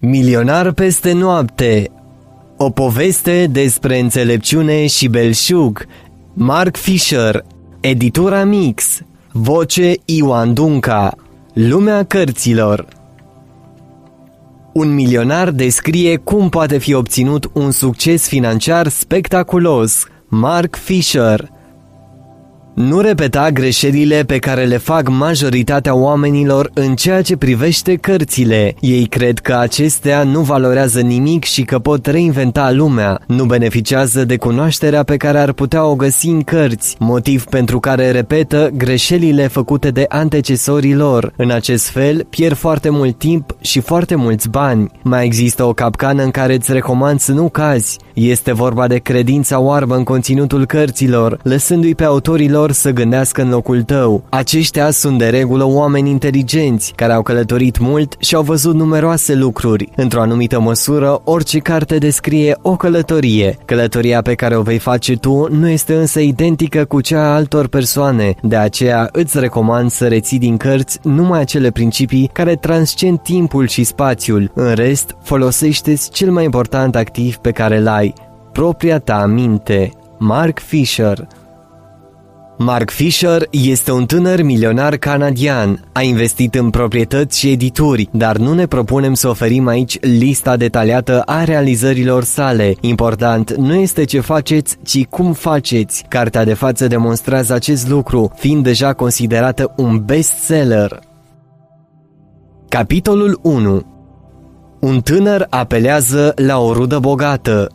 Milionar peste noapte. O poveste despre înțelepciune și belșug. Mark Fisher Editura Mix. Voce Ioan Dunca. Lumea cărților. Un milionar descrie cum poate fi obținut un succes financiar spectaculos. Mark Fisher nu repeta greșelile pe care le fac majoritatea oamenilor în ceea ce privește cărțile. Ei cred că acestea nu valorează nimic și că pot reinventa lumea. Nu beneficiază de cunoașterea pe care ar putea o găsi în cărți, motiv pentru care repetă greșelile făcute de antecesorii lor. În acest fel, pierd foarte mult timp și foarte mulți bani. Mai există o capcană în care îți recomand să nu cazi. Este vorba de credința oarbă în conținutul cărților, lăsându-i pe autorii lor să gândească în locul tău. Aceștia sunt de regulă oameni inteligenți, care au călătorit mult și au văzut numeroase lucruri. Într-o anumită măsură, orice carte descrie o călătorie. Călătoria pe care o vei face tu nu este însă identică cu cea a altor persoane, de aceea îți recomand să reții din cărți numai acele principii care transcend timpul și spațiul. În rest, folosește-ți cel mai important activ pe care l-ai, propria ta minte. Mark Fisher Mark Fisher este un tânăr milionar canadian. A investit în proprietăți și edituri, dar nu ne propunem să oferim aici lista detaliată a realizărilor sale. Important nu este ce faceți, ci cum faceți. Cartea de față demonstrează acest lucru, fiind deja considerată un bestseller. Capitolul 1 Un tânăr apelează la o rudă bogată.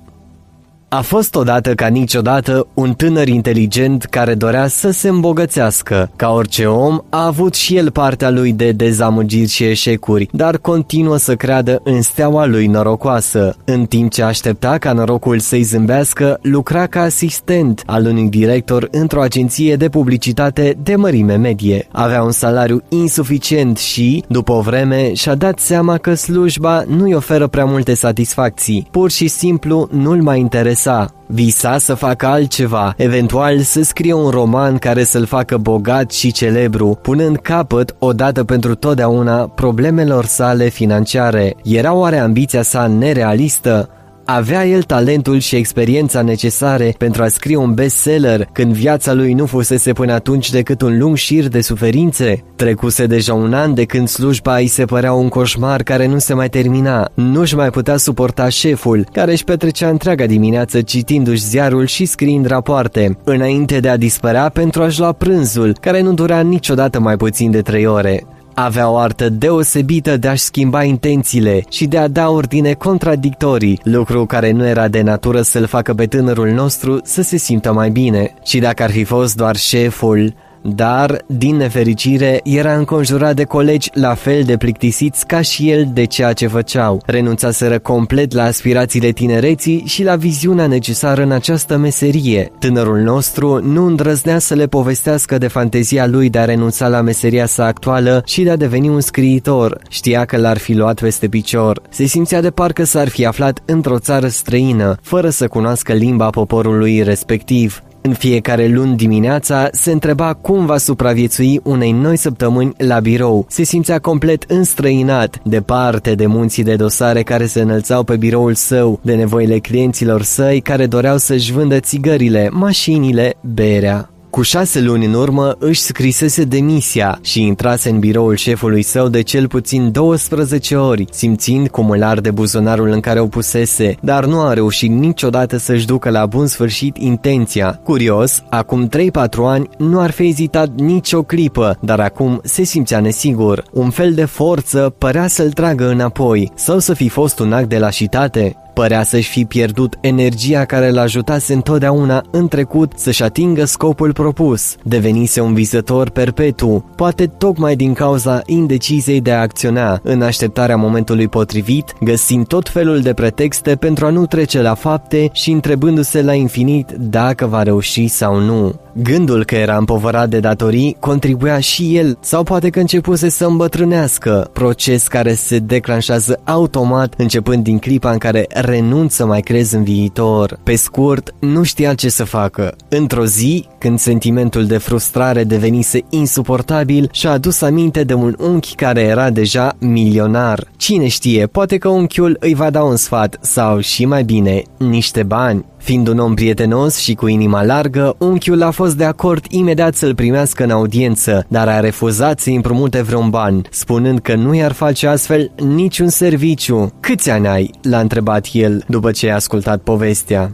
A fost odată ca niciodată un tânăr inteligent care dorea să se îmbogățească. Ca orice om, a avut și el partea lui de dezamăgiri și eșecuri, dar continuă să creadă în steaua lui norocoasă. În timp ce aștepta ca norocul să-i zâmbească, lucra ca asistent al unui director într-o agenție de publicitate de mărime medie. Avea un salariu insuficient și, după o vreme, și-a dat seama că slujba nu-i oferă prea multe satisfacții. Pur și simplu nu-l mai interesa visa, visa să facă altceva, eventual să scrie un roman care să-l facă bogat și celebru, punând capăt odată pentru totdeauna problemelor sale financiare. Era oare ambiția sa nerealistă? Avea el talentul și experiența necesare pentru a scrie un bestseller când viața lui nu fusese până atunci decât un lung șir de suferințe? Trecuse deja un an de când slujba îi se părea un coșmar care nu se mai termina. Nu-și mai putea suporta șeful, care își petrecea întreaga dimineață citindu-și ziarul și scriind rapoarte, înainte de a dispărea pentru a-și lua prânzul, care nu dura niciodată mai puțin de trei ore. Avea o artă deosebită de a-și schimba intențiile și de a da ordine contradictorii, lucru care nu era de natură să-l facă pe tânărul nostru să se simtă mai bine. Și dacă ar fi fost doar șeful, dar, din nefericire, era înconjurat de colegi la fel de plictisiți ca și el de ceea ce făceau. Renunțaseră complet la aspirațiile tinereții și la viziunea necesară în această meserie. Tânărul nostru nu îndrăznea să le povestească de fantezia lui de a renunța la meseria sa actuală și de a deveni un scriitor. Știa că l-ar fi luat peste picior. Se simțea de parcă s-ar fi aflat într-o țară străină, fără să cunoască limba poporului respectiv. În fiecare luni dimineața se întreba cum va supraviețui unei noi săptămâni la birou. Se simțea complet înstrăinat, departe de munții de dosare care se înălțau pe biroul său, de nevoile clienților săi care doreau să-și vândă țigările, mașinile, berea. Cu șase luni în urmă își scrisese demisia și intrase în biroul șefului său de cel puțin 12 ori, simțind cum îl arde buzunarul în care o pusese, dar nu a reușit niciodată să-și ducă la bun sfârșit intenția. Curios, acum 3-4 ani nu ar fi ezitat nicio clipă, dar acum se simțea nesigur. Un fel de forță părea să-l tragă înapoi, sau să fi fost un act de lașitate. Părea să-și fi pierdut energia care l ajutase întotdeauna în trecut să-și atingă scopul propus. Devenise un vizător perpetu, poate tocmai din cauza indecizei de a acționa, în așteptarea momentului potrivit, găsind tot felul de pretexte pentru a nu trece la fapte și întrebându-se la infinit dacă va reuși sau nu. Gândul că era împovărat de datorii contribuia și el sau poate că începuse să îmbătrânească, proces care se declanșează automat începând din clipa în care renunț să mai crez în viitor. Pe scurt, nu știa ce să facă. Într-o zi, când sentimentul de frustrare devenise insuportabil, și-a adus aminte de un unchi care era deja milionar. Cine știe, poate că unchiul îi va da un sfat sau, și mai bine, niște bani. Fiind un om prietenos și cu inima largă, unchiul a fost de acord imediat să-l primească în audiență, dar a refuzat să-i împrumute vreun ban, spunând că nu i-ar face astfel niciun serviciu. Câți ani ai? l-a întrebat el după ce a ascultat povestea.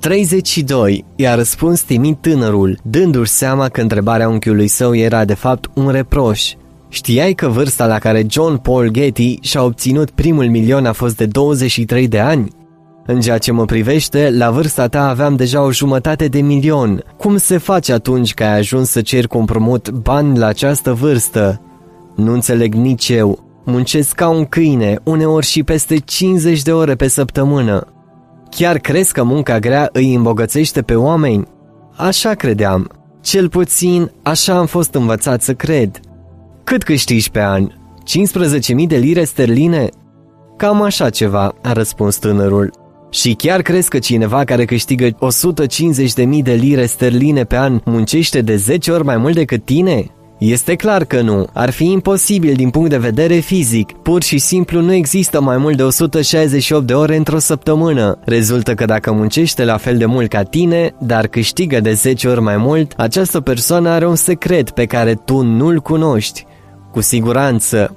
32, i-a răspuns timid tânărul, dându-și seama că întrebarea unchiului său era de fapt un reproș. Știai că vârsta la care John Paul Getty și-a obținut primul milion a fost de 23 de ani? În ceea ce mă privește, la vârsta ta aveam deja o jumătate de milion. Cum se face atunci că ai ajuns să ceri cu împrumut bani la această vârstă? Nu înțeleg nici eu. Muncesc ca un câine, uneori și peste 50 de ore pe săptămână. Chiar crezi că munca grea îi îmbogățește pe oameni? Așa credeam. Cel puțin, așa am fost învățat să cred. Cât câștigi pe an? 15.000 de lire sterline? Cam așa ceva, a răspuns tânărul. Și chiar crezi că cineva care câștigă 150.000 de lire sterline pe an muncește de 10 ori mai mult decât tine? Este clar că nu. Ar fi imposibil din punct de vedere fizic. Pur și simplu nu există mai mult de 168 de ore într-o săptămână. Rezultă că dacă muncește la fel de mult ca tine, dar câștigă de 10 ori mai mult, această persoană are un secret pe care tu nu-l cunoști. Cu siguranță.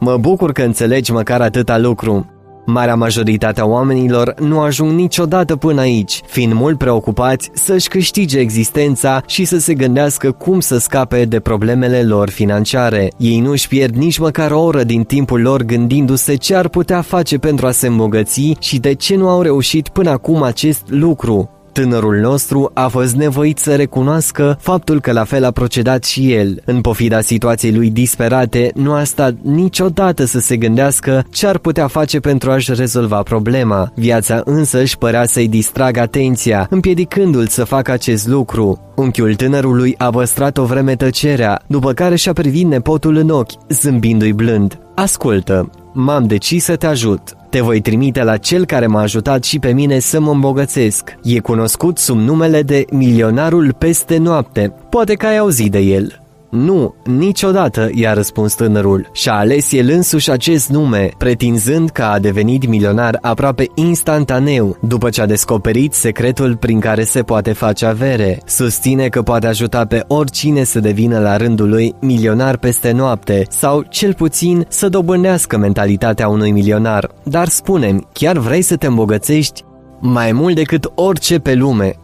Mă bucur că înțelegi măcar atâta lucru. Marea majoritate a oamenilor nu ajung niciodată până aici, fiind mult preocupați să-și câștige existența și să se gândească cum să scape de problemele lor financiare. Ei nu își pierd nici măcar o oră din timpul lor gândindu-se ce ar putea face pentru a se îmbogăți și de ce nu au reușit până acum acest lucru. Tânărul nostru a fost nevoit să recunoască faptul că la fel a procedat și el. În pofida situației lui disperate, nu a stat niciodată să se gândească ce ar putea face pentru a-și rezolva problema. Viața însă își părea să-i distragă atenția, împiedicându-l să facă acest lucru. Unchiul tânărului a păstrat o vreme tăcerea, după care și-a privit nepotul în ochi, zâmbindu-i blând. Ascultă, m-am decis să te ajut. Te voi trimite la cel care m-a ajutat și pe mine să mă îmbogățesc. E cunoscut sub numele de milionarul peste noapte. Poate că ai auzit de el. Nu, niciodată, i-a răspuns tânărul. Și-a ales el însuși acest nume, pretinzând că a devenit milionar aproape instantaneu, după ce a descoperit secretul prin care se poate face avere. Susține că poate ajuta pe oricine să devină la rândul lui milionar peste noapte, sau cel puțin să dobândească mentalitatea unui milionar. Dar spune chiar vrei să te îmbogățești? Mai mult decât orice pe lume,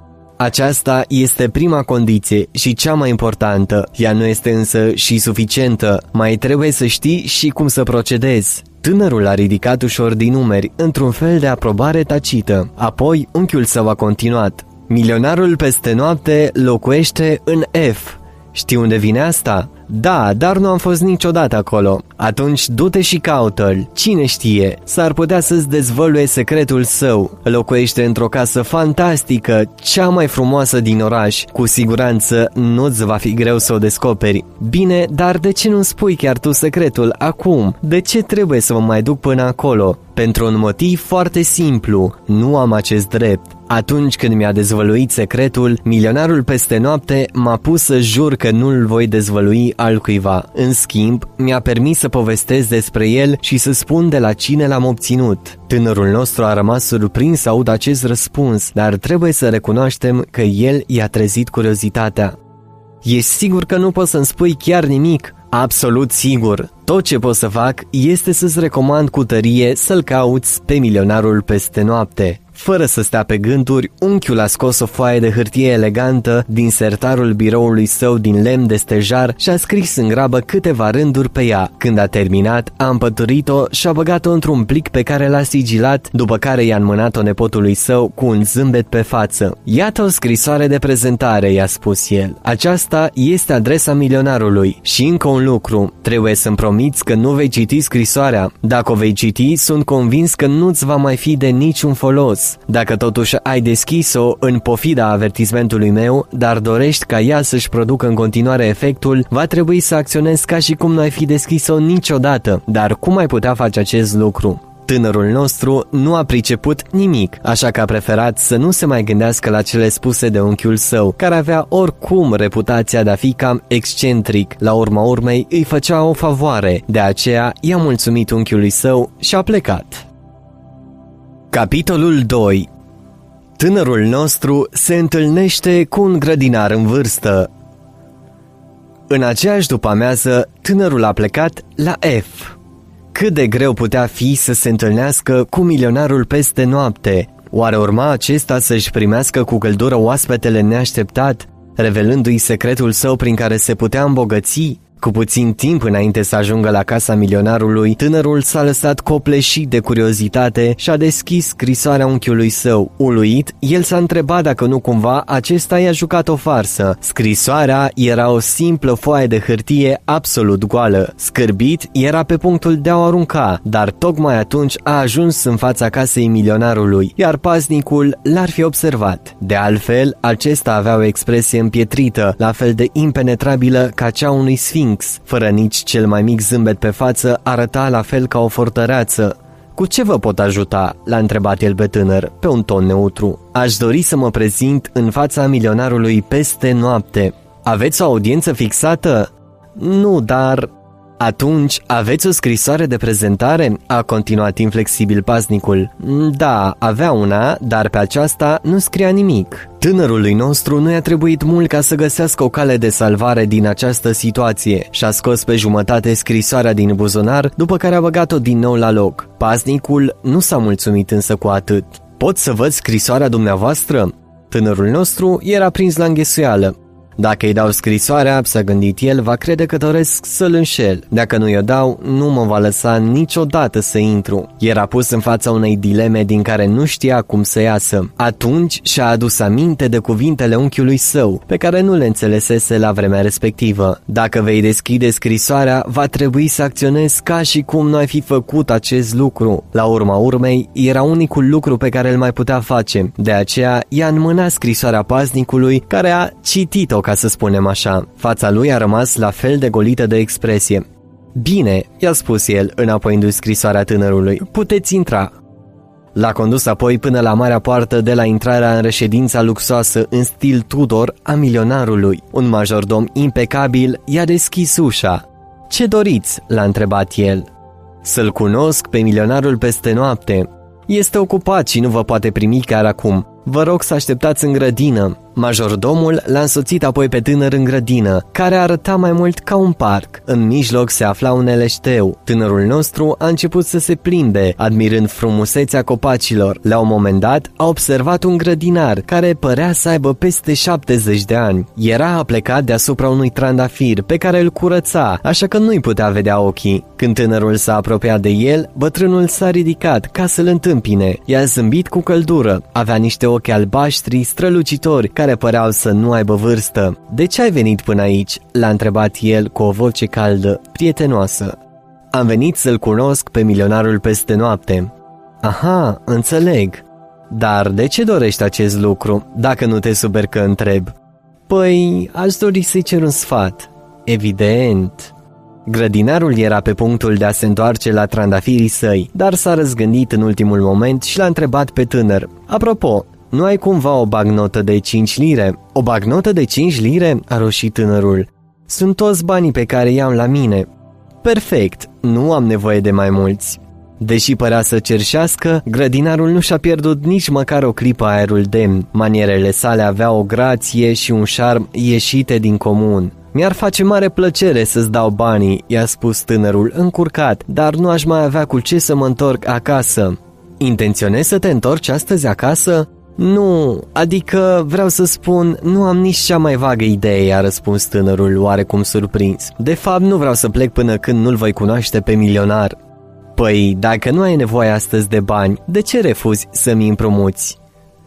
aceasta este prima condiție și cea mai importantă. Ea nu este însă și suficientă. Mai trebuie să știi și cum să procedezi. Tânărul a ridicat ușor din numeri, într-un fel de aprobare tacită. Apoi, unchiul său a continuat. Milionarul peste noapte locuiește în F. Știi unde vine asta? Da, dar nu am fost niciodată acolo. Atunci du-te și caută-l. Cine știe, s-ar putea să-ți dezvăluie secretul său. Locuiește într-o casă fantastică, cea mai frumoasă din oraș. Cu siguranță nu-ți va fi greu să o descoperi. Bine, dar de ce nu spui chiar tu secretul acum? De ce trebuie să mă mai duc până acolo? Pentru un motiv foarte simplu, nu am acest drept. Atunci când mi-a dezvăluit secretul, milionarul peste noapte m-a pus să jur că nu-l voi dezvălui altcuiva. În schimb, mi-a permis să povestesc despre el și să spun de la cine l-am obținut. Tânărul nostru a rămas surprins să aud acest răspuns, dar trebuie să recunoaștem că el i-a trezit curiozitatea. Ești sigur că nu poți să-mi spui chiar nimic? Absolut sigur. Tot ce pot să fac este să-ți recomand cu tărie să-l cauți pe milionarul peste noapte. Fără să stea pe gânduri, unchiul a scos o foaie de hârtie elegantă din sertarul biroului său din lemn de stejar și a scris în grabă câteva rânduri pe ea. Când a terminat, a împăturit-o și a băgat-o într-un plic pe care l-a sigilat, după care i-a înmânat-o nepotului său cu un zâmbet pe față. Iată o scrisoare de prezentare, i-a spus el. Aceasta este adresa milionarului. Și încă un lucru, trebuie să-mi promiți că nu vei citi scrisoarea. Dacă o vei citi, sunt convins că nu-ți va mai fi de niciun folos. Dacă totuși ai deschis-o în pofida avertismentului meu, dar dorești ca ea să-și producă în continuare efectul, va trebui să acționezi ca și cum nu ai fi deschis-o niciodată. Dar cum ai putea face acest lucru? Tânărul nostru nu a priceput nimic, așa că a preferat să nu se mai gândească la cele spuse de unchiul său, care avea oricum reputația de a fi cam excentric. La urma urmei îi făcea o favoare, de aceea i-a mulțumit unchiului său și a plecat. Capitolul 2 Tânărul nostru se întâlnește cu un grădinar în vârstă. În aceeași după-amiază, tânărul a plecat la F. Cât de greu putea fi să se întâlnească cu milionarul peste noapte? Oare urma acesta să-și primească cu căldură oaspetele neașteptat, revelându-i secretul său prin care se putea îmbogăți? Cu puțin timp înainte să ajungă la casa milionarului, tânărul s-a lăsat copleșit de curiozitate și a deschis scrisoarea unchiului său. Uluit, el s-a întrebat dacă nu cumva acesta i-a jucat o farsă. Scrisoarea era o simplă foaie de hârtie absolut goală. Scârbit, era pe punctul de a o arunca, dar tocmai atunci a ajuns în fața casei milionarului, iar paznicul l-ar fi observat. De altfel, acesta avea o expresie împietrită, la fel de impenetrabilă ca cea unui sfinx Sphinx, fără nici cel mai mic zâmbet pe față, arăta la fel ca o fortăreață. Cu ce vă pot ajuta?" l-a întrebat el pe tânăr, pe un ton neutru. Aș dori să mă prezint în fața milionarului peste noapte. Aveți o audiență fixată?" Nu, dar atunci, aveți o scrisoare de prezentare? A continuat inflexibil paznicul. Da, avea una, dar pe aceasta nu scria nimic. Tânărului nostru nu i-a trebuit mult ca să găsească o cale de salvare din această situație și a scos pe jumătate scrisoarea din buzunar, după care a băgat-o din nou la loc. Paznicul nu s-a mulțumit însă cu atât. Pot să văd scrisoarea dumneavoastră? Tânărul nostru era prins la înghesuială. Dacă îi dau scrisoarea, s-a gândit el, va crede că doresc să-l înșel. Dacă nu i-o dau, nu mă va lăsa niciodată să intru. Era pus în fața unei dileme din care nu știa cum să iasă. Atunci și-a adus aminte de cuvintele unchiului său, pe care nu le înțelesese la vremea respectivă. Dacă vei deschide scrisoarea, va trebui să acționezi ca și cum nu ai fi făcut acest lucru. La urma urmei, era unicul lucru pe care îl mai putea face. De aceea, i-a înmânat scrisoarea paznicului, care a citit-o ca să spunem așa. Fața lui a rămas la fel de golită de expresie. Bine, i-a spus el, înapoiindu-i scrisoarea tânărului, puteți intra. L-a condus apoi până la marea poartă de la intrarea în reședința luxoasă în stil Tudor a milionarului. Un majordom impecabil i-a deschis ușa. Ce doriți?" l-a întrebat el. Să-l cunosc pe milionarul peste noapte. Este ocupat și nu vă poate primi chiar acum. Vă rog să așteptați în grădină. Majordomul l-a însoțit apoi pe tânăr în grădină, care arăta mai mult ca un parc. În mijloc se afla un eleșteu. Tânărul nostru a început să se plimbe, admirând frumusețea copacilor. La un moment dat a observat un grădinar care părea să aibă peste 70 de ani. Era plecat deasupra unui trandafir pe care îl curăța, așa că nu-i putea vedea ochii. Când tânărul s-a apropiat de el, bătrânul s-a ridicat ca să-l întâmpine. I-a zâmbit cu căldură. Avea niște ochi albaștri strălucitori care păreau să nu aibă vârstă. De ce ai venit până aici?" l-a întrebat el cu o voce caldă, prietenoasă. Am venit să-l cunosc pe milionarul peste noapte. Aha, înțeleg. Dar de ce dorești acest lucru, dacă nu te super că întreb? Păi, aș dori să-i cer un sfat. Evident. Grădinarul era pe punctul de a se întoarce la trandafirii săi, dar s-a răzgândit în ultimul moment și l-a întrebat pe tânăr. Apropo, nu ai cumva o bagnotă de 5 lire? O bagnotă de 5 lire? A roșit tânărul. Sunt toți banii pe care i-am la mine. Perfect, nu am nevoie de mai mulți. Deși părea să cerșească, grădinarul nu și-a pierdut nici măcar o clipă aerul demn. Manierele sale aveau o grație și un șarm ieșite din comun. Mi-ar face mare plăcere să-ți dau banii, i-a spus tânărul încurcat, dar nu aș mai avea cu ce să mă întorc acasă. Intenționezi să te întorci astăzi acasă? Nu, adică vreau să spun, nu am nici cea mai vagă idee, a răspuns tânărul oarecum surprins. De fapt, nu vreau să plec până când nu-l voi cunoaște pe milionar. Păi, dacă nu ai nevoie astăzi de bani, de ce refuzi să-mi împrumuți?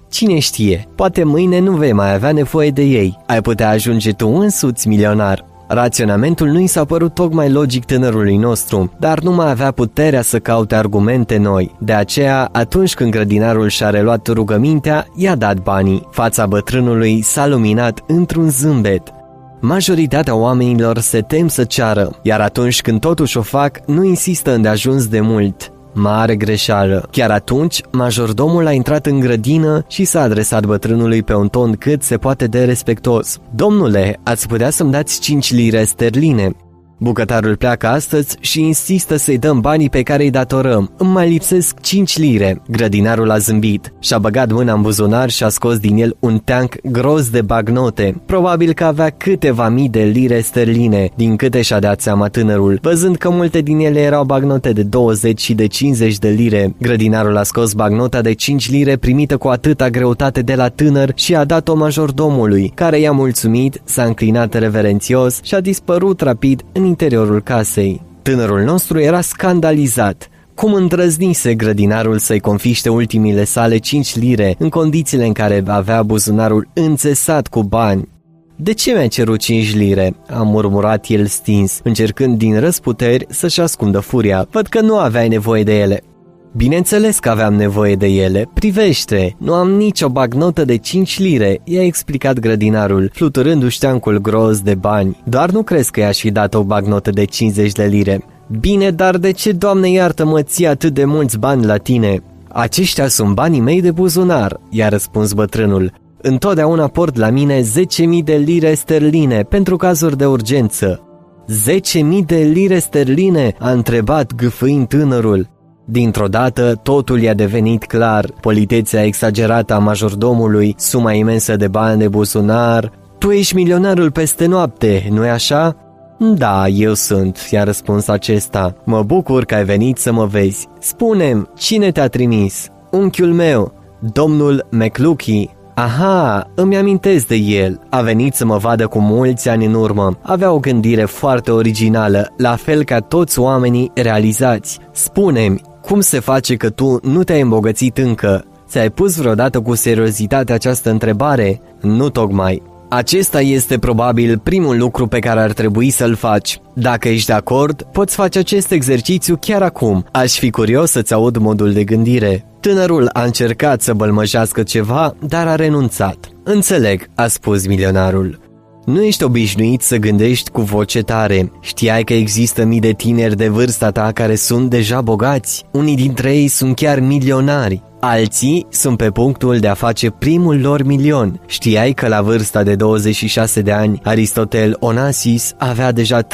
Cine știe, poate mâine nu vei mai avea nevoie de ei. Ai putea ajunge tu însuți milionar. Raționamentul nu i s-a părut tocmai logic tânărului nostru, dar nu mai avea puterea să caute argumente noi. De aceea, atunci când grădinarul și-a reluat rugămintea, i-a dat banii. Fața bătrânului s-a luminat într-un zâmbet. Majoritatea oamenilor se tem să ceară, iar atunci când totuși o fac, nu insistă îndeajuns de mult. Mare greșeală. Chiar atunci, majordomul a intrat în grădină și s-a adresat bătrânului pe un ton cât se poate de respectos. Domnule, ați putea să-mi dați 5 lire sterline. Bucătarul pleacă astăzi și insistă să-i dăm banii pe care îi datorăm. Îmi mai lipsesc 5 lire. Grădinarul a zâmbit. Și-a băgat mâna în buzunar și a scos din el un tank gros de bagnote. Probabil că avea câteva mii de lire sterline, din câte și-a dat seama tânărul, văzând că multe din ele erau bagnote de 20 și de 50 de lire. Grădinarul a scos bagnota de 5 lire primită cu atâta greutate de la tânăr și a dat-o majordomului, care i-a mulțumit, s-a înclinat reverențios și a dispărut rapid în interiorul casei. Tânărul nostru era scandalizat. Cum îndrăznise grădinarul să-i confiște ultimile sale 5 lire în condițiile în care avea buzunarul înțesat cu bani? De ce mi-a cerut 5 lire?" a murmurat el stins, încercând din răsputeri să-și ascundă furia. Văd că nu aveai nevoie de ele." Bineînțeles că aveam nevoie de ele. Privește, nu am nicio bagnotă de 5 lire, i-a explicat grădinarul, fluturându-și teancul gros de bani. Doar nu crezi că i-aș fi dat o bagnotă de 50 de lire. Bine, dar de ce, Doamne iartă-mă, ții atât de mulți bani la tine? Aceștia sunt banii mei de buzunar, i-a răspuns bătrânul. Întotdeauna port la mine 10.000 de lire sterline pentru cazuri de urgență. 10.000 de lire sterline? a întrebat gâfâind tânărul. Dintr-o dată, totul i-a devenit clar, politețea exagerată a majordomului, suma imensă de bani de buzunar. Tu ești milionarul peste noapte, nu-i așa? Da, eu sunt, i-a răspuns acesta. Mă bucur că ai venit să mă vezi. Spunem, cine te-a trimis? Unchiul meu, domnul McLucky. Aha, îmi amintesc de el. A venit să mă vadă cu mulți ani în urmă. Avea o gândire foarte originală, la fel ca toți oamenii realizați. Spune-mi, cum se face că tu nu te-ai îmbogățit încă? Ți-ai pus vreodată cu seriozitate această întrebare? Nu tocmai. Acesta este probabil primul lucru pe care ar trebui să-l faci. Dacă ești de acord, poți face acest exercițiu chiar acum. Aș fi curios să-ți aud modul de gândire. Tânărul a încercat să bălmășească ceva, dar a renunțat. Înțeleg, a spus milionarul. Nu ești obișnuit să gândești cu voce tare. Știai că există mii de tineri de vârsta ta care sunt deja bogați. Unii dintre ei sunt chiar milionari. Alții sunt pe punctul de a face primul lor milion. Știai că la vârsta de 26 de ani, Aristotel Onassis avea deja 350.000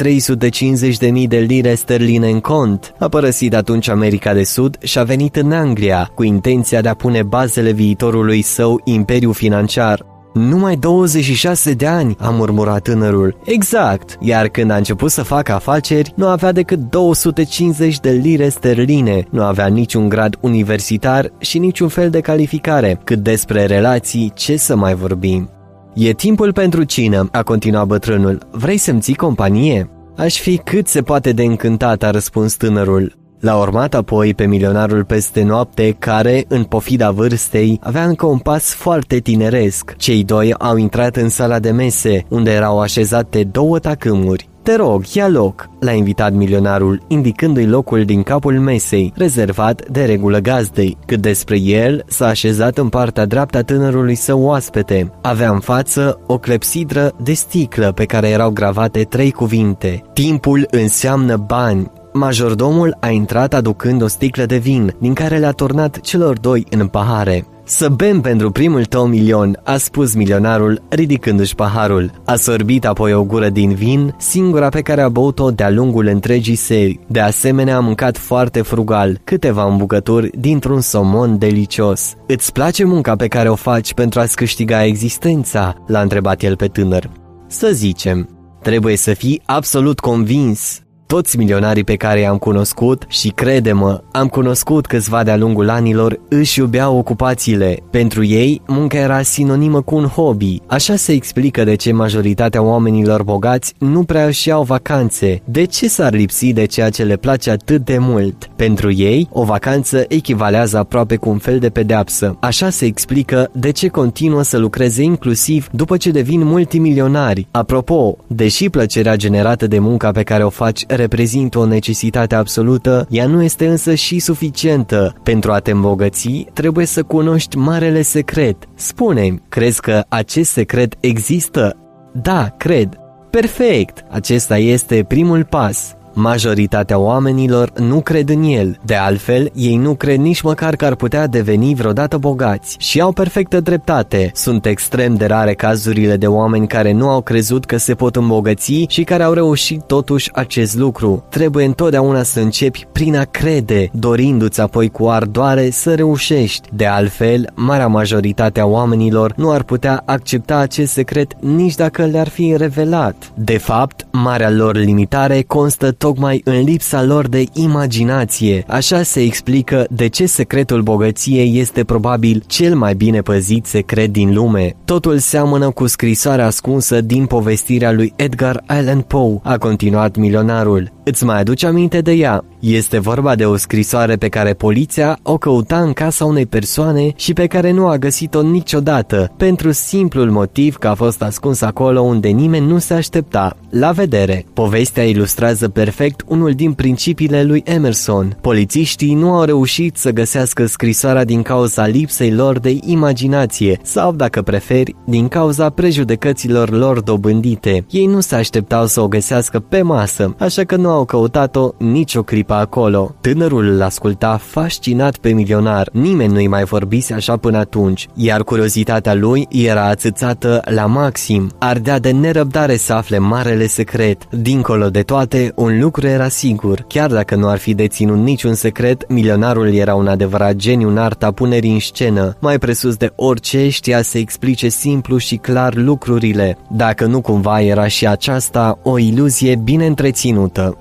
de lire sterline în cont. A părăsit atunci America de Sud și a venit în Anglia cu intenția de a pune bazele viitorului său imperiu financiar. Numai 26 de ani, a murmurat tânărul. Exact, iar când a început să facă afaceri, nu avea decât 250 de lire sterline, nu avea niciun grad universitar și niciun fel de calificare. Cât despre relații, ce să mai vorbim? E timpul pentru cină, a continuat bătrânul. Vrei să-mi ții companie? Aș fi cât se poate de încântat, a răspuns tânărul. L-a urmat apoi pe milionarul peste noapte care, în pofida vârstei, avea încă un pas foarte tineresc. Cei doi au intrat în sala de mese, unde erau așezate două tacâmuri. Te rog, ia loc, l-a invitat milionarul, indicându-i locul din capul mesei, rezervat de regulă gazdei. Cât despre el, s-a așezat în partea dreaptă a tânărului său oaspete. Avea în față o clepsidră de sticlă pe care erau gravate trei cuvinte. Timpul înseamnă bani, Majordomul a intrat aducând o sticlă de vin, din care le-a turnat celor doi în pahare. Să bem pentru primul tău milion, a spus milionarul, ridicându-și paharul. A sorbit apoi o gură din vin, singura pe care a băut-o de-a lungul întregii seri. De asemenea, a mâncat foarte frugal, câteva îmbucături dintr-un somon delicios. Îți place munca pe care o faci pentru a-ți câștiga existența? L-a întrebat el pe tânăr. Să zicem, trebuie să fii absolut convins toți milionarii pe care i-am cunoscut și crede-mă, am cunoscut câțiva de-a lungul anilor, își iubeau ocupațiile. Pentru ei, munca era sinonimă cu un hobby. Așa se explică de ce majoritatea oamenilor bogați nu prea își iau vacanțe. De ce s-ar lipsi de ceea ce le place atât de mult? Pentru ei, o vacanță echivalează aproape cu un fel de pedeapsă. Așa se explică de ce continuă să lucreze inclusiv după ce devin multimilionari. Apropo, deși plăcerea generată de munca pe care o faci reprezintă o necesitate absolută, ea nu este însă și suficientă. Pentru a te îmbogăți, trebuie să cunoști marele secret. spune crezi că acest secret există? Da, cred. Perfect! Acesta este primul pas. Majoritatea oamenilor nu cred în el. De altfel, ei nu cred nici măcar că ar putea deveni vreodată bogați. Și au perfectă dreptate. Sunt extrem de rare cazurile de oameni care nu au crezut că se pot îmbogăți și care au reușit totuși acest lucru. Trebuie întotdeauna să începi prin a crede, dorindu-ți apoi cu ardoare să reușești. De altfel, marea majoritate a oamenilor nu ar putea accepta acest secret nici dacă le-ar fi revelat. De fapt, marea lor limitare constă tocmai în lipsa lor de imaginație. Așa se explică de ce secretul bogăției este probabil cel mai bine păzit secret din lume. Totul seamănă cu scrisoarea ascunsă din povestirea lui Edgar Allan Poe, a continuat milionarul. Îți mai aduce aminte de ea? Este vorba de o scrisoare pe care poliția o căuta în casa unei persoane și pe care nu a găsit-o niciodată, pentru simplul motiv că a fost ascuns acolo unde nimeni nu se aștepta. La vedere, povestea ilustrează perfect unul din principiile lui Emerson. Polițiștii nu au reușit să găsească scrisoarea din cauza lipsei lor de imaginație sau, dacă preferi, din cauza prejudecăților lor dobândite. Ei nu se așteptau să o găsească pe masă, așa că nu au căutat-o nicio clipă acolo. Tânărul îl asculta fascinat pe milionar. Nimeni nu-i mai vorbise așa până atunci, iar curiozitatea lui era ațățată la maxim. Ardea de nerăbdare să afle marele secret. Dincolo de toate, un lucru era sigur. Chiar dacă nu ar fi deținut niciun secret, milionarul era un adevărat geniu în arta punerii în scenă. Mai presus de orice știa să explice simplu și clar lucrurile. Dacă nu cumva era și aceasta o iluzie bine întreținută.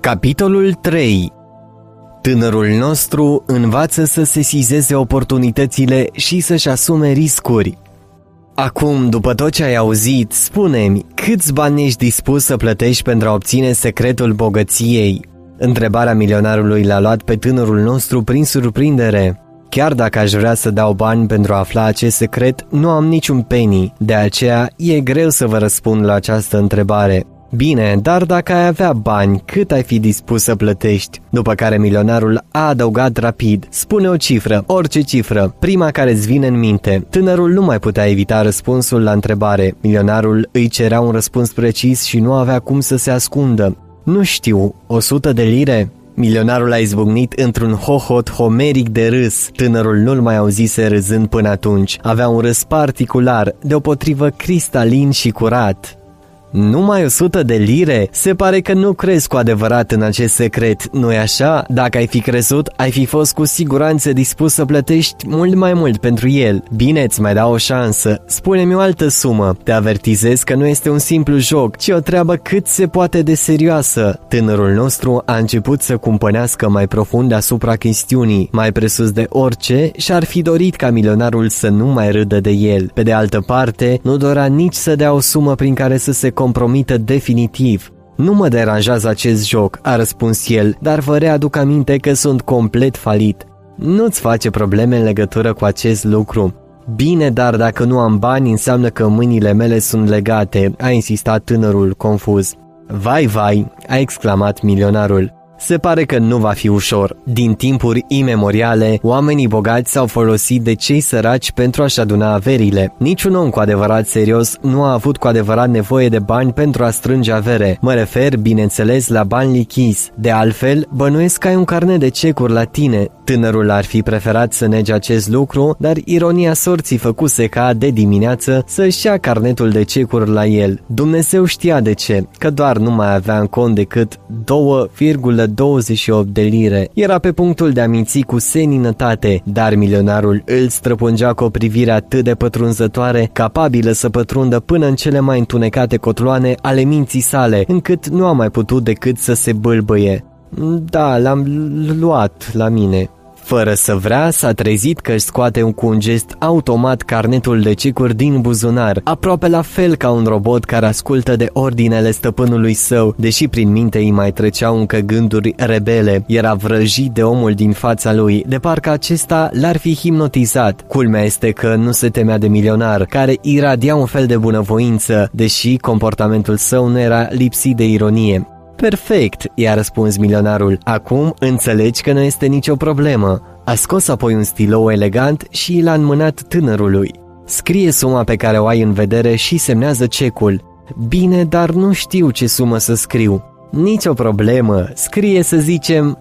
Capitolul 3 Tânărul nostru învață să se sizeze oportunitățile și să-și asume riscuri. Acum, după tot ce ai auzit, spune-mi, câți bani ești dispus să plătești pentru a obține secretul bogăției? Întrebarea milionarului l-a luat pe tânărul nostru prin surprindere. Chiar dacă aș vrea să dau bani pentru a afla acest secret, nu am niciun penny, de aceea e greu să vă răspund la această întrebare. Bine, dar dacă ai avea bani, cât ai fi dispus să plătești? După care milionarul a adăugat rapid, spune o cifră, orice cifră, prima care îți vine în minte. Tânărul nu mai putea evita răspunsul la întrebare. Milionarul îi cerea un răspuns precis și nu avea cum să se ascundă. Nu știu, o sută de lire? Milionarul a izbucnit într-un hohot homeric de râs. Tânărul nu-l mai auzise râzând până atunci. Avea un râs particular, deopotrivă cristalin și curat. Numai 100 de lire? Se pare că nu crezi cu adevărat în acest secret, nu-i așa? Dacă ai fi crezut, ai fi fost cu siguranță dispus să plătești mult mai mult pentru el. Bine, îți mai dau o șansă. Spune-mi o altă sumă. Te avertizez că nu este un simplu joc, ci o treabă cât se poate de serioasă. Tânărul nostru a început să cumpănească mai profund asupra chestiunii. Mai presus de orice, și-ar fi dorit ca milionarul să nu mai râdă de el. Pe de altă parte, nu dorea nici să dea o sumă prin care să se compromită definitiv. Nu mă deranjează acest joc, a răspuns el, dar vă readuc aminte că sunt complet falit. Nu-ți face probleme în legătură cu acest lucru. Bine, dar dacă nu am bani, înseamnă că mâinile mele sunt legate, a insistat tânărul confuz. Vai, vai, a exclamat milionarul. Se pare că nu va fi ușor. Din timpuri imemoriale, oamenii bogați s-au folosit de cei săraci pentru a-și aduna averile. Niciun om cu adevărat serios nu a avut cu adevărat nevoie de bani pentru a strânge avere. Mă refer, bineînțeles, la bani lichizi. De altfel, bănuiesc că ai un carnet de cecuri la tine. Tânărul ar fi preferat să nege acest lucru, dar ironia sorții făcuse ca de dimineață să-și ia carnetul de cecuri la el. Dumnezeu știa de ce, că doar nu mai avea în cont decât 2,28 de lire. Era pe punctul de a minți cu seninătate, dar milionarul îl străpungea cu o privire atât de pătrunzătoare, capabilă să pătrundă până în cele mai întunecate cotloane ale minții sale, încât nu a mai putut decât să se bâlbâie. Da, l-am luat la mine. Fără să vrea, s-a trezit că își scoate cu un gest automat carnetul de cicuri din buzunar, aproape la fel ca un robot care ascultă de ordinele stăpânului său, deși prin minte îi mai treceau încă gânduri rebele. Era vrăjit de omul din fața lui, de parcă acesta l-ar fi hipnotizat. Culmea este că nu se temea de milionar, care iradia un fel de bunăvoință, deși comportamentul său nu era lipsit de ironie. Perfect, i-a răspuns milionarul. Acum înțelegi că nu este nicio problemă. A scos apoi un stilou elegant și l-a înmânat tânărului. Scrie suma pe care o ai în vedere și semnează cecul. Bine, dar nu știu ce sumă să scriu. Nici o problemă, scrie să zicem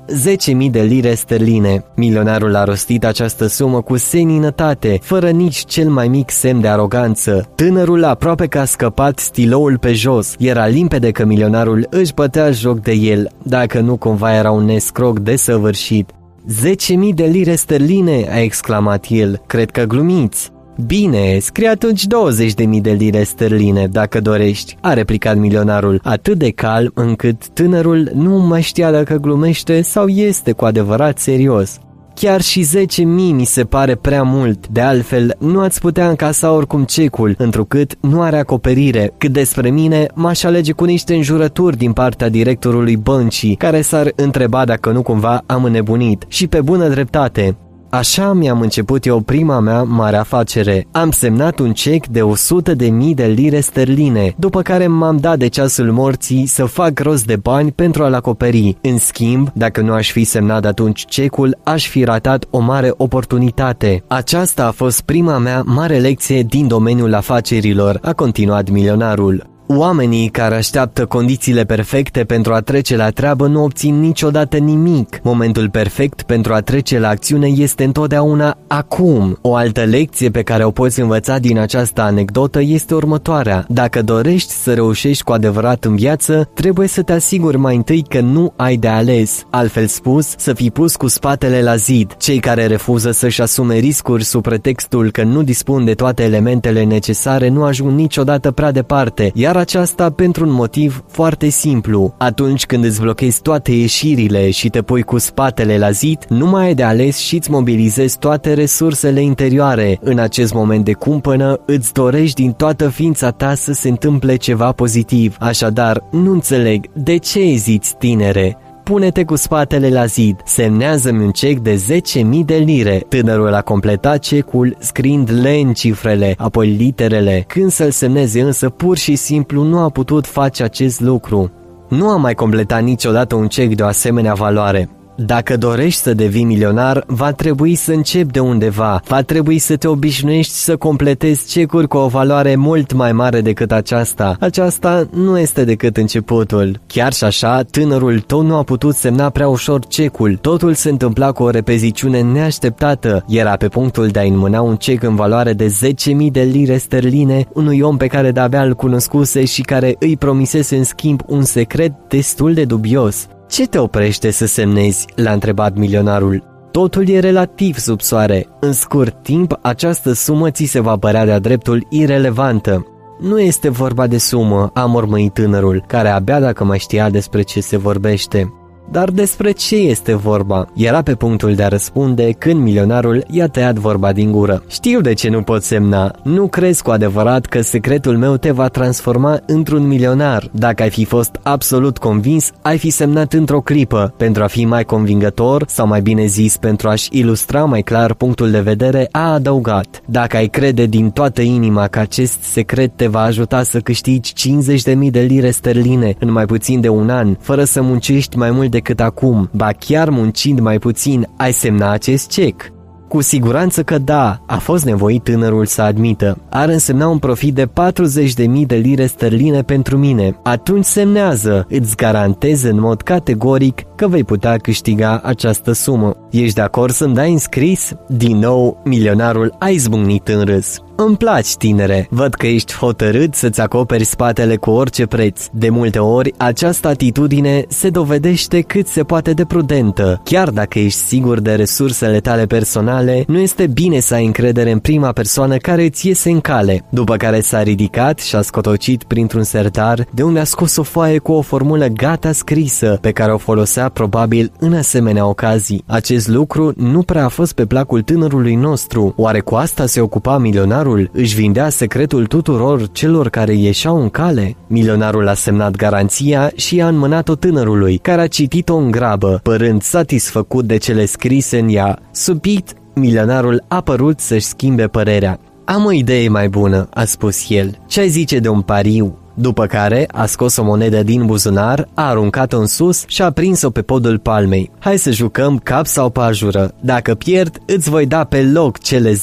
10.000 de lire sterline. Milionarul a rostit această sumă cu seninătate, fără nici cel mai mic semn de aroganță. Tânărul aproape că a scăpat stiloul pe jos. Era limpede că milionarul își bătea joc de el, dacă nu cumva era un nescroc desăvârșit. 10.000 de lire sterline, a exclamat el. Cred că glumiți. Bine, scrie atunci 20.000 de lire sterline, dacă dorești, a replicat milionarul, atât de calm încât tânărul nu mai știa dacă glumește sau este cu adevărat serios. Chiar și 10.000 mi se pare prea mult, de altfel nu ați putea încasa oricum cecul, întrucât nu are acoperire. Cât despre mine, m-aș alege cu niște înjurături din partea directorului băncii, care s-ar întreba dacă nu cumva am înnebunit. Și pe bună dreptate, Așa mi-am început eu prima mea mare afacere. Am semnat un cec de 100 de mii de lire sterline, după care m-am dat de ceasul morții să fac rost de bani pentru a-l acoperi. În schimb, dacă nu aș fi semnat atunci cecul, aș fi ratat o mare oportunitate. Aceasta a fost prima mea mare lecție din domeniul afacerilor, a continuat milionarul. Oamenii care așteaptă condițiile perfecte pentru a trece la treabă nu obțin niciodată nimic. Momentul perfect pentru a trece la acțiune este întotdeauna acum. O altă lecție pe care o poți învăța din această anecdotă este următoarea. Dacă dorești să reușești cu adevărat în viață, trebuie să te asiguri mai întâi că nu ai de ales. Altfel spus, să fii pus cu spatele la zid. Cei care refuză să-și asume riscuri sub pretextul că nu dispun de toate elementele necesare nu ajung niciodată prea departe, iar aceasta pentru un motiv foarte simplu. Atunci când îți blochezi toate ieșirile și te pui cu spatele la zid, nu mai ai de ales și îți mobilizezi toate resursele interioare. În acest moment de cumpănă, îți dorești din toată ființa ta să se întâmple ceva pozitiv. Așadar, nu înțeleg de ce eziți, tinere pune-te cu spatele la zid, semnează-mi un cec de 10.000 de lire. Tânărul a completat cecul scriind len cifrele, apoi literele. Când să-l semneze însă pur și simplu nu a putut face acest lucru. Nu a mai completat niciodată un cec de o asemenea valoare. Dacă dorești să devii milionar, va trebui să începi de undeva, va trebui să te obișnuiești să completezi cecuri cu o valoare mult mai mare decât aceasta. Aceasta nu este decât începutul. Chiar și așa, tânărul tău nu a putut semna prea ușor cecul. Totul se întâmpla cu o repeziciune neașteptată. Era pe punctul de a înmâna un cec în valoare de 10.000 de lire sterline unui om pe care de-abia îl cunoscuse și care îi promisese în schimb un secret destul de dubios. Ce te oprește să semnezi?" l-a întrebat milionarul. Totul e relativ sub soare. În scurt timp, această sumă ți se va părea de-a dreptul irelevantă. Nu este vorba de sumă, a mormăit tânărul, care abia dacă mai știa despre ce se vorbește. Dar despre ce este vorba? Era pe punctul de a răspunde când milionarul i-a tăiat vorba din gură. Știu de ce nu pot semna. Nu crezi cu adevărat că secretul meu te va transforma într-un milionar. Dacă ai fi fost absolut convins, ai fi semnat într-o clipă. Pentru a fi mai convingător, sau mai bine zis, pentru a-și ilustra mai clar punctul de vedere, a adăugat. Dacă ai crede din toată inima că acest secret te va ajuta să câștigi 50.000 de lire sterline în mai puțin de un an, fără să muncești mai mult decât acum, ba chiar muncind mai puțin, ai semna acest cec. Cu siguranță că da, a fost nevoit tânărul să admită. Ar însemna un profit de 40.000 de lire sterline pentru mine. Atunci semnează, îți garantez în mod categoric că vei putea câștiga această sumă. Ești de acord să-mi dai înscris? Din nou, milionarul a izbucnit în râs. Îmi placi, tinere. Văd că ești hotărât să-ți acoperi spatele cu orice preț. De multe ori, această atitudine se dovedește cât se poate de prudentă. Chiar dacă ești sigur de resursele tale personale, nu este bine să ai încredere în prima persoană care îți iese în cale. După care s-a ridicat și a scotocit printr-un sertar, de unde a scos o foaie cu o formulă gata scrisă, pe care o folosea probabil în asemenea ocazii. Acest lucru nu prea a fost pe placul tânărului nostru. Oare cu asta se ocupa milionarul? Milionarul își vindea secretul tuturor celor care ieșeau în cale. Milionarul a semnat garanția și a înmânat-o tânărului, care a citit-o în grabă, părând satisfăcut de cele scrise în ea. Subit, milionarul a părut să-și schimbe părerea. Am o idee mai bună, a spus el. Ce ai zice de un pariu? După care a scos o monedă din buzunar, a aruncat-o în sus și a prins-o pe podul palmei. Hai să jucăm cap sau pajură. Dacă pierd, îți voi da pe loc cele 10.000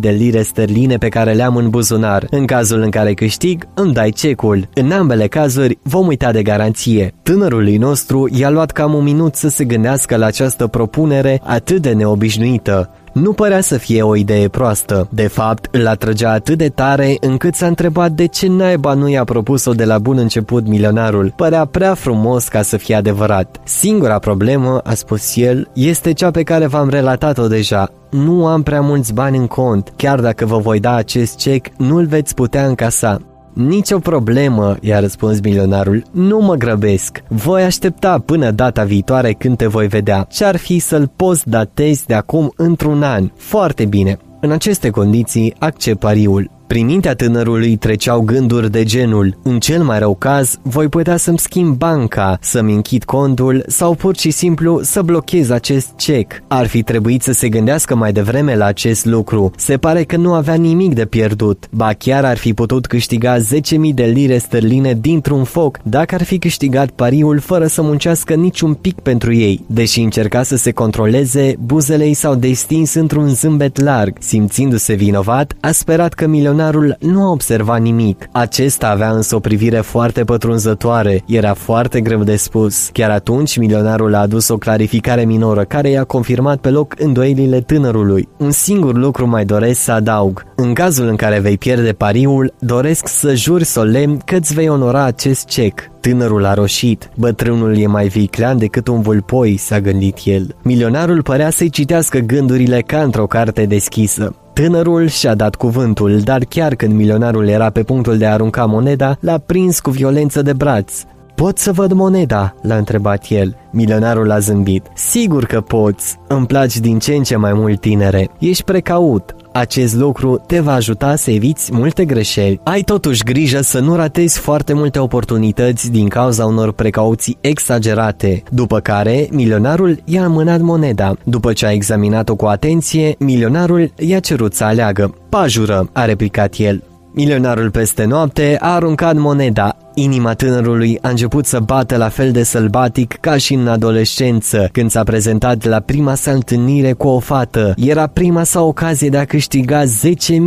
de lire sterline pe care le-am în buzunar. În cazul în care câștig, îmi dai cecul. În ambele cazuri, vom uita de garanție. Tânărului nostru i-a luat cam un minut să se gândească la această propunere atât de neobișnuită nu părea să fie o idee proastă. De fapt, îl atrăgea atât de tare încât s-a întrebat de ce naiba nu i-a propus-o de la bun început milionarul. Părea prea frumos ca să fie adevărat. Singura problemă, a spus el, este cea pe care v-am relatat-o deja. Nu am prea mulți bani în cont. Chiar dacă vă voi da acest cec, nu-l veți putea încasa. Nicio problemă, i-a răspuns milionarul, nu mă grăbesc. Voi aștepta până data viitoare când te voi vedea. Ce-ar fi să-l poți datezi de acum într-un an? Foarte bine. În aceste condiții, accept pariul. Prin mintea tânărului treceau gânduri de genul În cel mai rău caz, voi putea să-mi schimb banca, să-mi închid contul sau pur și simplu să blochez acest cec. Ar fi trebuit să se gândească mai devreme la acest lucru. Se pare că nu avea nimic de pierdut. Ba chiar ar fi putut câștiga 10.000 de lire sterline dintr-un foc dacă ar fi câștigat pariul fără să muncească niciun pic pentru ei. Deși încerca să se controleze, buzele i s-au destins într-un zâmbet larg. Simțindu-se vinovat, a sperat că milionarul Milionarul nu a observat nimic. Acesta avea însă o privire foarte pătrunzătoare. Era foarte greu de spus. Chiar atunci, milionarul a adus o clarificare minoră care i-a confirmat pe loc îndoielile tânărului. Un singur lucru mai doresc să adaug. În cazul în care vei pierde pariul, doresc să juri solemn că îți vei onora acest cec. Tânărul a roșit. Bătrânul e mai viclean decât un vulpoi, s-a gândit el. Milionarul părea să-i citească gândurile ca într-o carte deschisă. Tânărul și-a dat cuvântul, dar chiar când milionarul era pe punctul de a arunca moneda, l-a prins cu violență de braț. Pot să văd moneda?" l-a întrebat el. Milionarul a zâmbit. Sigur că poți. Îmi placi din ce în ce mai mult tinere. Ești precaut. Acest lucru te va ajuta să eviți multe greșeli. Ai totuși grijă să nu ratezi foarte multe oportunități din cauza unor precauții exagerate. După care, milionarul i-a mânat moneda. După ce a examinat-o cu atenție, milionarul i-a cerut să aleagă. Pajură, a replicat el. Milionarul peste noapte a aruncat moneda. Inima tânărului a început să bată la fel de sălbatic ca și în adolescență, când s-a prezentat la prima sa întâlnire cu o fată. Era prima sa ocazie de a câștiga 10.000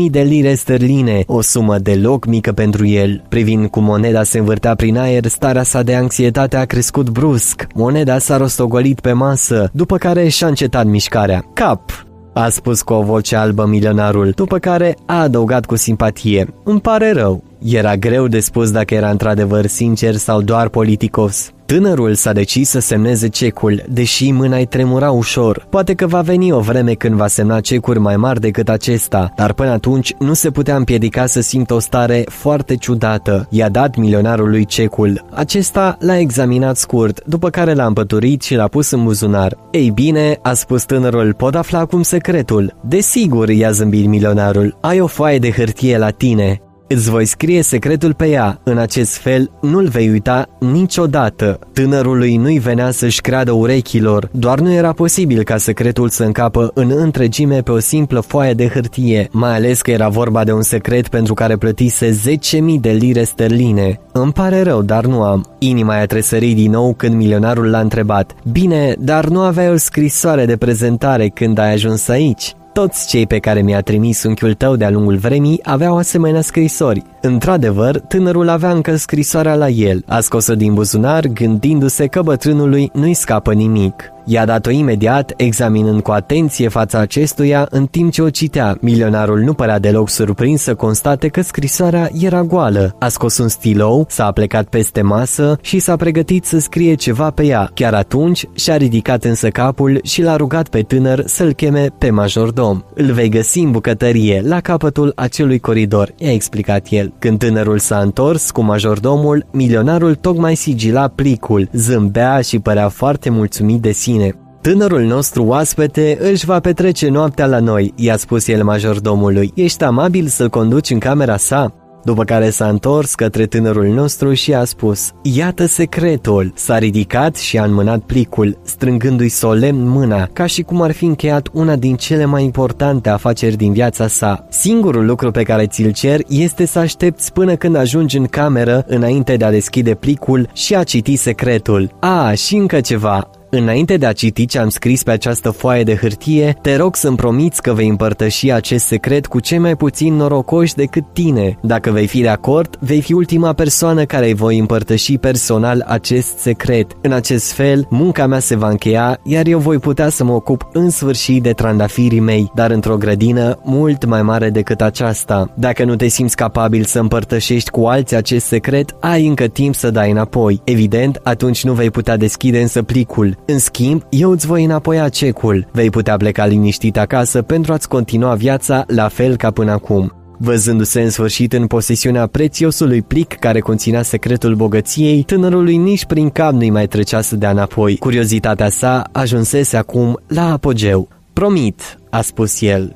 de lire sterline, o sumă deloc mică pentru el. Privind cum moneda se învârtea prin aer, starea sa de anxietate a crescut brusc. Moneda s-a rostogolit pe masă, după care și-a încetat mișcarea. Cap! A spus cu o voce albă milionarul, după care a adăugat cu simpatie. Îmi pare rău. Era greu de spus dacă era într-adevăr sincer sau doar politicos. Tânărul s-a decis să semneze cecul, deși mâna îi tremura ușor. Poate că va veni o vreme când va semna cecuri mai mari decât acesta, dar până atunci nu se putea împiedica să simtă o stare foarte ciudată. I-a dat milionarului cecul. Acesta l-a examinat scurt, după care l-a împăturit și l-a pus în buzunar. Ei bine, a spus tânărul, pot afla acum secretul. Desigur, i-a zâmbit milionarul, ai o foaie de hârtie la tine. Îți voi scrie secretul pe ea, în acest fel nu-l vei uita niciodată. Tânărului nu-i venea să-și creadă urechilor, doar nu era posibil ca secretul să încapă în întregime pe o simplă foaie de hârtie, mai ales că era vorba de un secret pentru care plătise 10.000 de lire sterline. Îmi pare rău, dar nu am. Inima i-a tresărit din nou când milionarul l-a întrebat. Bine, dar nu aveai o scrisoare de prezentare când ai ajuns aici? Toți cei pe care mi-a trimis unchiul tău de-a lungul vremii aveau asemenea scrisori. Într-adevăr, tânărul avea încă scrisoarea la el. A scos-o din buzunar, gândindu-se că bătrânului nu-i scapă nimic. I-a dat-o imediat, examinând cu atenție fața acestuia în timp ce o citea. Milionarul nu părea deloc surprins să constate că scrisoarea era goală. A scos un stilou, s-a plecat peste masă și s-a pregătit să scrie ceva pe ea. Chiar atunci și-a ridicat însă capul și l-a rugat pe tânăr să-l cheme pe majordom. Îl vei găsi în bucătărie, la capătul acelui coridor, i-a explicat el. Când tânărul s-a întors cu majordomul, milionarul tocmai sigila plicul, zâmbea și părea foarte mulțumit de sine mine. Tânărul nostru oaspete își va petrece noaptea la noi, i-a spus el majordomului. Ești amabil să-l conduci în camera sa? după care s-a întors către tânărul nostru și a spus Iată secretul! S-a ridicat și a înmânat plicul, strângându-i solemn mâna, ca și cum ar fi încheiat una din cele mai importante afaceri din viața sa. Singurul lucru pe care ți-l cer este să aștepți până când ajungi în cameră înainte de a deschide plicul și a citi secretul. A, și încă ceva, Înainte de a citi ce am scris pe această foaie de hârtie, te rog să-mi promiți că vei împărtăși acest secret cu cei mai puțin norocoși decât tine. Dacă vei fi de acord, vei fi ultima persoană care îi voi împărtăși personal acest secret. În acest fel, munca mea se va încheia, iar eu voi putea să mă ocup în sfârșit de trandafirii mei, dar într-o grădină mult mai mare decât aceasta. Dacă nu te simți capabil să împărtășești cu alții acest secret, ai încă timp să dai înapoi. Evident, atunci nu vei putea deschide însă plicul. În schimb, eu îți voi înapoia cecul. Vei putea pleca liniștit acasă pentru a-ți continua viața la fel ca până acum. Văzându-se în sfârșit în posesiunea prețiosului plic care conținea secretul bogăției, tânărului nici prin cap nu-i mai trecea să dea înapoi. Curiozitatea sa ajunsese acum la apogeu. Promit, a spus el.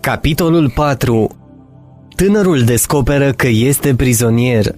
Capitolul 4 Tânărul descoperă că este prizonier.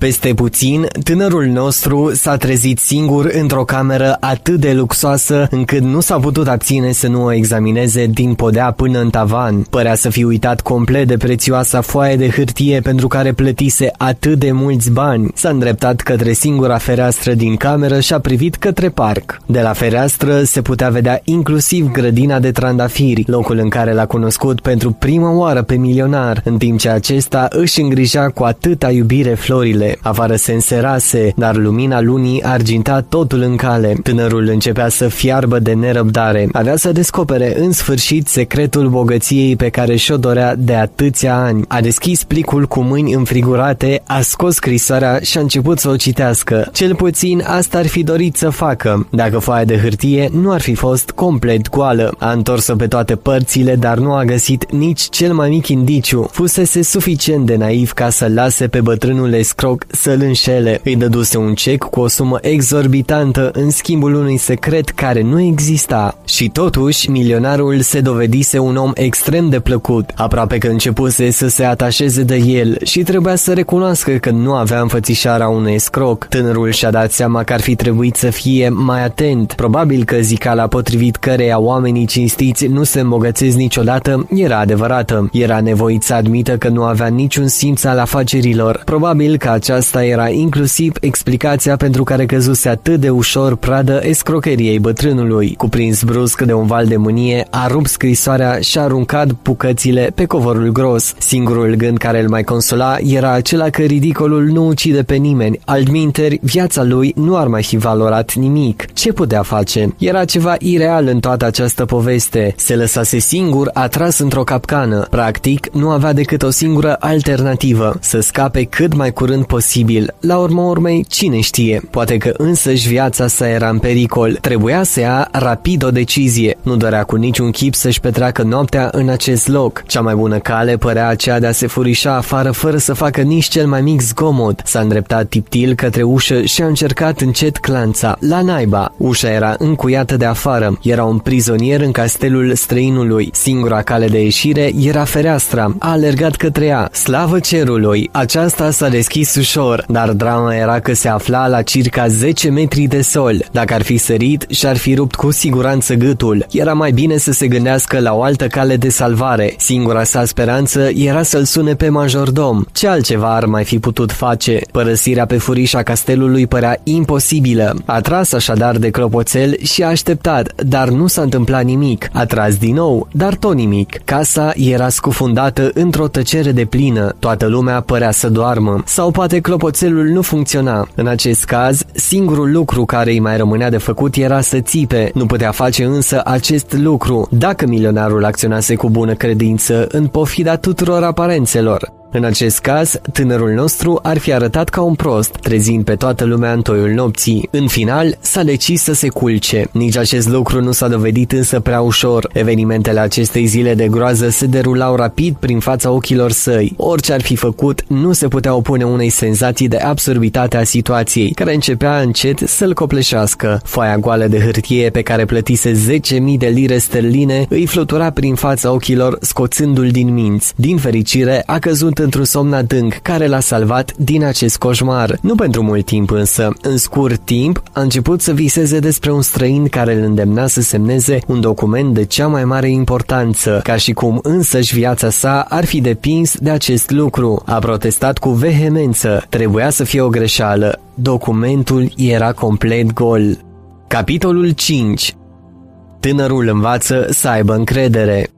Peste puțin, tânărul nostru s-a trezit singur într-o cameră atât de luxoasă încât nu s-a putut abține să nu o examineze din podea până în tavan. Părea să fi uitat complet de prețioasa foaie de hârtie pentru care plătise atât de mulți bani. S-a îndreptat către singura fereastră din cameră și a privit către parc. De la fereastră se putea vedea inclusiv grădina de trandafiri, locul în care l-a cunoscut pentru prima oară pe milionar, în timp ce acesta își îngrija cu atâta iubire florile. Afară se înserase, dar lumina lunii arginta totul în cale. Tânărul începea să fiarbă de nerăbdare. Avea să descopere în sfârșit secretul bogăției pe care și-o dorea de atâția ani. A deschis plicul cu mâini înfrigurate, a scos scrisoarea și a început să o citească. Cel puțin asta ar fi dorit să facă. Dacă foaia de hârtie nu ar fi fost complet goală. A întors-o pe toate părțile, dar nu a găsit nici cel mai mic indiciu. Fusese suficient de naiv ca să lase pe bătrânul escroc loc să-l înșele. Îi dăduse un cec cu o sumă exorbitantă în schimbul unui secret care nu exista. Și totuși, milionarul se dovedise un om extrem de plăcut, aproape că începuse să se atașeze de el și trebuia să recunoască că nu avea înfățișarea unui escroc. Tânărul și-a dat seama că ar fi trebuit să fie mai atent. Probabil că zicala potrivit căreia oamenii cinstiți nu se îmbogățesc niciodată era adevărată. Era nevoit să admită că nu avea niciun simț al afacerilor. Probabil că aceasta era inclusiv explicația pentru care căzuse atât de ușor pradă escrocheriei bătrânului. Cuprins brusc de un val de mânie, a rupt scrisoarea și a aruncat bucățile pe covorul gros. Singurul gând care îl mai consola era acela că ridicolul nu ucide pe nimeni. Altminteri, viața lui nu ar mai fi valorat nimic. Ce putea face? Era ceva ireal în toată această poveste. Se lăsase singur, atras într-o capcană. Practic, nu avea decât o singură alternativă, să scape cât mai curând posibil. La urma urmei, cine știe? Poate că însăși viața sa era în pericol. Trebuia să ia rapid o decizie. Nu dorea cu niciun chip să-și petreacă noaptea în acest loc. Cea mai bună cale părea aceea de a se furișa afară fără să facă nici cel mai mic zgomot. S-a îndreptat tiptil către ușă și a încercat încet clanța. La naiba, ușa era încuiată de afară. Era un prizonier în castelul străinului. Singura cale de ieșire era fereastra. A alergat către ea. Slavă cerului! Aceasta s-a deschis ușor, dar drama era că se afla la circa 10 metri de sol. Dacă ar fi sărit, și-ar fi rupt cu siguranță gâtul. Era mai bine să se gândească la o altă cale de salvare. Singura sa speranță era să-l sune pe majordom. Ce altceva ar mai fi putut face? Părăsirea pe furișa castelului părea imposibilă. A tras așadar de clopoțel și a așteptat, dar nu s-a întâmplat nimic. A tras din nou, dar tot nimic. Casa era scufundată într-o tăcere de plină. Toată lumea părea să doarmă. Sau poate poate clopoțelul nu funcționa. În acest caz, singurul lucru care îi mai rămânea de făcut era să țipe. Nu putea face însă acest lucru dacă milionarul acționase cu bună credință în pofida tuturor aparențelor. În acest caz, tânărul nostru ar fi arătat ca un prost, trezind pe toată lumea în toiul nopții. În final, s-a decis să se culce. Nici acest lucru nu s-a dovedit însă prea ușor. Evenimentele acestei zile de groază se derulau rapid prin fața ochilor săi. Orice ar fi făcut, nu se putea opune unei senzații de absurditate a situației, care începea încet să-l copleșească. Foaia goală de hârtie pe care plătise 10.000 de lire sterline îi flutura prin fața ochilor, scoțându-l din minți. Din fericire, a căzut într-un somn adânc care l-a salvat din acest coșmar. Nu pentru mult timp însă. În scurt timp, a început să viseze despre un străin care îl îndemna să semneze un document de cea mai mare importanță, ca și cum însăși viața sa ar fi depins de acest lucru. A protestat cu vehemență. Trebuia să fie o greșeală. Documentul era complet gol. Capitolul 5 Tânărul învață să aibă încredere.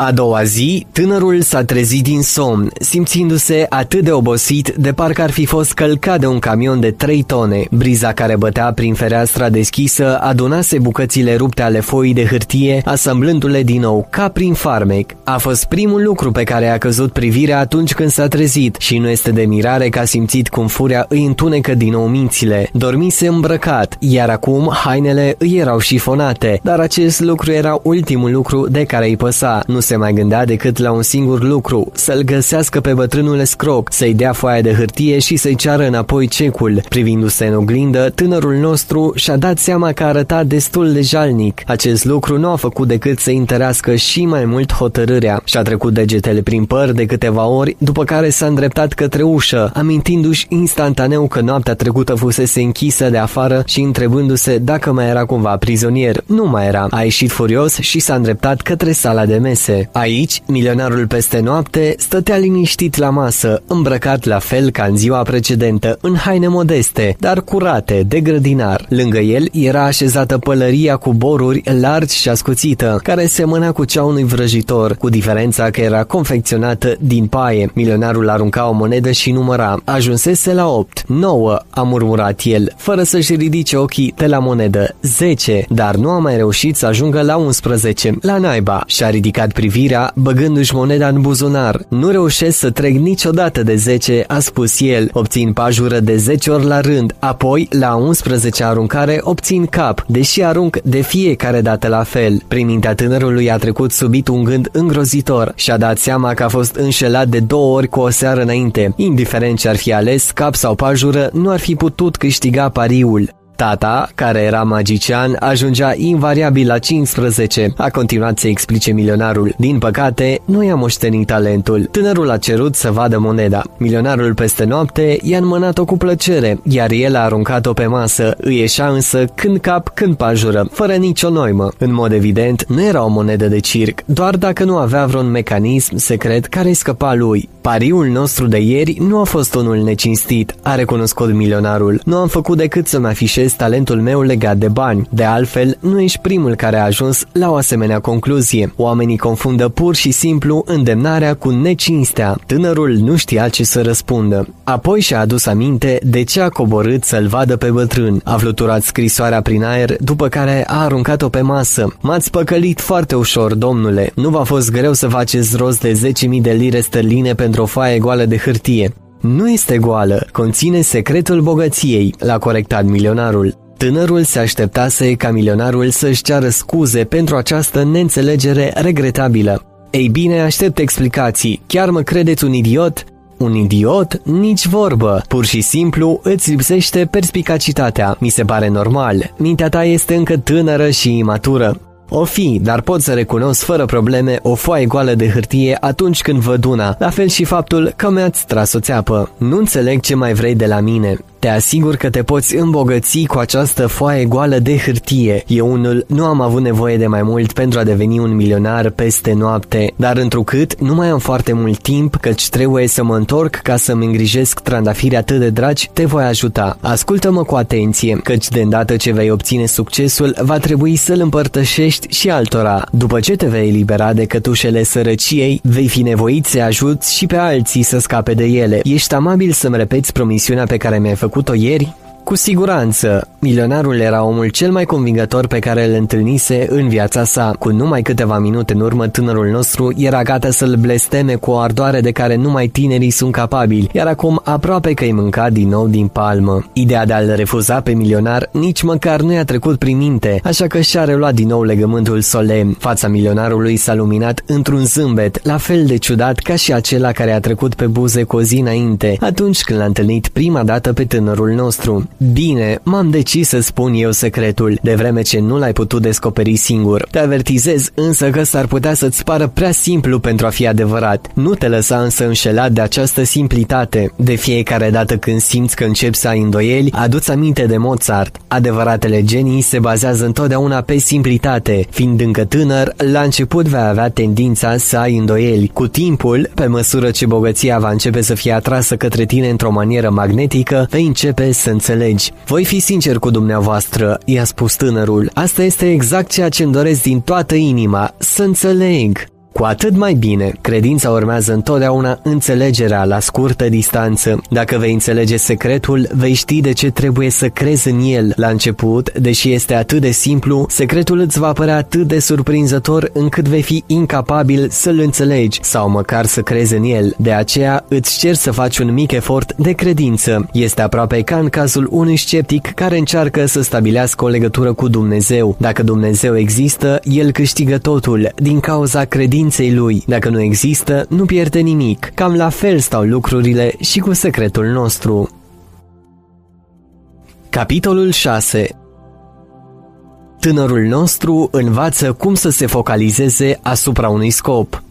A doua zi, tânărul s-a trezit din somn, simțindu-se atât de obosit de parcă ar fi fost călcat de un camion de 3 tone. Briza care bătea prin fereastra deschisă adunase bucățile rupte ale foii de hârtie, asamblându-le din nou, ca prin farmec. A fost primul lucru pe care a căzut privirea atunci când s-a trezit și nu este de mirare că a simțit cum furia îi întunecă din nou mințile. Dormise îmbrăcat, iar acum hainele îi erau șifonate, dar acest lucru era ultimul lucru de care îi păsa. Nu se mai gândea decât la un singur lucru, să-l găsească pe bătrânul scroc, să-i dea foaia de hârtie și să-i ceară înapoi cecul. Privindu-se în oglindă, tânărul nostru și-a dat seama că arăta destul de jalnic. Acest lucru nu a făcut decât să întărească și mai mult hotărârea. Și-a trecut degetele prin păr de câteva ori, după care s-a îndreptat către ușă, amintindu-și instantaneu că noaptea trecută fusese închisă de afară și întrebându-se dacă mai era cumva prizonier. Nu mai era. A ieșit furios și s-a îndreptat către sala de mese. Aici, milionarul peste noapte stătea liniștit la masă, îmbrăcat la fel ca în ziua precedentă, în haine modeste, dar curate, de grădinar. Lângă el era așezată pălăria cu boruri largi și ascuțită, care semăna cu cea unui vrăjitor, cu diferența că era confecționată din paie. Milionarul arunca o monedă și număra. Ajunsese la 8. 9, a murmurat el, fără să-și ridice ochii de la monedă. 10, dar nu a mai reușit să ajungă la 11. La naiba, și-a ridicat privirea, băgându-și moneda în buzunar. Nu reușesc să trec niciodată de 10, a spus el. Obțin pajură de 10 ori la rând, apoi, la 11 aruncare, obțin cap, deși arunc de fiecare dată la fel. Prin mintea tânărului a trecut subit un gând îngrozitor și a dat seama că a fost înșelat de două ori cu o seară înainte. Indiferent ce ar fi ales, cap sau pajură, nu ar fi putut câștiga pariul. Tata, care era magician, ajungea invariabil la 15, a continuat să explice milionarul. Din păcate, nu i-a moștenit talentul. Tânărul a cerut să vadă moneda. Milionarul peste noapte i-a înmânat-o cu plăcere, iar el a aruncat-o pe masă. Îi ieșea însă când cap, când pajură, fără nicio noimă. În mod evident, nu era o monedă de circ, doar dacă nu avea vreun mecanism secret care scăpa lui. Pariul nostru de ieri nu a fost unul necinstit, a recunoscut milionarul. Nu am făcut decât să-mi afișez talentul meu legat de bani. De altfel, nu ești primul care a ajuns la o asemenea concluzie. Oamenii confundă pur și simplu îndemnarea cu necinstea. Tânărul nu știa ce să răspundă. Apoi și-a adus aminte de ce a coborât să-l vadă pe bătrân. A fluturat scrisoarea prin aer, după care a aruncat-o pe masă. M-ați păcălit foarte ușor, domnule. Nu v-a fost greu să faceți rost de 10.000 de lire sterline pentru într-o foaie goală de hârtie. Nu este goală, conține secretul bogăției, l-a corectat milionarul. Tânărul se așteptase ca milionarul să-și ceară scuze pentru această neînțelegere regretabilă. Ei bine, aștept explicații. Chiar mă credeți un idiot? Un idiot? Nici vorbă. Pur și simplu îți lipsește perspicacitatea. Mi se pare normal. Mintea ta este încă tânără și imatură. O fi, dar pot să recunosc fără probleme o foaie goală de hârtie atunci când văd una, la fel și faptul că mi-ați tras o țeapă. Nu înțeleg ce mai vrei de la mine. Te asigur că te poți îmbogăți cu această foaie goală de hârtie. Eu unul nu am avut nevoie de mai mult pentru a deveni un milionar peste noapte, dar întrucât nu mai am foarte mult timp, căci trebuie să mă întorc ca să-mi îngrijesc trandafiri atât de dragi, te voi ajuta. Ascultă-mă cu atenție, căci de îndată ce vei obține succesul, va trebui să-l împărtășești și altora. După ce te vei elibera de cătușele sărăciei, vei fi nevoit să ajuți și pe alții să scape de ele. Ești amabil să-mi repeți promisiunea pe care mi-ai făcut făcut-o ieri? Cu siguranță, milionarul era omul cel mai convingător pe care îl întâlnise în viața sa. Cu numai câteva minute în urmă, tânărul nostru era gata să-l blesteme cu o ardoare de care numai tinerii sunt capabili, iar acum aproape că îi mânca din nou din palmă. Ideea de a-l refuza pe milionar nici măcar nu i-a trecut prin minte, așa că și-a reluat din nou legământul solemn. Fața milionarului s-a luminat într-un zâmbet, la fel de ciudat ca și acela care a trecut pe buze cu o zi înainte, atunci când l-a întâlnit prima dată pe tânărul nostru. Bine, m-am decis să spun eu secretul, de vreme ce nu l-ai putut descoperi singur. Te avertizez însă că s-ar putea să-ți pară prea simplu pentru a fi adevărat. Nu te lăsa însă înșelat de această simplitate. De fiecare dată când simți că începi să ai îndoieli, adu-ți aminte de Mozart. Adevăratele genii se bazează întotdeauna pe simplitate. Fiind încă tânăr, la început vei avea tendința să ai îndoieli. Cu timpul, pe măsură ce bogăția va începe să fie atrasă către tine într-o manieră magnetică, vei începe să înțelegi. Voi fi sincer cu dumneavoastră, i-a spus tânărul. Asta este exact ceea ce îmi doresc din toată inima, să înțeleg. Cu atât mai bine, credința urmează întotdeauna înțelegerea la scurtă distanță. Dacă vei înțelege secretul, vei ști de ce trebuie să crezi în el. La început, deși este atât de simplu, secretul îți va părea atât de surprinzător încât vei fi incapabil să-l înțelegi sau măcar să crezi în el. De aceea îți cer să faci un mic efort de credință. Este aproape ca în cazul unui sceptic care încearcă să stabilească o legătură cu Dumnezeu. Dacă Dumnezeu există, el câștigă totul din cauza credinței credinței lui. Dacă nu există, nu pierde nimic. Cam la fel stau lucrurile și cu secretul nostru. Capitolul 6 Tânărul nostru învață cum să se focalizeze asupra unui scop.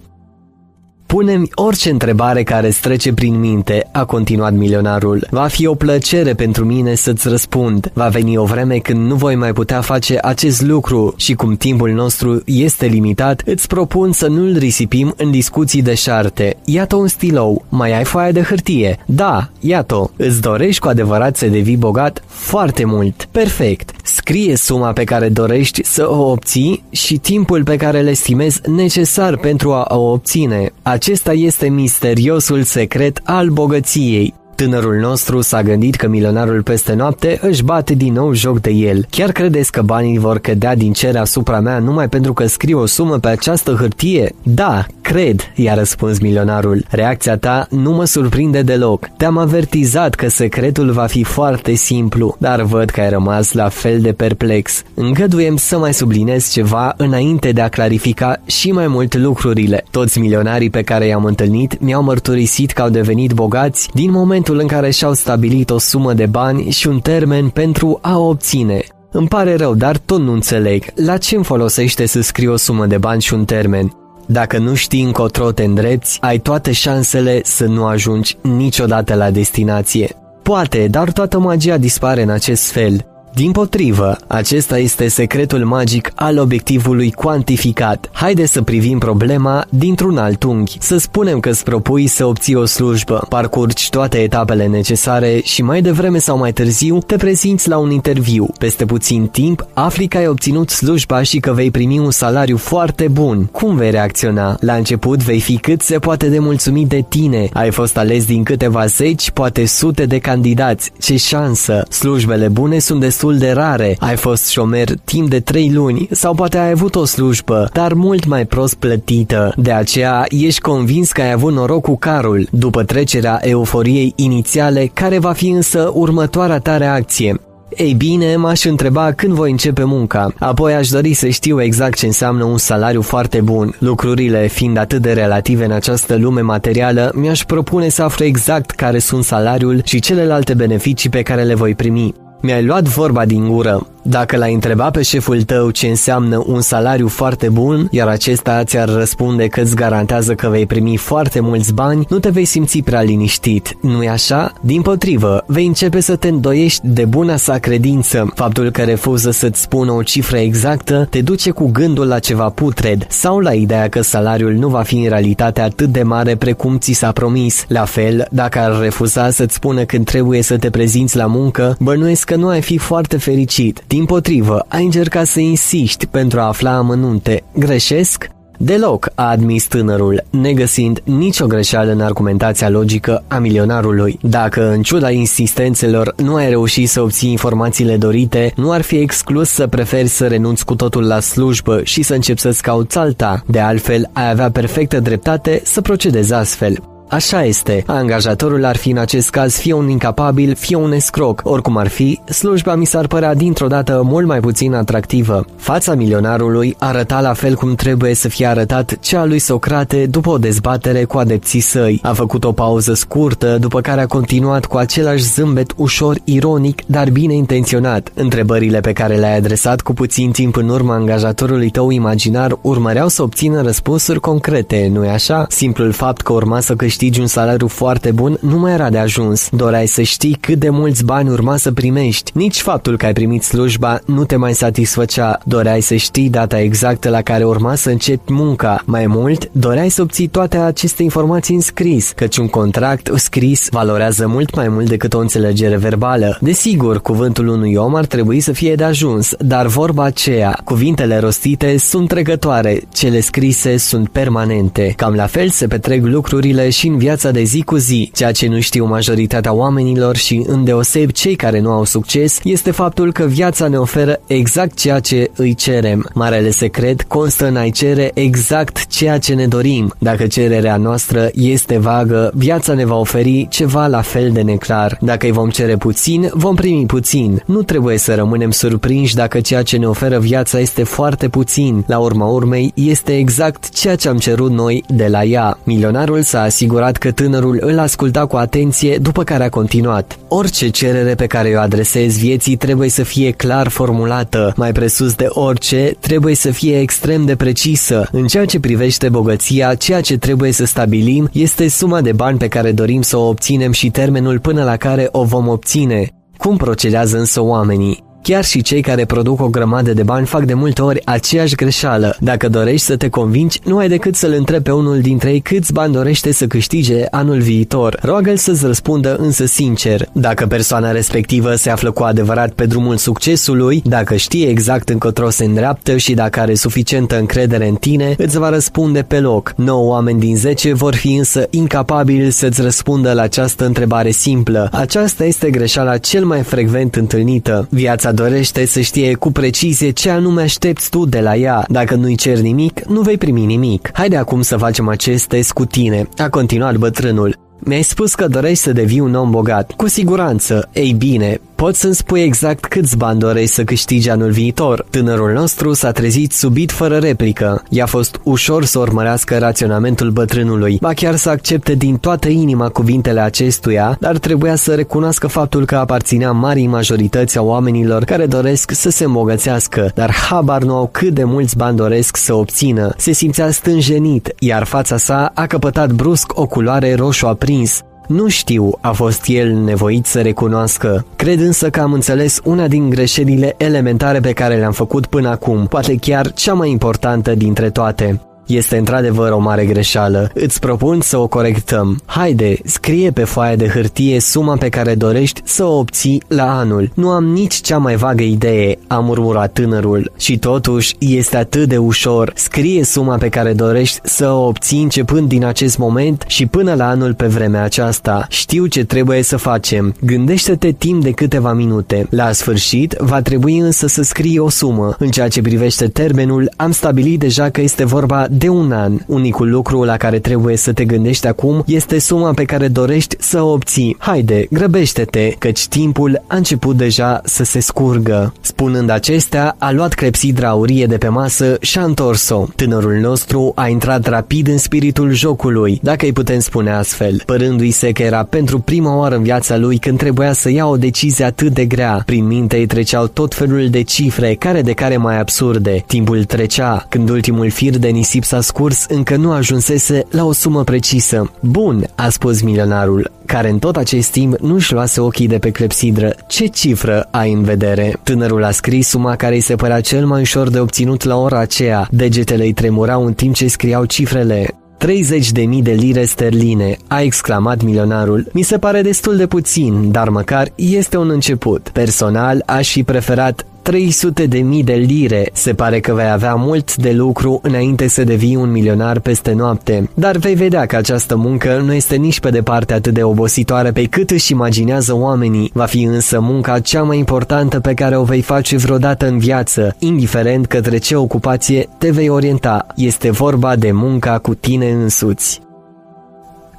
Pune-mi orice întrebare care îți trece prin minte, a continuat milionarul. Va fi o plăcere pentru mine să-ți răspund. Va veni o vreme când nu voi mai putea face acest lucru și cum timpul nostru este limitat, îți propun să nu-l risipim în discuții de șarte. Iată un stilou. Mai ai foaia de hârtie? Da, iată. Îți dorești cu adevărat să devii bogat? Foarte mult. Perfect. Scrie suma pe care dorești să o obții și timpul pe care le estimezi necesar pentru a o obține. Acesta este misteriosul secret al bogăției. Tânărul nostru s-a gândit că milionarul peste noapte își bate din nou joc de el. Chiar credeți că banii vor cădea din cer asupra mea numai pentru că scriu o sumă pe această hârtie? Da, cred, i-a răspuns milionarul. Reacția ta nu mă surprinde deloc. Te-am avertizat că secretul va fi foarte simplu, dar văd că ai rămas la fel de perplex. Îngăduiem să mai sublinez ceva înainte de a clarifica și mai mult lucrurile. Toți milionarii pe care i-am întâlnit mi-au mărturisit că au devenit bogați din moment momentul în care și-au stabilit o sumă de bani și un termen pentru a o obține. Îmi pare rău, dar tot nu înțeleg. La ce îmi folosește să scriu o sumă de bani și un termen? Dacă nu știi încotro te îndrepți, ai toate șansele să nu ajungi niciodată la destinație. Poate, dar toată magia dispare în acest fel. Din potrivă, acesta este secretul magic al obiectivului cuantificat. Haide să privim problema dintr-un alt unghi. Să spunem că îți propui să obții o slujbă, parcurgi toate etapele necesare și mai devreme sau mai târziu te prezinți la un interviu. Peste puțin timp, afli că ai obținut slujba și că vei primi un salariu foarte bun. Cum vei reacționa? La început vei fi cât se poate de mulțumit de tine. Ai fost ales din câteva zeci, poate sute de candidați. Ce șansă! Slujbele bune sunt destul destul de rare. Ai fost șomer timp de 3 luni sau poate ai avut o slujbă, dar mult mai prost plătită. De aceea ești convins că ai avut noroc cu carul, după trecerea euforiei inițiale, care va fi însă următoarea ta reacție. Ei bine, m-aș întreba când voi începe munca. Apoi aș dori să știu exact ce înseamnă un salariu foarte bun. Lucrurile fiind atât de relative în această lume materială, mi-aș propune să aflu exact care sunt salariul și celelalte beneficii pe care le voi primi. Mi-ai luat vorba din gură. Dacă l-ai întrebat pe șeful tău ce înseamnă un salariu foarte bun, iar acesta ți-ar răspunde că îți garantează că vei primi foarte mulți bani, nu te vei simți prea liniștit, nu-i așa? Din potrivă, vei începe să te îndoiești de buna sa credință. Faptul că refuză să-ți spună o cifră exactă te duce cu gândul la ceva putred sau la ideea că salariul nu va fi în realitate atât de mare precum ți s-a promis. La fel, dacă ar refuza să-ți spună când trebuie să te prezinți la muncă, bănuiesc că nu ai fi foarte fericit. Din potrivă, ai încercat să insiști pentru a afla amănunte. Greșesc? Deloc, a admis tânărul, negăsind nicio greșeală în argumentația logică a milionarului. Dacă, în ciuda insistențelor, nu ai reușit să obții informațiile dorite, nu ar fi exclus să preferi să renunți cu totul la slujbă și să începi să-ți cauți alta. De altfel, ai avea perfectă dreptate să procedezi astfel. Așa este. Angajatorul ar fi în acest caz fie un incapabil, fie un escroc. Oricum ar fi, slujba mi s-ar părea dintr-o dată mult mai puțin atractivă. Fața milionarului arăta la fel cum trebuie să fie arătat cea lui Socrate după o dezbatere cu adepții săi. A făcut o pauză scurtă, după care a continuat cu același zâmbet ușor ironic, dar bine intenționat. Întrebările pe care le-ai adresat cu puțin timp în urmă angajatorului tău imaginar urmăreau să obțină răspunsuri concrete, nu-i așa? Simplul fapt că urma să câștigi câștigi un salariu foarte bun nu mai era de ajuns. Doreai să știi cât de mulți bani urma să primești. Nici faptul că ai primit slujba nu te mai satisfăcea. Doreai să știi data exactă la care urma să începi munca. Mai mult, doreai să obții toate aceste informații în scris, căci un contract scris valorează mult mai mult decât o înțelegere verbală. Desigur, cuvântul unui om ar trebui să fie de ajuns, dar vorba aceea, cuvintele rostite sunt trecătoare, cele scrise sunt permanente. Cam la fel se petrec lucrurile și în viața de zi cu zi. Ceea ce nu știu majoritatea oamenilor și îndeoseb cei care nu au succes este faptul că viața ne oferă exact ceea ce îi cerem. Marele secret constă în a cere exact ceea ce ne dorim. Dacă cererea noastră este vagă, viața ne va oferi ceva la fel de neclar. Dacă îi vom cere puțin, vom primi puțin. Nu trebuie să rămânem surprinși dacă ceea ce ne oferă viața este foarte puțin. La urma urmei, este exact ceea ce am cerut noi de la ea. Milionarul s-a asigurat asigurat că tânărul îl asculta cu atenție, după care a continuat. Orice cerere pe care o adresezi vieții trebuie să fie clar formulată. Mai presus de orice, trebuie să fie extrem de precisă. În ceea ce privește bogăția, ceea ce trebuie să stabilim este suma de bani pe care dorim să o obținem și termenul până la care o vom obține. Cum procedează însă oamenii? Chiar și cei care produc o grămadă de bani fac de multe ori aceeași greșeală. Dacă dorești să te convingi, nu ai decât să-l întrebi pe unul dintre ei câți bani dorește să câștige anul viitor. Roagă-l să-ți răspundă însă sincer. Dacă persoana respectivă se află cu adevărat pe drumul succesului, dacă știe exact încotro se îndreaptă și dacă are suficientă încredere în tine, îți va răspunde pe loc. 9 oameni din 10 vor fi însă incapabili să-ți răspundă la această întrebare simplă. Aceasta este greșeala cel mai frecvent întâlnită. Viața dorește să știe cu precizie ce anume aștepți tu de la ea. Dacă nu-i ceri nimic, nu vei primi nimic. Haide acum să facem acest test cu tine, a continuat bătrânul. Mi-ai spus că dorești să devii un om bogat. Cu siguranță. Ei bine, Poți să-mi spui exact câți bani dorești să câștigi anul viitor? Tânărul nostru s-a trezit subit fără replică. I-a fost ușor să urmărească raționamentul bătrânului, ba chiar să accepte din toată inima cuvintele acestuia, dar trebuia să recunoască faptul că aparținea marii majorități a oamenilor care doresc să se îmbogățească, dar habar nu au cât de mulți bani doresc să obțină. Se simțea stânjenit, iar fața sa a căpătat brusc o culoare roșu aprins, nu știu, a fost el nevoit să recunoască. Cred însă că am înțeles una din greșelile elementare pe care le-am făcut până acum, poate chiar cea mai importantă dintre toate. Este într-adevăr o mare greșeală. Îți propun să o corectăm. Haide, scrie pe foaia de hârtie suma pe care dorești să o obții la anul. Nu am nici cea mai vagă idee, a murmurat tânărul. Și totuși, este atât de ușor. Scrie suma pe care dorești să o obții începând din acest moment și până la anul pe vremea aceasta. Știu ce trebuie să facem. Gândește-te timp de câteva minute. La sfârșit, va trebui însă să scrii o sumă. În ceea ce privește termenul, am stabilit deja că este vorba de un an. Unicul lucru la care trebuie să te gândești acum este suma pe care dorești să o obții. Haide, grăbește-te, căci timpul a început deja să se scurgă. Spunând acestea, a luat clepsidra aurie de pe masă și a întors-o. Tânărul nostru a intrat rapid în spiritul jocului, dacă îi putem spune astfel, părându-i se că era pentru prima oară în viața lui când trebuia să ia o decizie atât de grea. Prin minte îi treceau tot felul de cifre, care de care mai absurde. Timpul trecea, când ultimul fir de nisip s-a scurs încă nu ajunsese la o sumă precisă. Bun, a spus milionarul, care în tot acest timp nu-și luase ochii de pe clepsidră. Ce cifră ai în vedere? Tânărul a scris suma care îi se părea cel mai ușor de obținut la ora aceea. Degetele îi tremurau în timp ce scriau cifrele. 30 de mii de lire sterline, a exclamat milionarul. Mi se pare destul de puțin, dar măcar este un început. Personal, aș fi preferat 300 de mii de lire. Se pare că vei avea mult de lucru înainte să devii un milionar peste noapte. Dar vei vedea că această muncă nu este nici pe departe atât de obositoare pe cât își imaginează oamenii. Va fi însă munca cea mai importantă pe care o vei face vreodată în viață, indiferent către ce ocupație te vei orienta. Este vorba de munca cu tine însuți.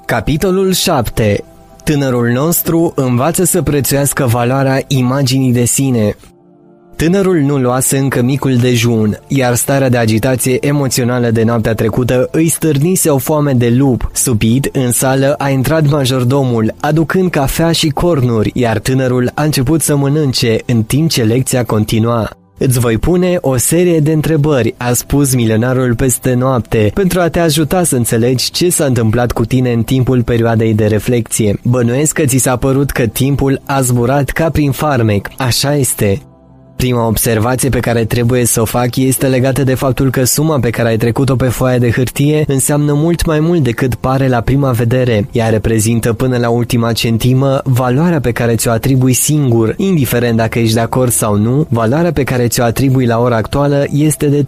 Capitolul 7 Tânărul nostru învață să prețuiască valoarea imaginii de sine. Tânărul nu luase încă micul dejun, iar starea de agitație emoțională de noaptea trecută îi stârnise o foame de lup. Supit, în sală, a intrat majordomul, aducând cafea și cornuri, iar tânărul a început să mănânce, în timp ce lecția continua. Îți voi pune o serie de întrebări, a spus milionarul peste noapte, pentru a te ajuta să înțelegi ce s-a întâmplat cu tine în timpul perioadei de reflexie. Bănuiesc că ți s-a părut că timpul a zburat ca prin farmec. Așa este. Prima observație pe care trebuie să o fac este legată de faptul că suma pe care ai trecut-o pe foaia de hârtie înseamnă mult mai mult decât pare la prima vedere. Ea reprezintă până la ultima centimă valoarea pe care ți-o atribui singur, indiferent dacă ești de acord sau nu, valoarea pe care ți-o atribui la ora actuală este de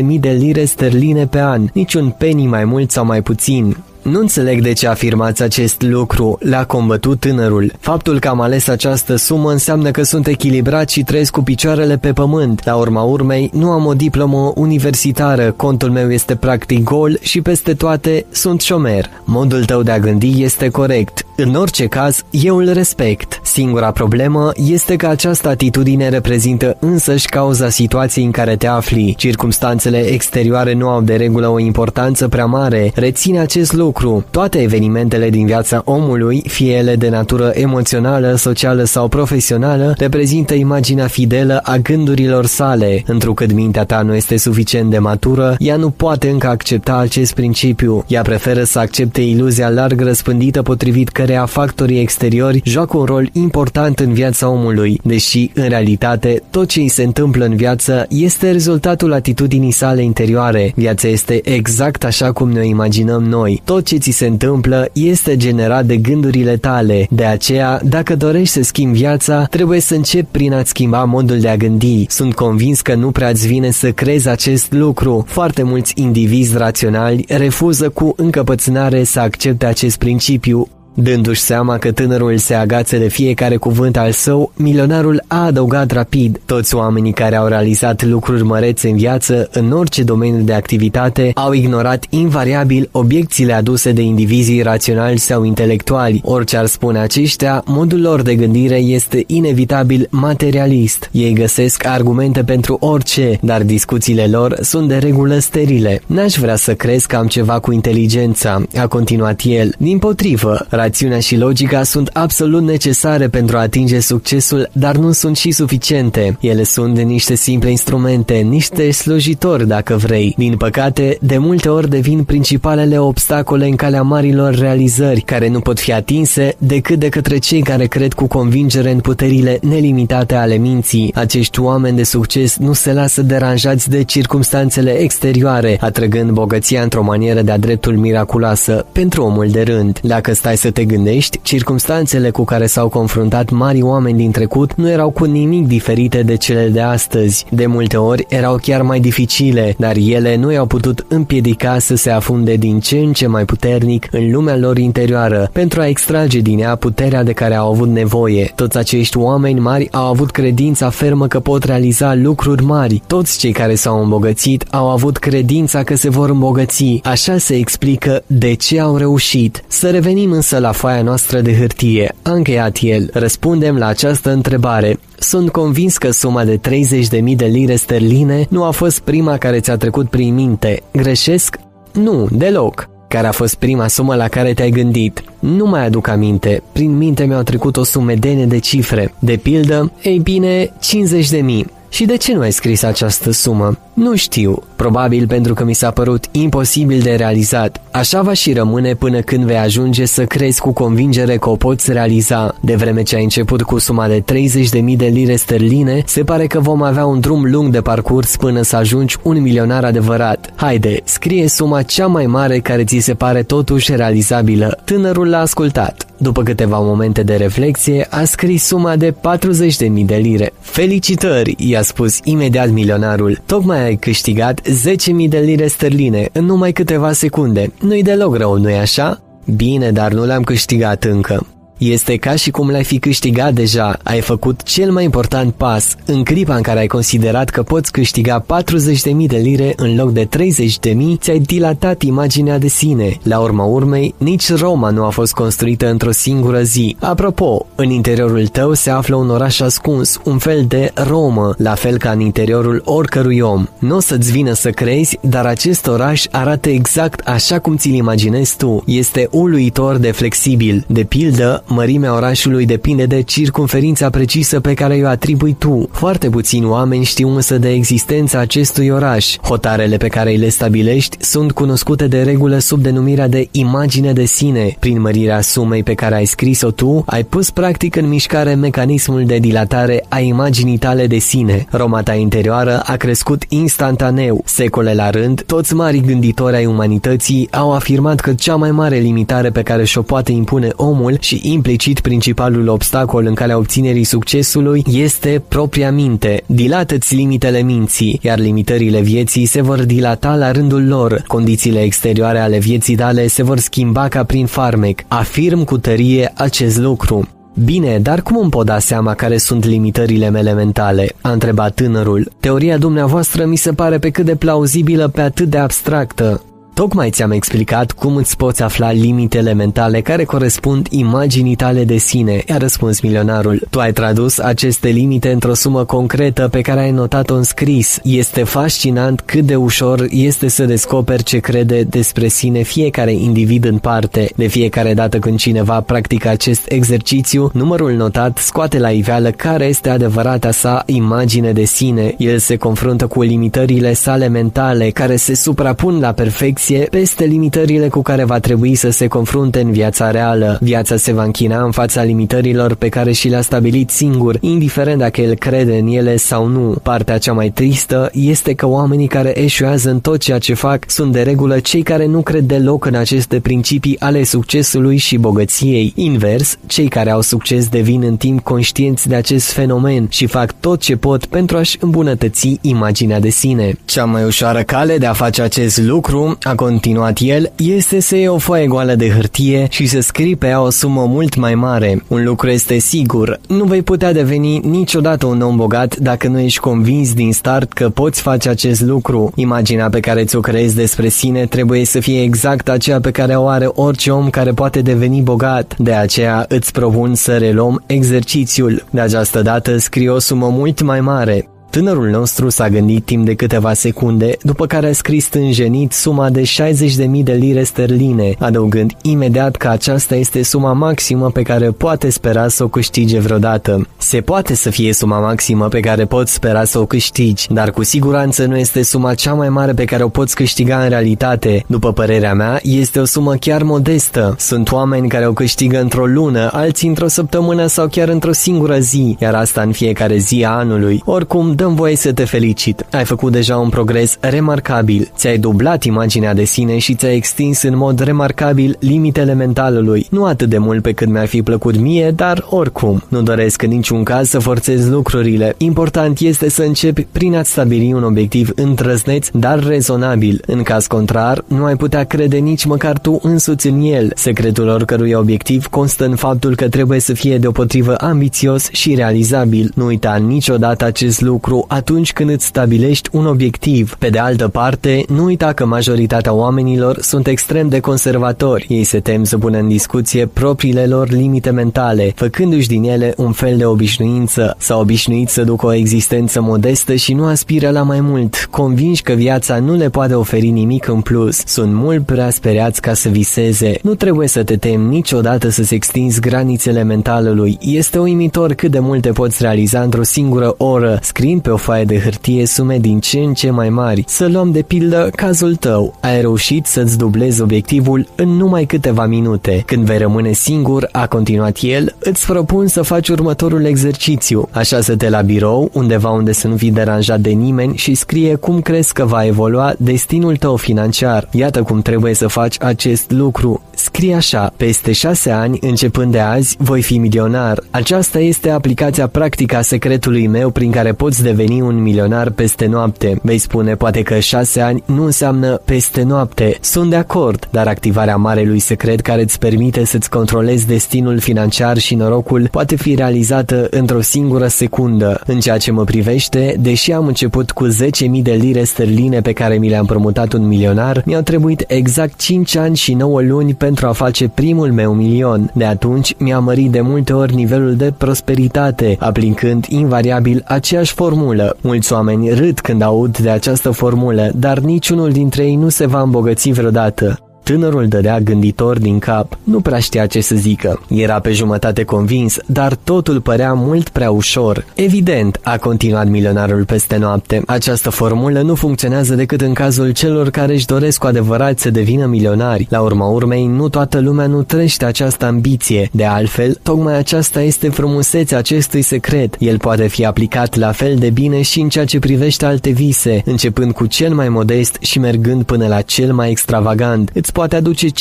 30.000 de lire sterline pe an, niciun penny mai mult sau mai puțin. Nu înțeleg de ce afirmați acest lucru, l-a combătut tânărul. Faptul că am ales această sumă înseamnă că sunt echilibrat și trăiesc cu picioarele pe pământ. La urma urmei, nu am o diplomă universitară, contul meu este practic gol și peste toate sunt șomer. Modul tău de a gândi este corect. În orice caz, eu îl respect. Singura problemă este că această atitudine reprezintă însăși cauza situației în care te afli. Circumstanțele exterioare nu au de regulă o importanță prea mare. Reține acest lucru lucru. Toate evenimentele din viața omului, fie ele de natură emoțională, socială sau profesională, reprezintă imaginea fidelă a gândurilor sale. Întrucât mintea ta nu este suficient de matură, ea nu poate încă accepta acest principiu. Ea preferă să accepte iluzia larg răspândită potrivit căreia factorii exteriori joacă un rol important în viața omului, deși, în realitate, tot ce îi se întâmplă în viață este rezultatul atitudinii sale interioare. Viața este exact așa cum ne o imaginăm noi. Tot tot ce ți se întâmplă este generat de gândurile tale. De aceea, dacă dorești să schimbi viața, trebuie să începi prin a-ți schimba modul de a gândi. Sunt convins că nu prea-ți vine să crezi acest lucru. Foarte mulți indivizi raționali refuză cu încăpățânare să accepte acest principiu Dându-și seama că tânărul se agață de fiecare cuvânt al său, milionarul a adăugat rapid. Toți oamenii care au realizat lucruri mărețe în viață, în orice domeniu de activitate, au ignorat invariabil obiecțiile aduse de indivizii raționali sau intelectuali. Orice ar spune aceștia, modul lor de gândire este inevitabil materialist. Ei găsesc argumente pentru orice, dar discuțiile lor sunt de regulă sterile. N-aș vrea să crezi că am ceva cu inteligența, a continuat el. Din potrivă, Rațiunea și logica sunt absolut necesare pentru a atinge succesul, dar nu sunt și suficiente. Ele sunt de niște simple instrumente, niște slujitori, dacă vrei. Din păcate, de multe ori devin principalele obstacole în calea marilor realizări, care nu pot fi atinse decât de către cei care cred cu convingere în puterile nelimitate ale minții. Acești oameni de succes nu se lasă deranjați de circumstanțele exterioare, atrăgând bogăția într-o manieră de-a dreptul miraculoasă pentru omul de rând. Dacă stai să te gândești, circumstanțele cu care s-au confruntat mari oameni din trecut nu erau cu nimic diferite de cele de astăzi. De multe ori erau chiar mai dificile, dar ele nu i-au putut împiedica să se afunde din ce în ce mai puternic în lumea lor interioară pentru a extrage din ea puterea de care au avut nevoie. Toți acești oameni mari au avut credința fermă că pot realiza lucruri mari. Toți cei care s-au îmbogățit au avut credința că se vor îmbogăți. Așa se explică de ce au reușit. Să revenim însă la foaia noastră de hârtie. A încheiat el. Răspundem la această întrebare. Sunt convins că suma de 30.000 de lire sterline nu a fost prima care ți-a trecut prin minte. Greșesc? Nu, deloc. Care a fost prima sumă la care te-ai gândit? Nu mai aduc aminte. Prin minte mi-au trecut o sumedenie de cifre. De pildă, ei bine, 50 de mii. Și de ce nu ai scris această sumă? Nu știu, probabil pentru că mi s-a părut imposibil de realizat. Așa va și rămâne până când vei ajunge să crezi cu convingere că o poți realiza. De vreme ce ai început cu suma de 30.000 de lire sterline, se pare că vom avea un drum lung de parcurs până să ajungi un milionar adevărat. Haide, scrie suma cea mai mare care ți se pare totuși realizabilă. Tânărul l-a ascultat. După câteva momente de reflexie, a scris suma de 40.000 de lire. Felicitări, i-a spus imediat milionarul. Tocmai ai câștigat 10.000 de lire sterline în numai câteva secunde. Nu-i deloc rău, nu-i așa? Bine, dar nu le-am câștigat încă. Este ca și cum l-ai fi câștigat deja. Ai făcut cel mai important pas. În clipa în care ai considerat că poți câștiga 40.000 de lire în loc de 30.000, ți-ai dilatat imaginea de sine. La urma urmei, nici Roma nu a fost construită într-o singură zi. Apropo, în interiorul tău se află un oraș ascuns, un fel de Romă, la fel ca în interiorul oricărui om. Nu o să-ți vină să crezi, dar acest oraș arată exact așa cum ți-l imaginezi tu. Este uluitor de flexibil. De pildă, Mărimea orașului depinde de circunferința precisă pe care o atribui tu. Foarte puțini oameni știu însă de existența acestui oraș. Hotarele pe care le stabilești sunt cunoscute de regulă sub denumirea de imagine de sine. Prin mărirea sumei pe care ai scris-o tu, ai pus practic în mișcare mecanismul de dilatare a imaginii tale de sine. Roma ta interioară a crescut instantaneu. Secole la rând, toți mari gânditori ai umanității au afirmat că cea mai mare limitare pe care și-o poate impune omul și implicit principalul obstacol în calea obținerii succesului este propria minte. Dilată-ți limitele minții, iar limitările vieții se vor dilata la rândul lor. Condițiile exterioare ale vieții tale se vor schimba ca prin farmec. Afirm cu tărie acest lucru. Bine, dar cum îmi pot da seama care sunt limitările mele mentale? A întrebat tânărul. Teoria dumneavoastră mi se pare pe cât de plauzibilă, pe atât de abstractă. Tocmai ți-am explicat cum îți poți afla limitele mentale care corespund imaginii tale de sine, i-a răspuns milionarul. Tu ai tradus aceste limite într-o sumă concretă pe care ai notat-o în scris. Este fascinant cât de ușor este să descoperi ce crede despre sine fiecare individ în parte. De fiecare dată când cineva practică acest exercițiu, numărul notat scoate la iveală care este adevărata sa imagine de sine. El se confruntă cu limitările sale mentale care se suprapun la perfecție reflexie peste limitările cu care va trebui să se confrunte în viața reală. Viața se va închina în fața limitărilor pe care și le-a stabilit singur, indiferent dacă el crede în ele sau nu. Partea cea mai tristă este că oamenii care eșuează în tot ceea ce fac sunt de regulă cei care nu cred deloc în aceste principii ale succesului și bogăției. Invers, cei care au succes devin în timp conștienți de acest fenomen și fac tot ce pot pentru a-și îmbunătăți imaginea de sine. Cea mai ușoară cale de a face acest lucru a continuat el, este să iei o foaie goală de hârtie și să scrii pe ea o sumă mult mai mare. Un lucru este sigur, nu vei putea deveni niciodată un om bogat dacă nu ești convins din start că poți face acest lucru. Imaginea pe care ți-o creezi despre sine trebuie să fie exact aceea pe care o are orice om care poate deveni bogat. De aceea îți propun să reluăm exercițiul. De această dată scrie o sumă mult mai mare. Tânărul nostru s-a gândit timp de câteva secunde, după care a scris stânjenit suma de 60.000 de lire sterline, adăugând imediat că aceasta este suma maximă pe care poate spera să o câștige vreodată. Se poate să fie suma maximă pe care poți spera să o câștigi, dar cu siguranță nu este suma cea mai mare pe care o poți câștiga în realitate. După părerea mea, este o sumă chiar modestă. Sunt oameni care o câștigă într-o lună, alții într-o săptămână sau chiar într-o singură zi, iar asta în fiecare zi a anului. Oricum, dăm voie să te felicit. Ai făcut deja un progres remarcabil. Ți-ai dublat imaginea de sine și ți-ai extins în mod remarcabil limitele mentalului. Nu atât de mult pe cât mi-ar fi plăcut mie, dar oricum. Nu doresc în niciun caz să forțezi lucrurile. Important este să începi prin a stabili un obiectiv întrăzneț, dar rezonabil. În caz contrar, nu ai putea crede nici măcar tu însuți în el. Secretul oricărui obiectiv constă în faptul că trebuie să fie deopotrivă ambițios și realizabil. Nu uita niciodată acest lucru lucru atunci când îți stabilești un obiectiv. Pe de altă parte, nu uita că majoritatea oamenilor sunt extrem de conservatori. Ei se tem să pună în discuție propriile lor limite mentale, făcându-și din ele un fel de obișnuință. S-au obișnuit să ducă o existență modestă și nu aspiră la mai mult, convinși că viața nu le poate oferi nimic în plus. Sunt mult prea speriați ca să viseze. Nu trebuie să te temi niciodată să-ți extinzi granițele mentalului. Este uimitor cât de multe poți realiza într-o singură oră, scriind pe o foaie de hârtie sume din ce în ce mai mari. Să luăm de pildă cazul tău. Ai reușit să-ți dublezi obiectivul în numai câteva minute. Când vei rămâne singur, a continuat el, îți propun să faci următorul exercițiu. Așează-te la birou, undeva unde să nu fii deranjat de nimeni și scrie cum crezi că va evolua destinul tău financiar. Iată cum trebuie să faci acest lucru. Scrie așa, peste șase ani, începând de azi, voi fi milionar. Aceasta este aplicația practică a secretului meu prin care poți deveni un milionar peste noapte. Vei spune poate că șase ani nu înseamnă peste noapte. Sunt de acord, dar activarea marelui secret care îți permite să-ți controlezi destinul financiar și norocul poate fi realizată într-o singură secundă. În ceea ce mă privește, deși am început cu 10.000 de lire sterline pe care mi le-am promutat un milionar, mi-au trebuit exact 5 ani și 9 luni pentru a face primul meu milion. De atunci mi-a mărit de multe ori nivelul de prosperitate, aplicând invariabil aceeași formulă. Mulți oameni râd când aud de această formulă, dar niciunul dintre ei nu se va îmbogăți vreodată. Tânărul dădea gânditor din cap. Nu prea știa ce să zică. Era pe jumătate convins, dar totul părea mult prea ușor. Evident, a continuat milionarul peste noapte. Această formulă nu funcționează decât în cazul celor care își doresc cu adevărat să devină milionari. La urma urmei, nu toată lumea nutrește această ambiție. De altfel, tocmai aceasta este frumusețea acestui secret. El poate fi aplicat la fel de bine și în ceea ce privește alte vise, începând cu cel mai modest și mergând până la cel mai extravagant. Îți poate aduce 5.000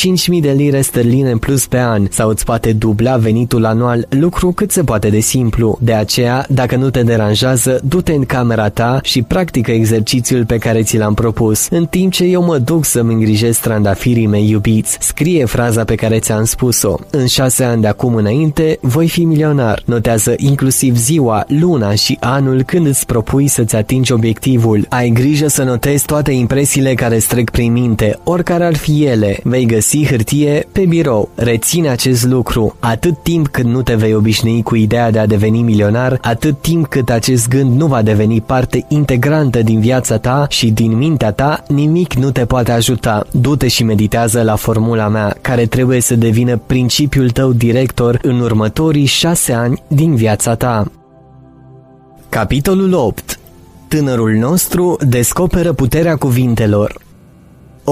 de lire sterline în plus pe an sau îți poate dubla venitul anual, lucru cât se poate de simplu. De aceea, dacă nu te deranjează, du-te în camera ta și practică exercițiul pe care ți l-am propus. În timp ce eu mă duc să-mi îngrijesc trandafirii mei iubiți, scrie fraza pe care ți-am spus-o. În șase ani de acum înainte, voi fi milionar. Notează inclusiv ziua, luna și anul când îți propui să-ți atingi obiectivul. Ai grijă să notezi toate impresiile care trec prin minte, oricare ar fi ele, zile vei găsi hârtie pe birou. Reține acest lucru. Atât timp cât nu te vei obișnui cu ideea de a deveni milionar, atât timp cât acest gând nu va deveni parte integrantă din viața ta și din mintea ta, nimic nu te poate ajuta. Du-te și meditează la formula mea, care trebuie să devină principiul tău director în următorii șase ani din viața ta. Capitolul 8 Tânărul nostru descoperă puterea cuvintelor.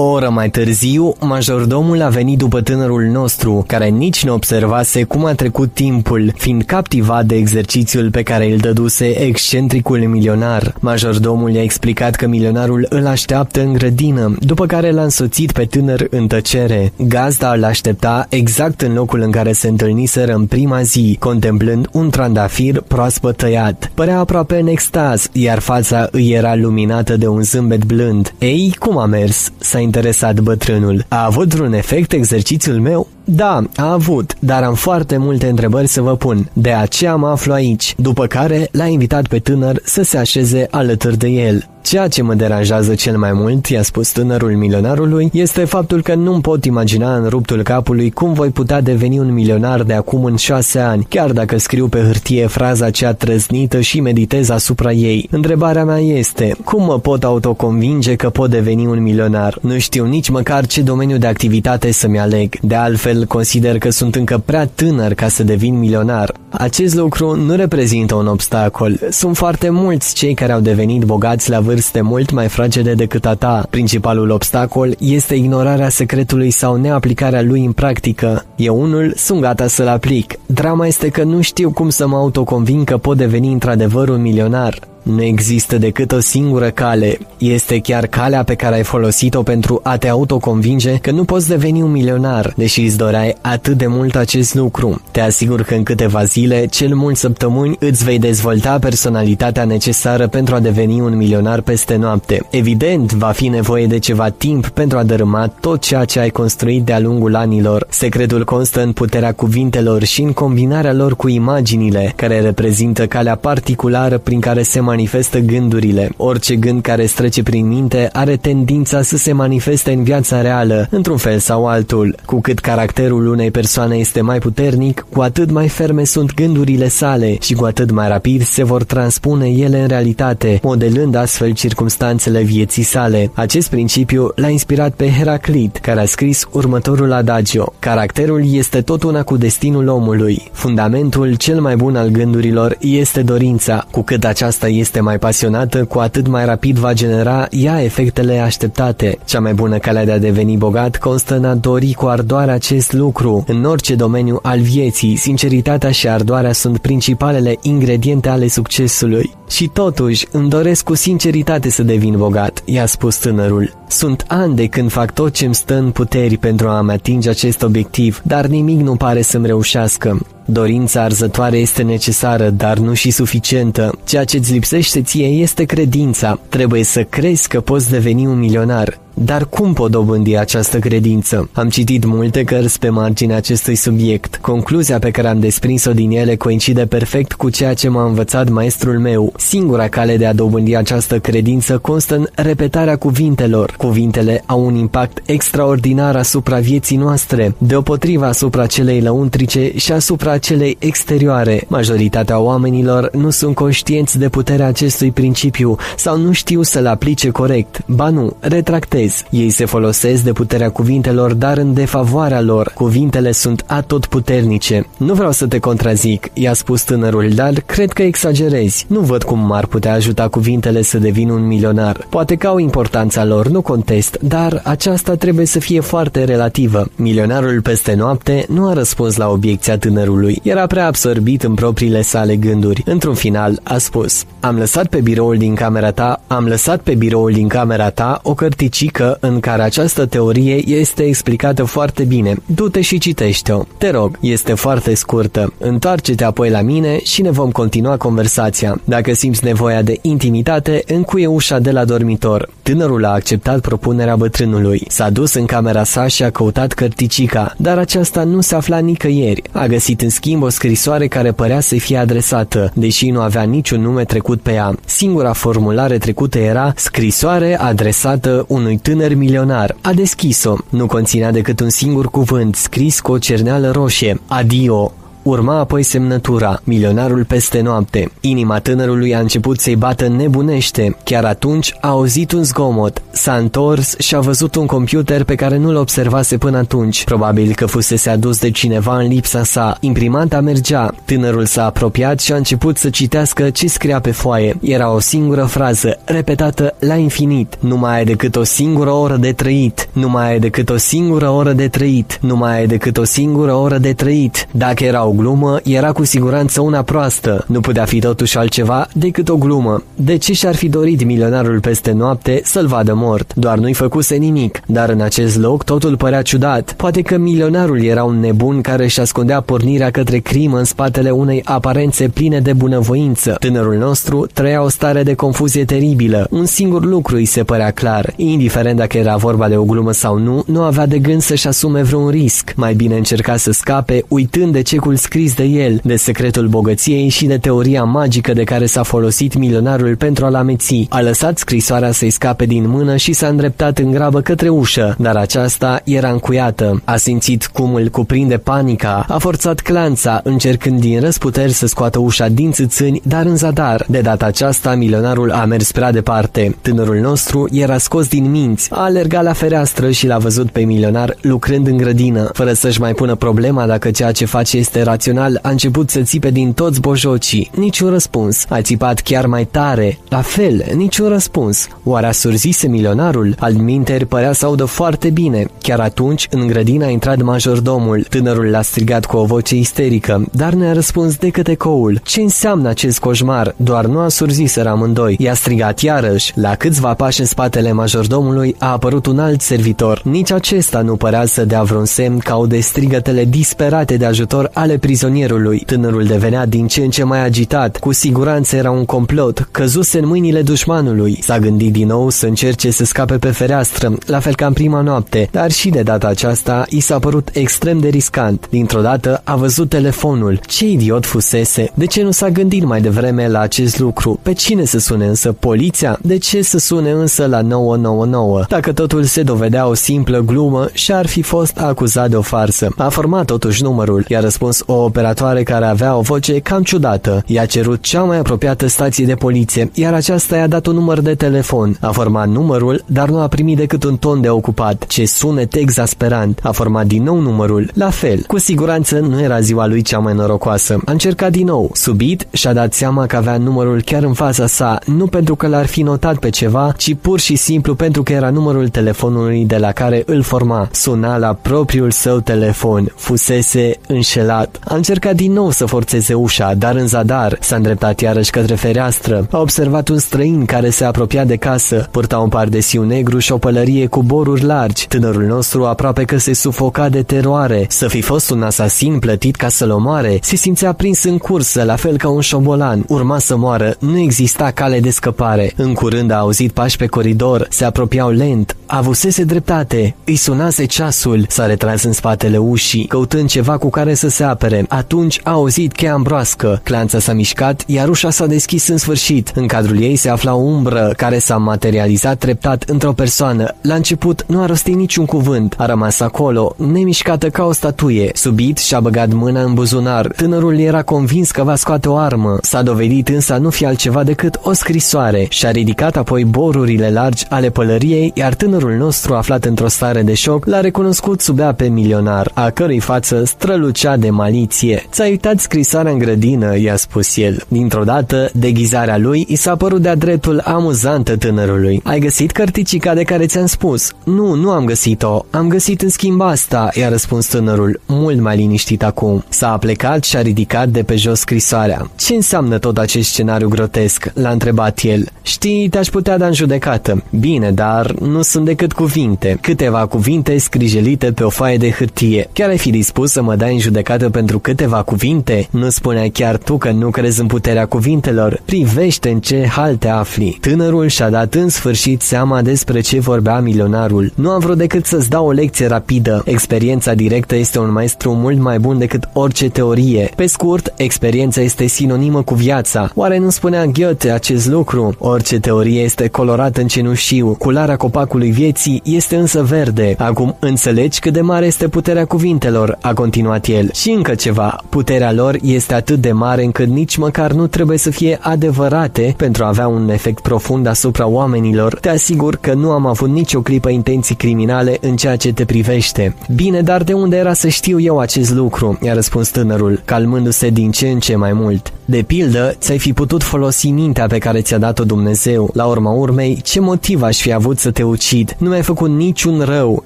O oră mai târziu, majordomul a venit după tânărul nostru, care nici nu observase cum a trecut timpul, fiind captivat de exercițiul pe care îl dăduse excentricul milionar. Majordomul i-a explicat că milionarul îl așteaptă în grădină, după care l-a însoțit pe tânăr în tăcere. Gazda îl aștepta exact în locul în care se întâlniseră în prima zi, contemplând un trandafir proaspăt tăiat. Părea aproape în extaz, iar fața îi era luminată de un zâmbet blând. Ei, cum a mers? S-a interesat bătrânul. A avut vreun efect exercițiul meu? Da, a avut, dar am foarte multe întrebări să vă pun. De aceea mă aflu aici. După care l-a invitat pe tânăr să se așeze alături de el. Ceea ce mă deranjează cel mai mult, i-a spus tânărul milionarului, este faptul că nu pot imagina în ruptul capului cum voi putea deveni un milionar de acum în șase ani, chiar dacă scriu pe hârtie fraza cea trăznită și meditez asupra ei. Întrebarea mea este, cum mă pot autoconvinge că pot deveni un milionar? Nu știu nici măcar ce domeniu de activitate să-mi aleg. De altfel, consider că sunt încă prea tânăr ca să devin milionar. Acest lucru nu reprezintă un obstacol. Sunt foarte mulți cei care au devenit bogați la vârste mult mai fragede decât a ta. Principalul obstacol este ignorarea secretului sau neaplicarea lui în practică. Eu unul sunt gata să-l aplic. Drama este că nu știu cum să mă autoconvin că pot deveni într-adevăr un milionar. Nu există decât o singură cale. Este chiar calea pe care ai folosit-o pentru a te autoconvinge că nu poți deveni un milionar, deși îți doreai atât de mult acest lucru. Te asigur că în câteva zile, cel mult săptămâni, îți vei dezvolta personalitatea necesară pentru a deveni un milionar peste noapte. Evident, va fi nevoie de ceva timp pentru a dărâma tot ceea ce ai construit de-a lungul anilor. Secretul constă în puterea cuvintelor și în combinarea lor cu imaginile, care reprezintă calea particulară prin care se manifestă gândurile. Orice gând care strece prin minte are tendința să se manifeste în viața reală, într-un fel sau altul. Cu cât caracterul unei persoane este mai puternic, cu atât mai ferme sunt gândurile sale și cu atât mai rapid se vor transpune ele în realitate, modelând astfel circumstanțele vieții sale. Acest principiu l-a inspirat pe Heraclit, care a scris următorul adagio. Caracterul este tot una cu destinul omului. Fundamentul cel mai bun al gândurilor este dorința. Cu cât aceasta este mai pasionată, cu atât mai rapid va genera ea efectele așteptate. Cea mai bună cale de a deveni bogat constă în a dori cu ardoare acest lucru. În orice domeniu al vieții, sinceritatea și ardoarea sunt principalele ingrediente ale succesului. Și totuși, îmi doresc cu sinceritate să devin bogat, i-a spus tânărul. Sunt ani de când fac tot ce-mi stă în puteri pentru a-mi atinge acest obiectiv, dar nimic nu pare să-mi reușească. Dorința arzătoare este necesară, dar nu și suficientă. Ceea ce îți lipsește ție este credința. Trebuie să crezi că poți deveni un milionar. Dar cum pot dobândi această credință? Am citit multe cărți pe marginea acestui subiect. Concluzia pe care am desprins-o din ele coincide perfect cu ceea ce m-a învățat maestrul meu. Singura cale de a dobândi această credință constă în repetarea cuvintelor. Cuvintele au un impact extraordinar asupra vieții noastre, deopotriva asupra celei lăuntrice și asupra celei exterioare. Majoritatea oamenilor nu sunt conștienți de puterea acestui principiu sau nu știu să-l aplice corect. Ba nu, retractez englezi. Ei se folosesc de puterea cuvintelor, dar în defavoarea lor. Cuvintele sunt atotputernice. Nu vreau să te contrazic, i-a spus tânărul, dar cred că exagerezi. Nu văd cum m-ar putea ajuta cuvintele să devin un milionar. Poate că au importanța lor, nu contest, dar aceasta trebuie să fie foarte relativă. Milionarul peste noapte nu a răspuns la obiecția tânărului. Era prea absorbit în propriile sale gânduri. Într-un final a spus, am lăsat pe biroul din camera ta, am lăsat pe biroul din camera ta o cărticică mică în care această teorie este explicată foarte bine. Du-te și citește-o. Te rog, este foarte scurtă. Întoarce-te apoi la mine și ne vom continua conversația. Dacă simți nevoia de intimitate, încuie ușa de la dormitor. Tânărul a acceptat propunerea bătrânului. S-a dus în camera sa și a căutat cărticica, dar aceasta nu se afla nicăieri. A găsit în schimb o scrisoare care părea să fie adresată, deși nu avea niciun nume trecut pe ea. Singura formulare trecută era scrisoare adresată unui tânăr milionar. A deschis-o. Nu conținea decât un singur cuvânt, scris cu o cerneală roșie. Adio. Urma apoi semnătura, milionarul peste noapte. Inima tânărului a început să-i bată nebunește. Chiar atunci a auzit un zgomot. S-a întors și a văzut un computer pe care nu-l observase până atunci. Probabil că fusese adus de cineva în lipsa sa. Imprimanta mergea. Tânărul s-a apropiat și a început să citească ce scria pe foaie. Era o singură frază, repetată la infinit. Nu mai ai decât o singură oră de trăit. Nu mai ai decât o singură oră de trăit. Nu mai ai decât o singură oră de trăit. Dacă era o glumă era cu siguranță una proastă. Nu putea fi totuși altceva decât o glumă. De ce și-ar fi dorit milionarul peste noapte să-l vadă mort? Doar nu-i făcuse nimic. Dar în acest loc totul părea ciudat. Poate că milionarul era un nebun care își ascundea pornirea către crimă în spatele unei aparențe pline de bunăvoință. Tânărul nostru trăia o stare de confuzie teribilă. Un singur lucru îi se părea clar. Indiferent dacă era vorba de o glumă sau nu, nu avea de gând să-și asume vreun risc. Mai bine încerca să scape, uitând de cecul scris de el, de secretul bogăției și de teoria magică de care s-a folosit milionarul pentru a-l ameți. A lăsat scrisoarea să-i scape din mână și s-a îndreptat în grabă către ușă, dar aceasta era încuiată. A simțit cum îl cuprinde panica, a forțat clanța, încercând din răsputeri să scoată ușa din țâțâni, dar în zadar. De data aceasta, milionarul a mers prea departe. Tânărul nostru era scos din minți, a alergat la fereastră și l-a văzut pe milionar lucrând în grădină, fără să-și mai pună problema dacă ceea ce face este rațional, a început să țipe din toți bojocii. Niciun răspuns. A țipat chiar mai tare. La fel, niciun răspuns. Oare a surzise milionarul? Al minter părea să audă foarte bine. Chiar atunci, în grădină a intrat majordomul. Tânărul l-a strigat cu o voce isterică, dar ne-a răspuns decât ecoul. Ce înseamnă acest coșmar? Doar nu a surziseră amândoi. I-a strigat iarăși. La câțiva pași în spatele majordomului a apărut un alt servitor. Nici acesta nu părea să dea vreun semn ca o de strigătele disperate de ajutor ale prizonierului. Tânărul devenea din ce în ce mai agitat. Cu siguranță era un complot. Căzuse în mâinile dușmanului. S-a gândit din nou să încerce să scape pe fereastră, la fel ca în prima noapte, dar și de data aceasta i s-a părut extrem de riscant. Dintr-o dată a văzut telefonul. Ce idiot fusese! De ce nu s-a gândit mai devreme la acest lucru? Pe cine să sune însă? Poliția? De ce să sune însă la 999? Dacă totul se dovedea o simplă glumă și-ar fi fost acuzat de o farsă. A format totuși numărul. I-a răspuns o operatoare care avea o voce cam ciudată. I-a cerut cea mai apropiată stație de poliție, iar aceasta i-a dat un număr de telefon. A format numărul, dar nu a primit decât un ton de ocupat. Ce sunet exasperant. A format din nou numărul. La fel, cu siguranță nu era ziua lui cea mai norocoasă. A încercat din nou. Subit și-a dat seama că avea numărul chiar în fața sa, nu pentru că l-ar fi notat pe ceva, ci pur și simplu pentru că era numărul telefonului de la care îl forma. Suna la propriul său telefon. Fusese înșelat. Fost. A încercat din nou să forțeze ușa, dar în zadar s-a îndreptat iarăși către fereastră. A observat un străin care se apropia de casă, purta un pardesiu negru și o pălărie cu boruri largi. Tânărul nostru aproape că se sufoca de teroare. Să fi fost un asasin plătit ca să-l omoare, se simțea prins în cursă, la fel ca un șobolan. Urma să moară, nu exista cale de scăpare. În curând a auzit pași pe coridor, se apropiau lent, avusese dreptate, îi sunase ceasul, s-a retras în spatele ușii, căutând ceva cu care să se apere. Atunci a auzit cheia îmbroască, clanța s-a mișcat, iar ușa s-a deschis în sfârșit. În cadrul ei se afla o umbră care s-a materializat treptat într-o persoană. La început nu a rostit niciun cuvânt, a rămas acolo, nemișcată ca o statuie. Subit și-a băgat mâna în buzunar. Tânărul era convins că va scoate o armă. S-a dovedit însă nu fi altceva decât o scrisoare. Și-a ridicat apoi borurile largi ale pălăriei, iar tânărul nostru, aflat într-o stare de șoc, l-a recunoscut sub ea pe milionar, a cărui față strălucea de maliție. Ți-a uitat scrisoarea în grădină, i-a spus el. Dintr-o dată, deghizarea lui i s-a părut de-a dreptul amuzantă tânărului. Ai găsit cărticica de care ți-am spus? Nu, nu am găsit-o. Am găsit în schimb asta, i-a răspuns tânărul, mult mai liniștit acum. S-a plecat și a ridicat de pe jos scrisoarea. Ce înseamnă tot acest scenariu grotesc? L-a întrebat el. Știi, te-aș putea da în judecată. Bine, dar nu sunt decât cuvinte. Câteva cuvinte scrijelite pe o foaie de hârtie. Chiar ai fi dispus să mă dai în judecată pentru câteva cuvinte? Nu spuneai chiar tu că nu crezi în puterea cuvintelor? Privește în ce hal te afli. Tânărul și-a dat în sfârșit seama despre ce vorbea milionarul. Nu am vrut decât să-ți dau o lecție rapidă. Experiența directă este un maestru mult mai bun decât orice teorie. Pe scurt, experiența este sinonimă cu viața. Oare nu spunea Goethe acest lucru? Orice teorie este colorată în cenușiu. Culoarea copacului vieții este însă verde. Acum înțelegi cât de mare este puterea cuvintelor, a continuat el. Și încă ceva, puterea lor este atât de mare încât nici măcar nu trebuie să fie adevărate pentru a avea un efect profund asupra oamenilor. Te asigur că nu am avut nicio clipă intenții criminale în ceea ce te privește. Bine, dar de unde era să știu eu acest lucru? i-a răspuns tânărul, calmându-se din ce în ce mai mult. De pildă, ți-ai fi putut folosi mintea pe care ți-a dat-o Dumnezeu. La urma urmei, ce motiv aș fi avut să te ucid? Nu mi-ai făcut niciun rău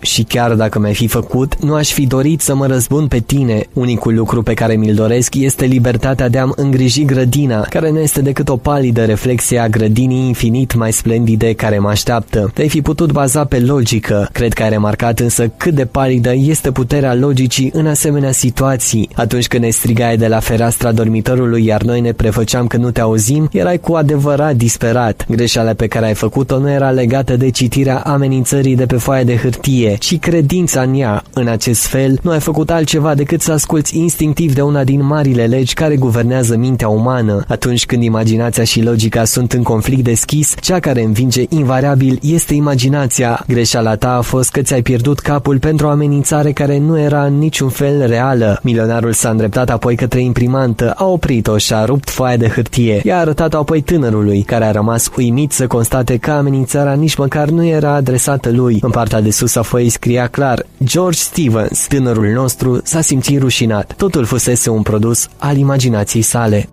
și chiar dacă mi-ai fi făcut, nu aș fi dorit să mă răzbun pe tine. Unicul lucru pe care mi-l doresc este libertatea de a-mi îngriji grădina, care nu este decât o palidă reflexie a grădinii infinit mai splendide care mă așteaptă. Te-ai fi putut baza pe logică. Cred că ai remarcat însă cât de palidă este puterea logicii în asemenea situații. Atunci când ne strigai de la fereastra dormitorului, iar noi ne prefăceam că nu te auzim, erai cu adevărat disperat. Greșeala pe care ai făcut-o nu era legată de citirea amenințării de pe foaia de hârtie, ci credința în ea. În acest fel, nu ai făcut altceva decât să asculți instinctiv de una din marile legi care guvernează mintea umană. Atunci când imaginația și logica sunt în conflict deschis, cea care învinge invariabil este imaginația. Greșeala ta a fost că ți-ai pierdut capul pentru o amenințare care nu era în niciun fel reală. Milionarul s-a îndreptat apoi către imprimantă, a oprit-o și a rupt foaia de hârtie. I-a arătat apoi tânărului, care a rămas uimit să constate că amenințarea nici măcar nu era adresată lui. În partea de sus a foii scria clar George Stevens, tânărul nostru, s-a simțit rușinat. Totul fusese un produs al imaginației sale.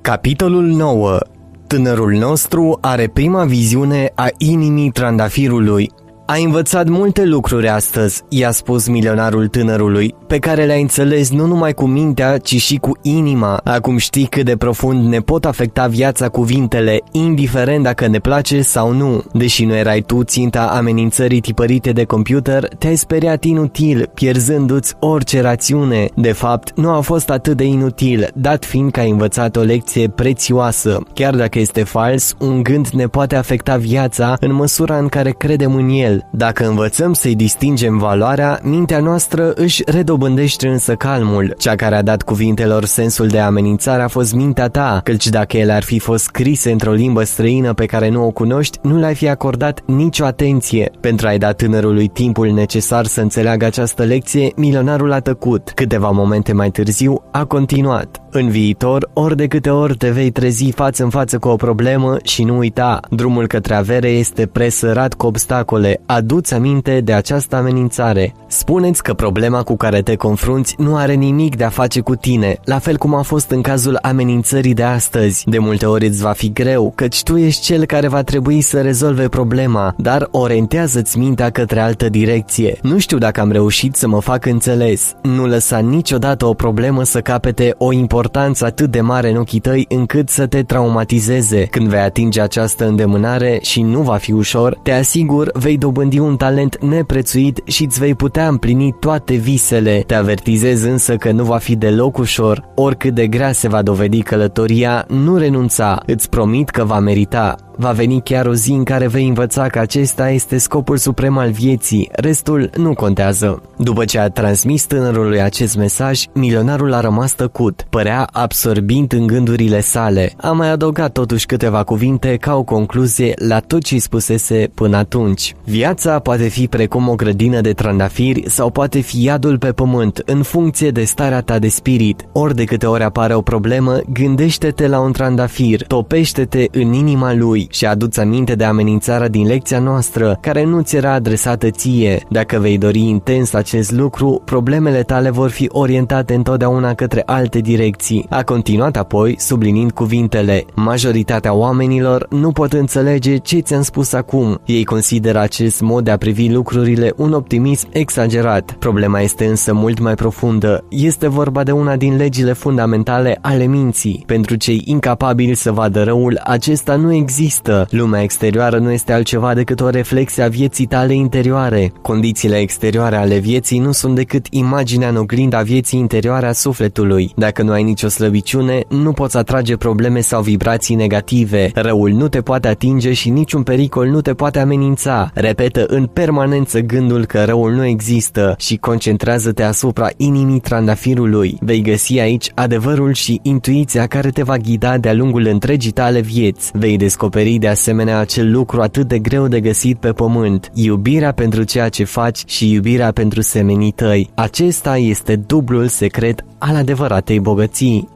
Capitolul 9 Tânărul nostru are prima viziune a inimii trandafirului. Ai învățat multe lucruri astăzi, i-a spus milionarul tânărului, pe care le-ai înțeles nu numai cu mintea, ci și cu inima. Acum știi cât de profund ne pot afecta viața cuvintele, indiferent dacă ne place sau nu. Deși nu erai tu ținta amenințării tipărite de computer, te-ai speriat inutil, pierzându-ți orice rațiune. De fapt, nu a fost atât de inutil, dat fiind că ai învățat o lecție prețioasă. Chiar dacă este fals, un gând ne poate afecta viața în măsura în care credem în el. Dacă învățăm să-i distingem valoarea, mintea noastră își redobândește însă calmul. Cea care a dat cuvintelor sensul de amenințare a fost mintea ta, căci dacă ele ar fi fost scrise într-o limbă străină pe care nu o cunoști, nu le-ai fi acordat nicio atenție. Pentru a-i da tânărului timpul necesar să înțeleagă această lecție, milionarul a tăcut. Câteva momente mai târziu a continuat. În viitor, ori de câte ori te vei trezi față în față cu o problemă și nu uita, drumul către avere este presărat cu obstacole, aduți aminte de această amenințare. Spuneți că problema cu care te confrunți nu are nimic de a face cu tine, la fel cum a fost în cazul amenințării de astăzi. De multe ori îți va fi greu, căci tu ești cel care va trebui să rezolve problema, dar orientează-ți mintea către altă direcție. Nu știu dacă am reușit să mă fac înțeles. Nu lăsa niciodată o problemă să capete o importanță atât de mare în ochii tăi încât să te traumatizeze. Când vei atinge această îndemânare și nu va fi ușor, te asigur vei dobândi un talent neprețuit și îți vei putea împlini toate visele. Te avertizez însă că nu va fi deloc ușor. Oricât de grea se va dovedi călătoria, nu renunța. Îți promit că va merita. Va veni chiar o zi în care vei învăța că acesta este scopul suprem al vieții, restul nu contează. După ce a transmis tânărului acest mesaj, milionarul a rămas tăcut, părea absorbind în gândurile sale. A mai adăugat totuși câteva cuvinte ca o concluzie la tot ce îi spusese până atunci. Viața poate fi precum o grădină de trandafiri sau poate fi iadul pe pământ, în funcție de starea ta de spirit. Ori de câte ori apare o problemă, gândește-te la un trandafir, topește-te în inima lui și aduți aminte de amenințarea din lecția noastră, care nu ți era adresată ție. Dacă vei dori intens acest lucru, problemele tale vor fi orientate întotdeauna către alte direcții. A continuat apoi, sublinind cuvintele, majoritatea oamenilor nu pot înțelege ce ți-am spus acum. Ei consideră acest mod de a privi lucrurile un optimism exagerat. Problema este însă mult mai profundă. Este vorba de una din legile fundamentale ale minții. Pentru cei incapabili să vadă răul, acesta nu există există. Lumea exterioară nu este altceva decât o reflexie a vieții tale interioare. Condițiile exterioare ale vieții nu sunt decât imaginea în oglinda vieții interioare a sufletului. Dacă nu ai nicio slăbiciune, nu poți atrage probleme sau vibrații negative. Răul nu te poate atinge și niciun pericol nu te poate amenința. Repetă în permanență gândul că răul nu există și concentrează-te asupra inimii trandafirului. Vei găsi aici adevărul și intuiția care te va ghida de-a lungul întregii tale vieți. Vei descoperi descoperi de asemenea acel lucru atât de greu de găsit pe pământ, iubirea pentru ceea ce faci și iubirea pentru semenii tăi. Acesta este dublul secret al adevăratei bogății.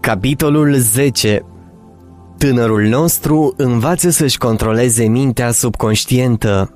Capitolul 10 Tânărul nostru învață să-și controleze mintea subconștientă.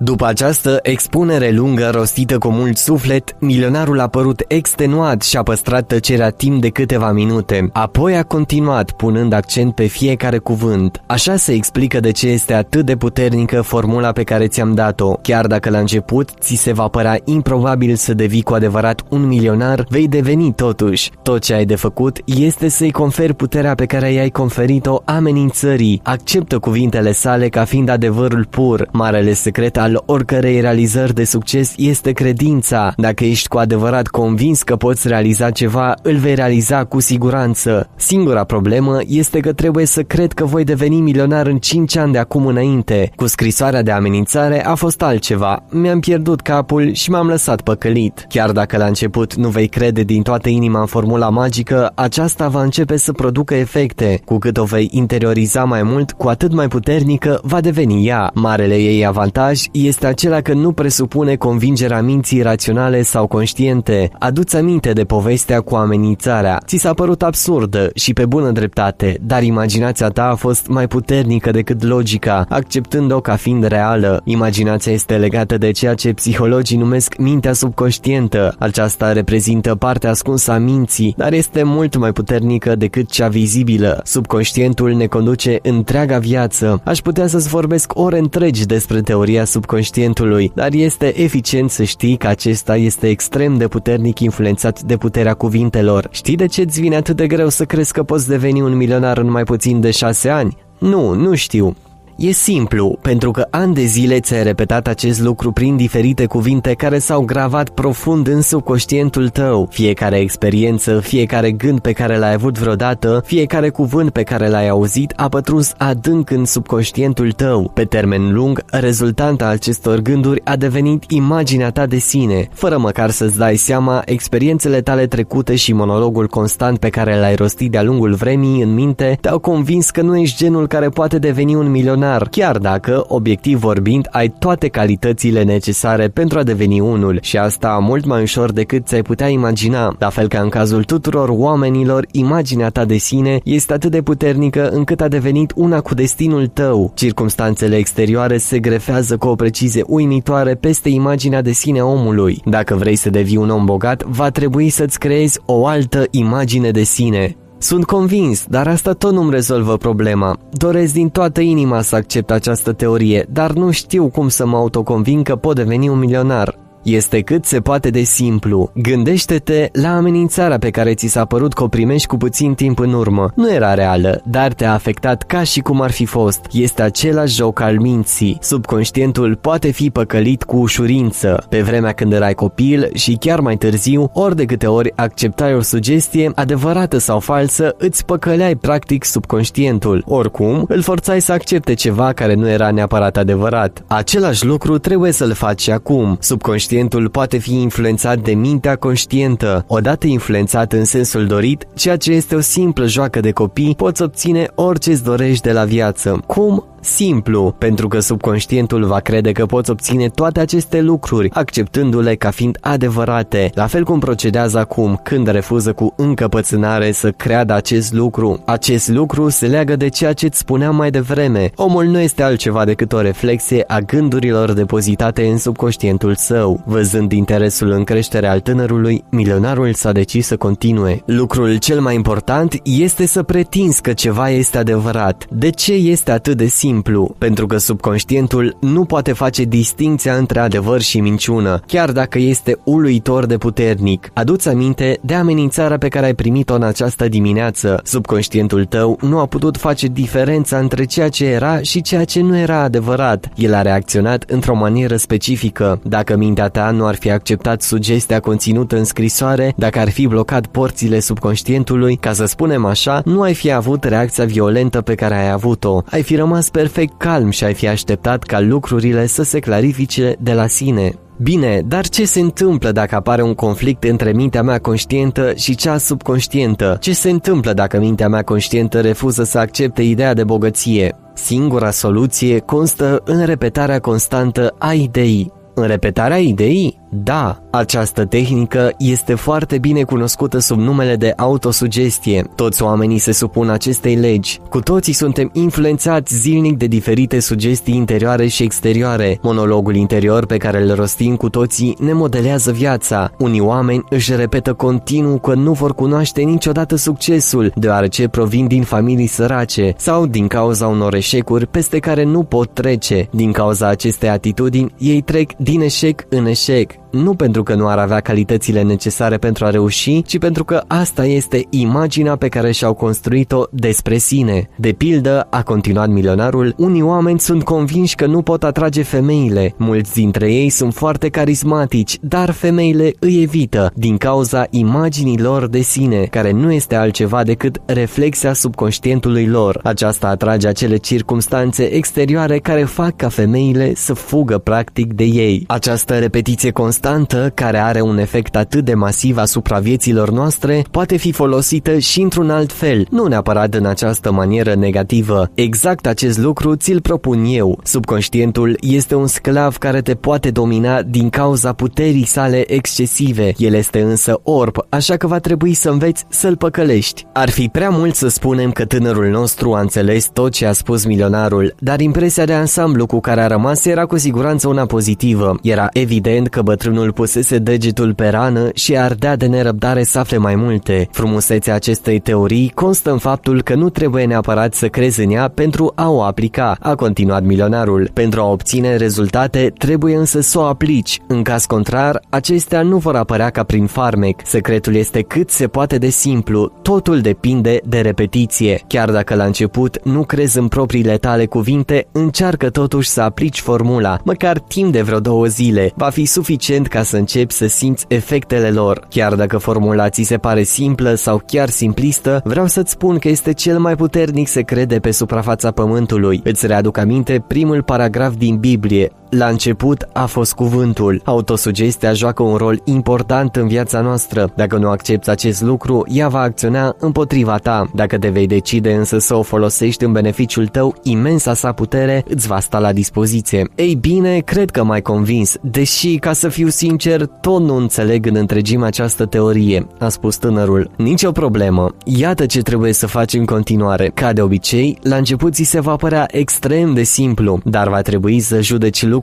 După această expunere lungă rostită cu mult suflet, milionarul a părut extenuat și a păstrat tăcerea timp de câteva minute. Apoi a continuat, punând accent pe fiecare cuvânt. Așa se explică de ce este atât de puternică formula pe care ți-am dat-o. Chiar dacă la început ți se va părea improbabil să devii cu adevărat un milionar, vei deveni totuși. Tot ce ai de făcut este să-i conferi puterea pe care i-ai conferit-o amenințării. Acceptă cuvintele sale ca fiind adevărul pur. Marele secret al al oricărei realizări de succes este credința. Dacă ești cu adevărat convins că poți realiza ceva, îl vei realiza cu siguranță. Singura problemă este că trebuie să cred că voi deveni milionar în 5 ani de acum înainte. Cu scrisoarea de amenințare a fost altceva. Mi-am pierdut capul și m-am lăsat păcălit. Chiar dacă la început nu vei crede din toată inima în formula magică, aceasta va începe să producă efecte. Cu cât o vei interioriza mai mult, cu atât mai puternică va deveni ea. Marele ei avantaj este acela că nu presupune convingerea minții raționale sau conștiente. Aduți aminte de povestea cu amenințarea. Ți s-a părut absurdă și pe bună dreptate, dar imaginația ta a fost mai puternică decât logica, acceptând-o ca fiind reală. Imaginația este legată de ceea ce psihologii numesc mintea subconștientă. Aceasta reprezintă partea ascunsă a minții, dar este mult mai puternică decât cea vizibilă. Subconștientul ne conduce întreaga viață. Aș putea să-ți vorbesc ore întregi despre teoria subconștientului conștientului, dar este eficient să știi că acesta este extrem de puternic influențat de puterea cuvintelor. Știi de ce îți vine atât de greu să crezi că poți deveni un milionar în mai puțin de șase ani? Nu, nu știu. E simplu, pentru că ani de zile ți-ai repetat acest lucru prin diferite cuvinte care s-au gravat profund în subconștientul tău. Fiecare experiență, fiecare gând pe care l-ai avut vreodată, fiecare cuvânt pe care l-ai auzit a pătruns adânc în subconștientul tău. Pe termen lung, rezultanta acestor gânduri a devenit imaginea ta de sine. Fără măcar să-ți dai seama, experiențele tale trecute și monologul constant pe care l-ai rostit de-a lungul vremii în minte te-au convins că nu ești genul care poate deveni un milionar milionar, chiar dacă, obiectiv vorbind, ai toate calitățile necesare pentru a deveni unul și asta mult mai ușor decât ți-ai putea imagina. La fel ca în cazul tuturor oamenilor, imaginea ta de sine este atât de puternică încât a devenit una cu destinul tău. Circumstanțele exterioare se grefează cu o precizie uimitoare peste imaginea de sine omului. Dacă vrei să devii un om bogat, va trebui să-ți creezi o altă imagine de sine. Sunt convins, dar asta tot nu-mi rezolvă problema. Doresc din toată inima să accept această teorie, dar nu știu cum să mă autoconvin că pot deveni un milionar. Este cât se poate de simplu. Gândește-te la amenințarea pe care ți s-a părut că o primești cu puțin timp în urmă. Nu era reală, dar te-a afectat ca și cum ar fi fost. Este același joc al minții. Subconștientul poate fi păcălit cu ușurință. Pe vremea când erai copil și chiar mai târziu, ori de câte ori acceptai o sugestie, adevărată sau falsă, îți păcăleai practic subconștientul. Oricum, îl forțai să accepte ceva care nu era neapărat adevărat. Același lucru trebuie să-l faci acum. Subconștientul Subconștientul poate fi influențat de mintea conștientă. Odată influențat în sensul dorit, ceea ce este o simplă joacă de copii, poți obține orice îți dorești de la viață. Cum? Simplu, pentru că subconștientul va crede că poți obține toate aceste lucruri, acceptându-le ca fiind adevărate, la fel cum procedează acum când refuză cu încăpățânare să creadă acest lucru. Acest lucru se leagă de ceea ce îți spuneam mai devreme. Omul nu este altceva decât o reflexie a gândurilor depozitate în subconștientul său. Văzând interesul în creștere al tânărului, milionarul s-a decis să continue. Lucrul cel mai important este să pretinzi că ceva este adevărat. De ce este atât de simplu? Simplu, pentru că subconștientul nu poate face distinția între adevăr și minciună, chiar dacă este uluitor de puternic. Aduți aminte de amenințarea pe care ai primit-o în această dimineață. Subconștientul tău nu a putut face diferența între ceea ce era și ceea ce nu era adevărat. El a reacționat într-o manieră specifică. Dacă mintea ta nu ar fi acceptat sugestia conținută în scrisoare, dacă ar fi blocat porțile subconștientului, ca să spunem așa, nu ai fi avut reacția violentă pe care ai avut-o. Ai fi rămas perfect calm și ai fi așteptat ca lucrurile să se clarifice de la sine. Bine, dar ce se întâmplă dacă apare un conflict între mintea mea conștientă și cea subconștientă? Ce se întâmplă dacă mintea mea conștientă refuză să accepte ideea de bogăție? Singura soluție constă în repetarea constantă a ideii. În repetarea ideii? Da, această tehnică este foarte bine cunoscută sub numele de autosugestie. Toți oamenii se supun acestei legi. Cu toții suntem influențați zilnic de diferite sugestii interioare și exterioare. Monologul interior pe care îl rostim cu toții ne modelează viața. Unii oameni își repetă continuu că nu vor cunoaște niciodată succesul, deoarece provin din familii sărace sau din cauza unor eșecuri peste care nu pot trece. Din cauza acestei atitudini, ei trec din eșec în eșec nu pentru că nu ar avea calitățile necesare pentru a reuși, ci pentru că asta este imaginea pe care și-au construit-o despre sine. De pildă, a continuat milionarul, unii oameni sunt convinși că nu pot atrage femeile. Mulți dintre ei sunt foarte carismatici, dar femeile îi evită din cauza imaginii lor de sine, care nu este altceva decât reflexia subconștientului lor. Aceasta atrage acele circumstanțe exterioare care fac ca femeile să fugă practic de ei. Această repetiție constantă constantă, care are un efect atât de masiv asupra vieților noastre, poate fi folosită și într-un alt fel, nu neapărat în această manieră negativă. Exact acest lucru ți-l propun eu. Subconștientul este un sclav care te poate domina din cauza puterii sale excesive. El este însă orb, așa că va trebui să înveți să-l păcălești. Ar fi prea mult să spunem că tânărul nostru a înțeles tot ce a spus milionarul, dar impresia de ansamblu cu care a rămas era cu siguranță una pozitivă. Era evident că bătrânul Bătrânul pusese degetul pe rană și ardea de nerăbdare să afle mai multe. Frumusețea acestei teorii constă în faptul că nu trebuie neapărat să crezi în ea pentru a o aplica, a continuat milionarul. Pentru a obține rezultate, trebuie însă să o aplici. În caz contrar, acestea nu vor apărea ca prin farmec. Secretul este cât se poate de simplu, totul depinde de repetiție. Chiar dacă la început nu crezi în propriile tale cuvinte, încearcă totuși să aplici formula, măcar timp de vreo două zile. Va fi suficient suficient ca să începi să simți efectele lor. Chiar dacă formula ți se pare simplă sau chiar simplistă, vreau să-ți spun că este cel mai puternic secret de pe suprafața pământului. Îți readuc aminte primul paragraf din Biblie. La început a fost cuvântul. Autosugestia joacă un rol important în viața noastră. Dacă nu accepti acest lucru, ea va acționa împotriva ta. Dacă te vei decide însă să o folosești în beneficiul tău, imensa sa putere îți va sta la dispoziție. Ei bine, cred că m-ai convins, deși, ca să fiu sincer, tot nu înțeleg în întregime această teorie, a spus tânărul. Nicio problemă, iată ce trebuie să faci în continuare. Ca de obicei, la început ți se va părea extrem de simplu, dar va trebui să judeci lucrurile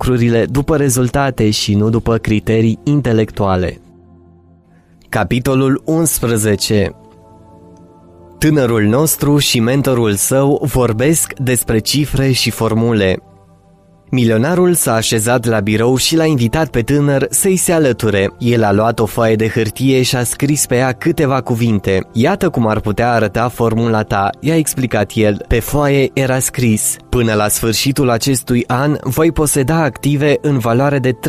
după rezultate și nu după criterii intelectuale. Capitolul 11 Tânărul nostru și mentorul său vorbesc despre cifre și formule. Milionarul s-a așezat la birou și l-a invitat pe tânăr să-i se alăture. El a luat o foaie de hârtie și a scris pe ea câteva cuvinte. Iată cum ar putea arăta formula ta, i-a explicat el. Pe foaie era scris Până la sfârșitul acestui an voi poseda active în valoare de 31.250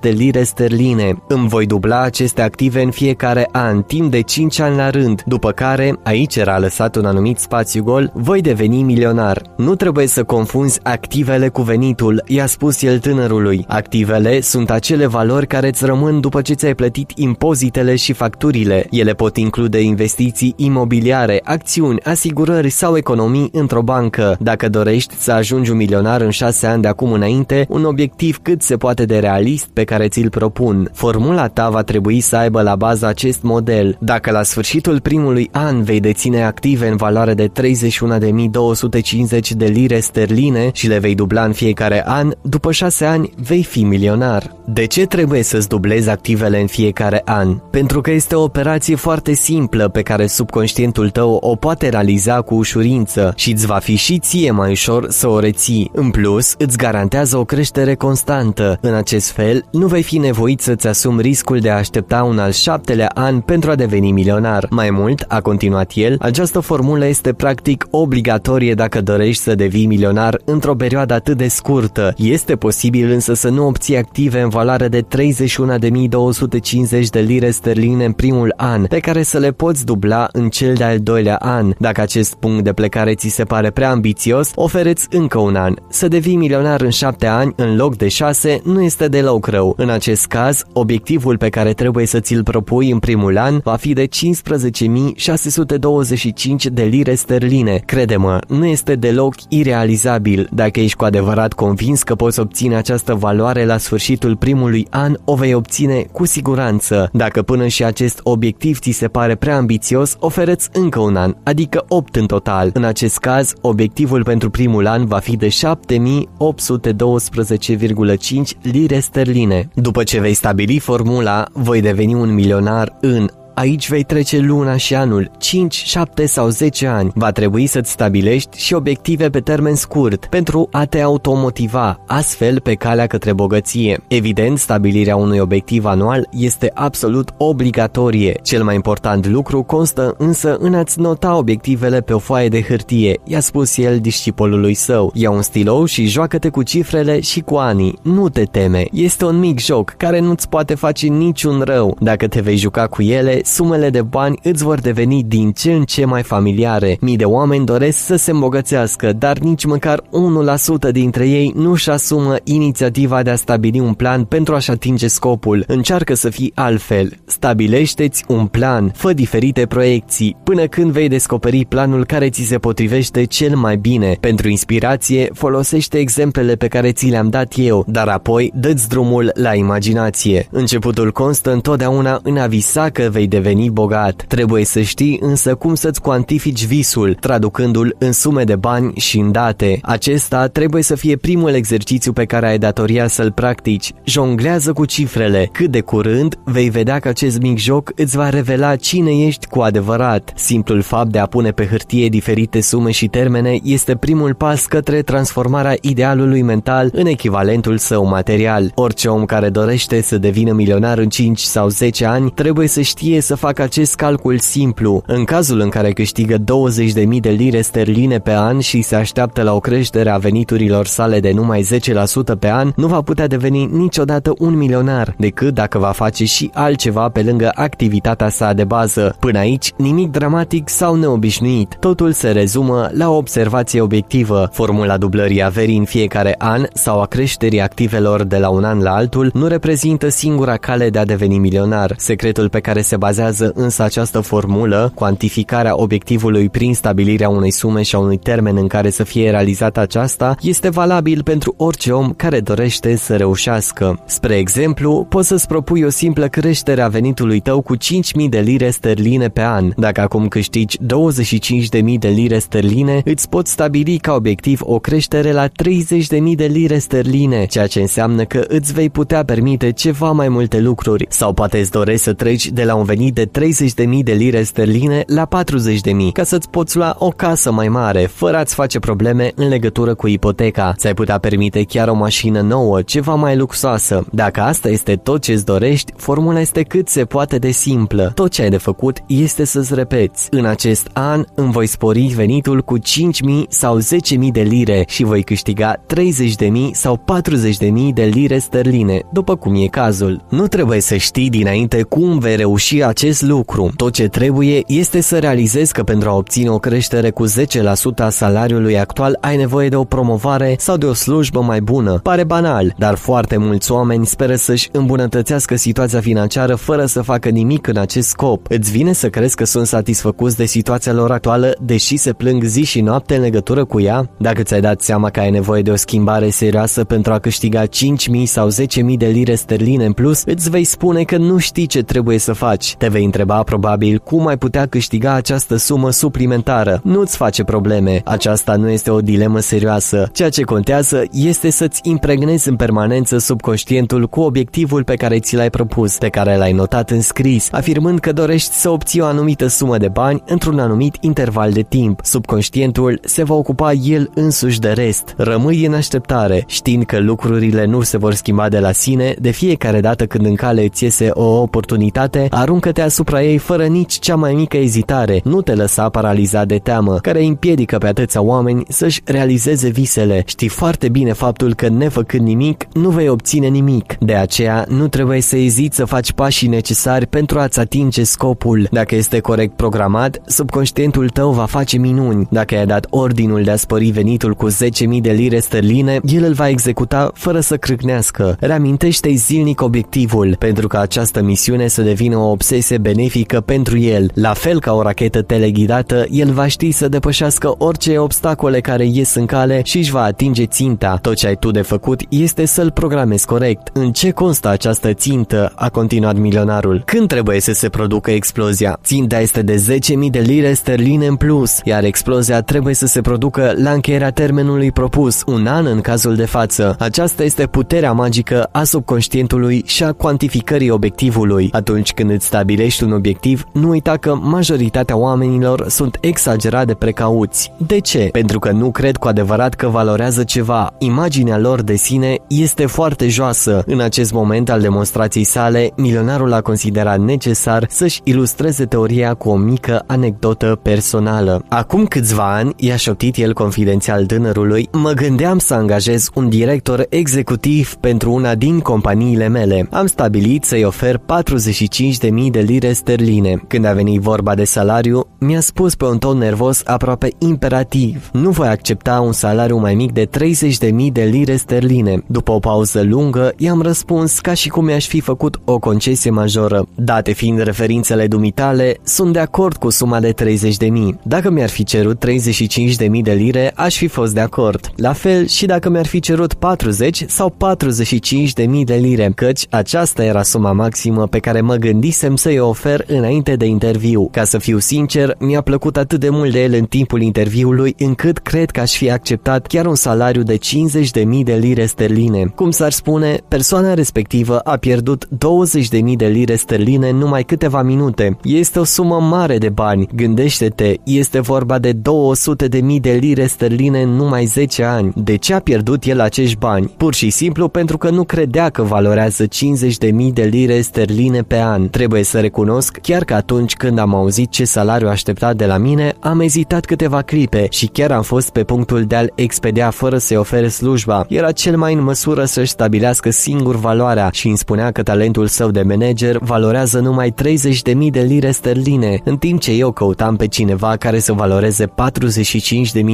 de lire sterline. Îmi voi dubla aceste active în fiecare an, timp de 5 ani la rând, după care, aici era lăsat un anumit spațiu gol, voi deveni milionar. Nu trebuie să confunzi activele cu venitul, i-a spus el tânărului. Activele sunt acele valori care îți rămân după ce ți-ai plătit impozitele și facturile. Ele pot include investiții imobiliare, acțiuni, asigurări sau economii într-o într-o bancă. Dacă dorești să ajungi un milionar în șase ani de acum înainte, un obiectiv cât se poate de realist pe care ți-l propun. Formula ta va trebui să aibă la bază acest model. Dacă la sfârșitul primului an vei deține active în valoare de 31.250 de lire sterline și le vei dubla în fiecare an, după șase ani vei fi milionar. De ce trebuie să-ți dublezi activele în fiecare an? Pentru că este o operație foarte simplă pe care subconștientul tău o poate realiza cu ușurință și îți va fi și ție mai ușor să o reții. În plus, îți garantează o creștere constantă. În acest fel, nu vei fi nevoit să-ți asumi riscul de a aștepta un al șaptelea an pentru a deveni milionar. Mai mult, a continuat el, această formulă este practic obligatorie dacă dorești să devii milionar într-o perioadă atât de scurtă. Este posibil însă să nu obții active în valoare de 31.250 de lire sterline în primul an, pe care să le poți dubla în cel de-al doilea an. Dacă acest punct de plecare ți se pare prea ambițios, ofereți încă un an. Să devii milionar în șapte ani în loc de șase nu este deloc rău. În acest caz, obiectivul pe care trebuie să ți-l propui în primul an va fi de 15.625 de lire sterline. Crede-mă, nu este deloc irealizabil. Dacă ești cu adevărat convins că poți obține această valoare la sfârșitul primului an, o vei obține cu siguranță. Dacă până și acest obiectiv ți se pare prea ambițios, ofereți încă un an, adică 8 în total. În acest caz, caz, obiectivul pentru primul an va fi de 7812,5 lire sterline. După ce vei stabili formula, voi deveni un milionar în Aici vei trece luna și anul, 5, 7 sau 10 ani. Va trebui să-ți stabilești și obiective pe termen scurt pentru a te automotiva, astfel pe calea către bogăție. Evident, stabilirea unui obiectiv anual este absolut obligatorie. Cel mai important lucru constă însă în a-ți nota obiectivele pe o foaie de hârtie, i-a spus el discipolului său. Ia un stilou și joacă-te cu cifrele și cu anii. Nu te teme, este un mic joc care nu-ți poate face niciun rău. Dacă te vei juca cu ele, sumele de bani îți vor deveni din ce în ce mai familiare. Mii de oameni doresc să se îmbogățească, dar nici măcar 1% dintre ei nu își asumă inițiativa de a stabili un plan pentru a-și atinge scopul. Încearcă să fii altfel. Stabilește-ți un plan, fă diferite proiecții, până când vei descoperi planul care ți se potrivește cel mai bine. Pentru inspirație, folosește exemplele pe care ți le-am dat eu, dar apoi dă-ți drumul la imaginație. Începutul constă întotdeauna în a visa că vei deveni bogat. Trebuie să știi însă cum să-ți cuantifici visul, traducându-l în sume de bani și în date. Acesta trebuie să fie primul exercițiu pe care ai datoria să-l practici. Jonglează cu cifrele. Cât de curând vei vedea că acest mic joc îți va revela cine ești cu adevărat. Simplul fapt de a pune pe hârtie diferite sume și termene este primul pas către transformarea idealului mental în echivalentul său material. Orice om care dorește să devină milionar în 5 sau 10 ani trebuie să știe trebuie să facă acest calcul simplu. În cazul în care câștigă 20.000 de lire sterline pe an și se așteaptă la o creștere a veniturilor sale de numai 10% pe an, nu va putea deveni niciodată un milionar, decât dacă va face și altceva pe lângă activitatea sa de bază. Până aici, nimic dramatic sau neobișnuit. Totul se rezumă la o observație obiectivă. Formula dublării averii în fiecare an sau a creșterii activelor de la un an la altul nu reprezintă singura cale de a deveni milionar. Secretul pe care se bazează însă această formulă, cuantificarea obiectivului prin stabilirea unei sume și a unui termen în care să fie realizată aceasta, este valabil pentru orice om care dorește să reușească. Spre exemplu, poți să-ți propui o simplă creștere a venitului tău cu 5.000 de lire sterline pe an. Dacă acum câștigi 25.000 de lire sterline, îți poți stabili ca obiectiv o creștere la 30.000 de lire sterline, ceea ce înseamnă că îți vei putea permite ceva mai multe lucruri. Sau poate îți dorești să treci de la un venit de 30.000 de lire sterline la 40.000 ca să-ți poți lua o casă mai mare, fără a-ți face probleme în legătură cu ipoteca. Ți-ai putea permite chiar o mașină nouă, ceva mai luxoasă. Dacă asta este tot ce-ți dorești, formula este cât se poate de simplă. Tot ce ai de făcut este să-ți repeți. În acest an îmi voi spori venitul cu 5.000 sau 10.000 de lire și voi câștiga 30.000 sau 40.000 de lire sterline, după cum e cazul. Nu trebuie să știi dinainte cum vei reuși acest lucru. Tot ce trebuie este să realizezi că pentru a obține o creștere cu 10% a salariului actual ai nevoie de o promovare sau de o slujbă mai bună. Pare banal, dar foarte mulți oameni speră să-și îmbunătățească situația financiară fără să facă nimic în acest scop. Îți vine să crezi că sunt satisfăcuți de situația lor actuală, deși se plâng zi și noapte în legătură cu ea? Dacă ți-ai dat seama că ai nevoie de o schimbare serioasă pentru a câștiga 5.000 sau 10.000 de lire sterline în plus, îți vei spune că nu știi ce trebuie să faci. Te vei întreba probabil cum ai putea câștiga această sumă suplimentară. Nu-ți face probleme, aceasta nu este o dilemă serioasă. Ceea ce contează este să-ți impregnezi în permanență subconștientul cu obiectivul pe care ți l-ai propus, pe care l-ai notat în scris, afirmând că dorești să obții o anumită sumă de bani într-un anumit interval de timp. Subconștientul se va ocupa el însuși de rest. Rămâi în așteptare, știind că lucrurile nu se vor schimba de la sine, de fiecare dată când în cale îți iese o oportunitate, aruncă-te asupra ei fără nici cea mai mică ezitare. Nu te lăsa paralizat de teamă, care împiedică pe atâția oameni să-și realizeze visele. Știi foarte bine faptul că nefăcând nimic, nu vei obține nimic. De aceea, nu trebuie să eziți să faci pașii necesari pentru a-ți atinge scopul. Dacă este corect programat, subconștientul tău va face minuni. Dacă ai dat ordinul de a spări venitul cu 10.000 de lire sterline, el îl va executa fără să crâcnească. Reamintește-i zilnic obiectivul, pentru că această misiune să devină o obsesie benefică pentru el. La fel ca o rachetă teleghidată, el va ști să depășească orice obstacole care ies în cale și își va atinge ținta. Tot ce ai tu de făcut este să-l programezi corect. În ce constă această țintă? A continuat milionarul. Când trebuie să se producă explozia? Ținta este de 10.000 de lire sterline în plus, iar explozia trebuie să se producă la încheierea termenului propus, un an în cazul de față. Aceasta este puterea magică a subconștientului și a cuantificării obiectivului. Atunci când îți stabilești un obiectiv, nu uita că majoritatea oamenilor sunt exagerat de precauți. De ce? Pentru că nu cred cu adevărat că valorează ceva. Imaginea lor de sine este foarte joasă. În acest moment al demonstrației sale, milionarul a considerat necesar să-și ilustreze teoria cu o mică anecdotă personală. Acum câțiva ani, i-a șoptit el confidențial tânărului, mă gândeam să angajez un director executiv pentru una din companiile mele. Am stabilit să-i ofer 45.000 de lire sterline. Când a venit vorba de salariu, mi-a spus pe un ton nervos aproape imperativ. Nu voi accepta un salariu mai mic de 30.000 de lire sterline. După o pauză lungă, i-am răspuns ca și cum mi-aș fi făcut o concesie majoră. Date fiind referințele dumitale, sunt de acord cu suma de 30.000. Dacă mi-ar fi cerut 35.000 de lire, aș fi fost de acord. La fel și dacă mi-ar fi cerut 40 sau 45.000 de lire, căci aceasta era suma maximă pe care mă gândisem să-i ofer înainte de interviu. Ca să fiu sincer, mi-a plăcut atât de mult de el în timpul interviului încât cred că aș fi acceptat chiar un salariu de 50.000 de lire sterline. Cum s-ar spune, persoana respectivă a pierdut 20.000 de lire sterline în numai câteva minute. Este o sumă mare de bani. Gândește-te, este vorba de 200.000 de lire sterline în numai 10 ani. De ce a pierdut el acești bani? Pur și simplu pentru că nu credea că valorează 50.000 de lire sterline pe an. Trebuie să recunosc chiar că atunci când am auzit ce salariu așteptat de la mine, am ezitat câteva clipe și chiar am fost pe punctul de a-l expedia fără să-i ofere slujba. Era cel mai în măsură să-și stabilească singur valoarea și îmi spunea că talentul său de manager valorează numai 30.000 de lire sterline, în timp ce eu căutam pe cineva care să valoreze 45.000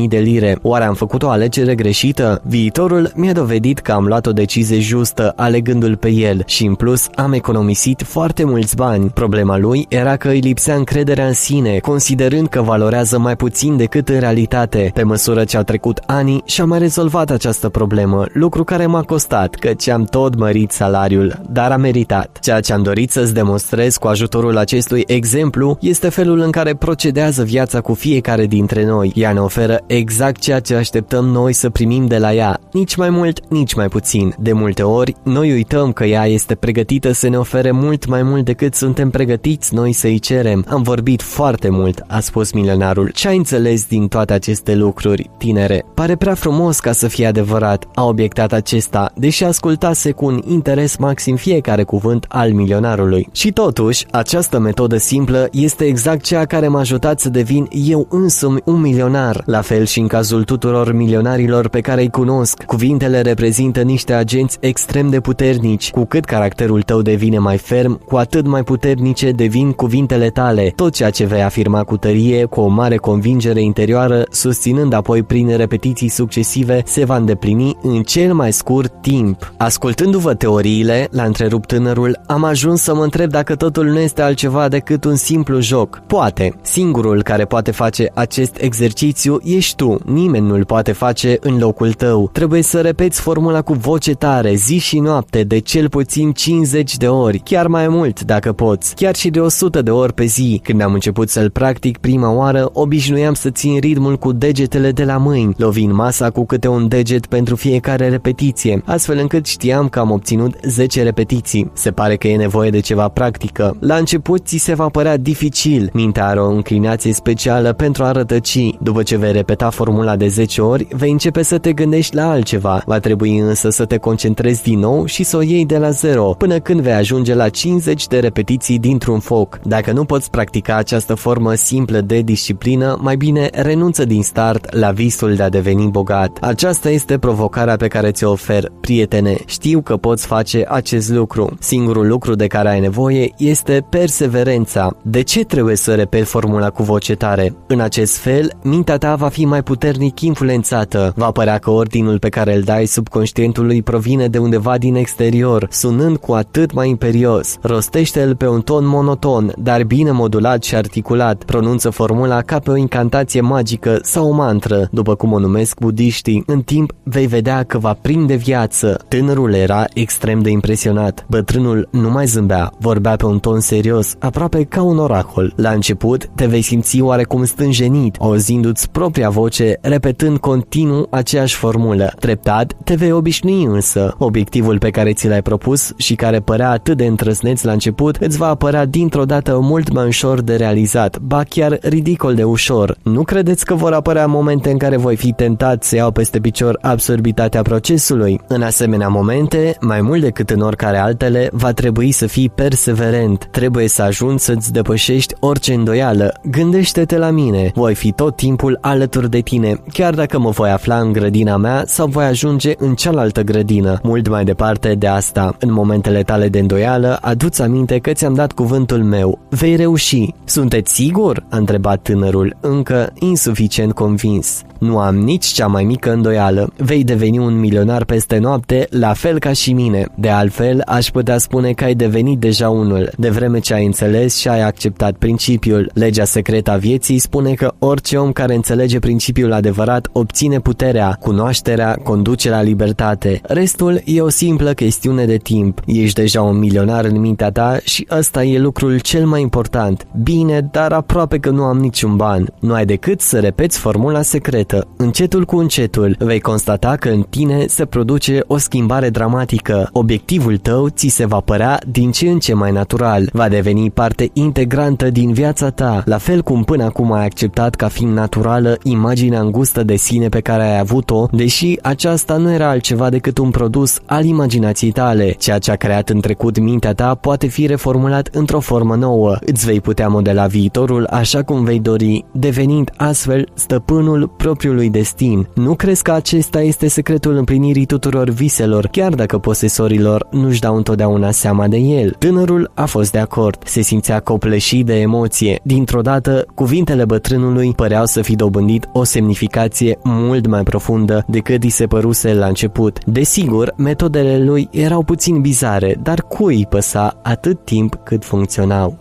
de lire. Oare am făcut o alegere greșită? Viitorul mi-a dovedit că am luat o decizie justă alegându-l pe el și în plus am economisit foarte mulți bani. Problema lui era că îi lipsea încrederea în sine, considerând că valorează mai puțin decât în realitate. Pe măsură ce au trecut ani și am mai rezolvat această problemă, lucru care m-a costat, căci am tot mărit salariul, dar a meritat. Ceea ce am dorit să-ți demonstrez cu ajutorul acestui exemplu este felul în care procedează viața cu fiecare dintre noi. Ea ne oferă exact ceea ce așteptăm noi să primim de la ea, nici mai mult, nici mai puțin. De multe ori, noi uităm că ea este pregătită să ne ofere mult mai mult decât suntem pregătiți noi să-i cerem. Am vorbit foarte mult, a spus milionarul. Ce ai înțeles din toate aceste lucruri, tinere? Pare prea frumos ca să fie adevărat, a obiectat acesta, deși ascultase cu un interes maxim fiecare cuvânt al milionarului. Și totuși, această metodă simplă este exact cea care m-a ajutat să devin eu însumi un milionar. La fel și în cazul tuturor milionarilor pe care îi cunosc, cuvintele reprezintă niște agenți extrem de puternici. Cu cât caracterul tău devine mai ferm, cu atât mai puternice devin cuvintele tale. Tot ceea ce vei afirma cu tărie, cu o mare convingere interioară, susținând apoi prin repetiții succesive, se va îndeplini în cel mai scurt timp. Ascultându-vă teoriile, l-a întrerupt tânărul, am ajuns să mă întreb dacă totul nu este altceva decât un simplu joc. Poate. Singurul care poate face acest exercițiu ești tu. Nimeni nu-l poate face în locul tău. Trebuie să repeți formula cu voce tare, zi și noapte, de cel puțin 50 de ori, chiar mai mult dacă poți, chiar și de 100 de ori pe zi. Când am început să-l practic prima oară, obișnuiam să țin ritmul cu degetele de la mâini, lovind masa cu câte un deget pentru fiecare repetiție, astfel încât știam că am obținut 10 repetiții. Se pare că e nevoie de ceva practică. La început ți se va părea dificil, mintea are o înclinație specială pentru a rătăci. După ce vei repeta formula de 10 ori, vei începe să te gândești la altceva. Va trebui însă să te concentrezi din nou și să o iei de la zero, până când vei ajunge la 50 de repetiții dintr-un foc. Dacă nu poți practica această formă simplă de disciplină, mai bine renunță din start la visul de a deveni bogat. Aceasta este provocarea pe care ți-o ofer, prietene. Știu că poți face acest lucru. Singurul lucru de care ai nevoie este perseverența. De ce trebuie să repeli formula cu voce tare? În acest fel, mintea ta va fi mai puternic influențată. Va părea că ordinul pe care îl dai subconștientului provine de undeva din exterior, sunând cu atât mai imperios. Rostește-l pe un ton monoton, dar bine modulat și articulat. Pronunță formula ca pe o incantație magică sau o mantră, după cum o numesc budiștii. În timp vei vedea că va prinde viață. Tânărul era extrem de impresionat. Bătrânul nu mai zâmbea, vorbea pe un ton serios, aproape ca un oracol. La început te vei simți oarecum stânjenit, auzindu-ți propria voce, repetând continuu aceeași formulă. Treptat te vei obișnui însă. Obiectivul pe care ți l-ai propus și care părea atât de întrăsneț la început, îți va apărea dintr-o dată mult mai ușor de realizat, ba chiar ridicol de ușor. Nu credeți că vor apărea momente în care voi fi tentat să iau peste picior absurditatea procesului? În asemenea momente, mai mult decât în oricare altele, va trebui să fii perseverent. Trebuie să ajungi să-ți depășești orice îndoială. Gândește-te la mine. Voi fi tot timpul alături de tine, chiar dacă mă voi afla în grădina mea sau voi ajunge în cealaltă grădină. Mult mai departe de asta, în momentele tale de îndoială, aduți aminte că ți-am dat cuvântul meu. Vei reuși. Sunteți sigur? a întrebat tânărul, încă insuficient convins. Nu am nici cea mai mică îndoială. Vei deveni un milionar peste noapte, la fel ca și mine. De altfel, aș putea spune că ai devenit deja unul, de vreme ce ai înțeles și ai acceptat principiul. Legea secretă a vieții spune că orice om care înțelege principiul adevărat obține puterea, cunoașterea, conduce la libertate. Restul e o simplă chestiune de timp. Ești deja un milionar în mintea ta și ăsta e lucrul cel mai important. Bine, dar aproape că nu am niciun ban. Nu ai decât să repeți formula secretă. Încetul cu încetul vei constata că în tine se produce o schimbare dramatică. Obiectivul tău ți se va părea din ce în ce mai natural. Va deveni parte integrantă din viața ta, la fel cum până acum ai acceptat ca fiind naturală imaginea îngustă de sine pe care ai avut-o, deși aceasta nu era altceva decât un produs al imaginației tale. Ceea ce a creat în trecut mintea ta poate fi reformulat formulat într-o formă nouă. Îți vei putea modela viitorul așa cum vei dori, devenind astfel stăpânul propriului destin. Nu crezi că acesta este secretul împlinirii tuturor viselor, chiar dacă posesorilor nu-și dau întotdeauna seama de el? Tânărul a fost de acord. Se simțea copleșit de emoție. Dintr-o dată, cuvintele bătrânului păreau să fi dobândit o semnificație mult mai profundă decât îi se păruse la început. Desigur, metodele lui erau puțin bizare, dar cui îi păsa atât timp cât funcționau?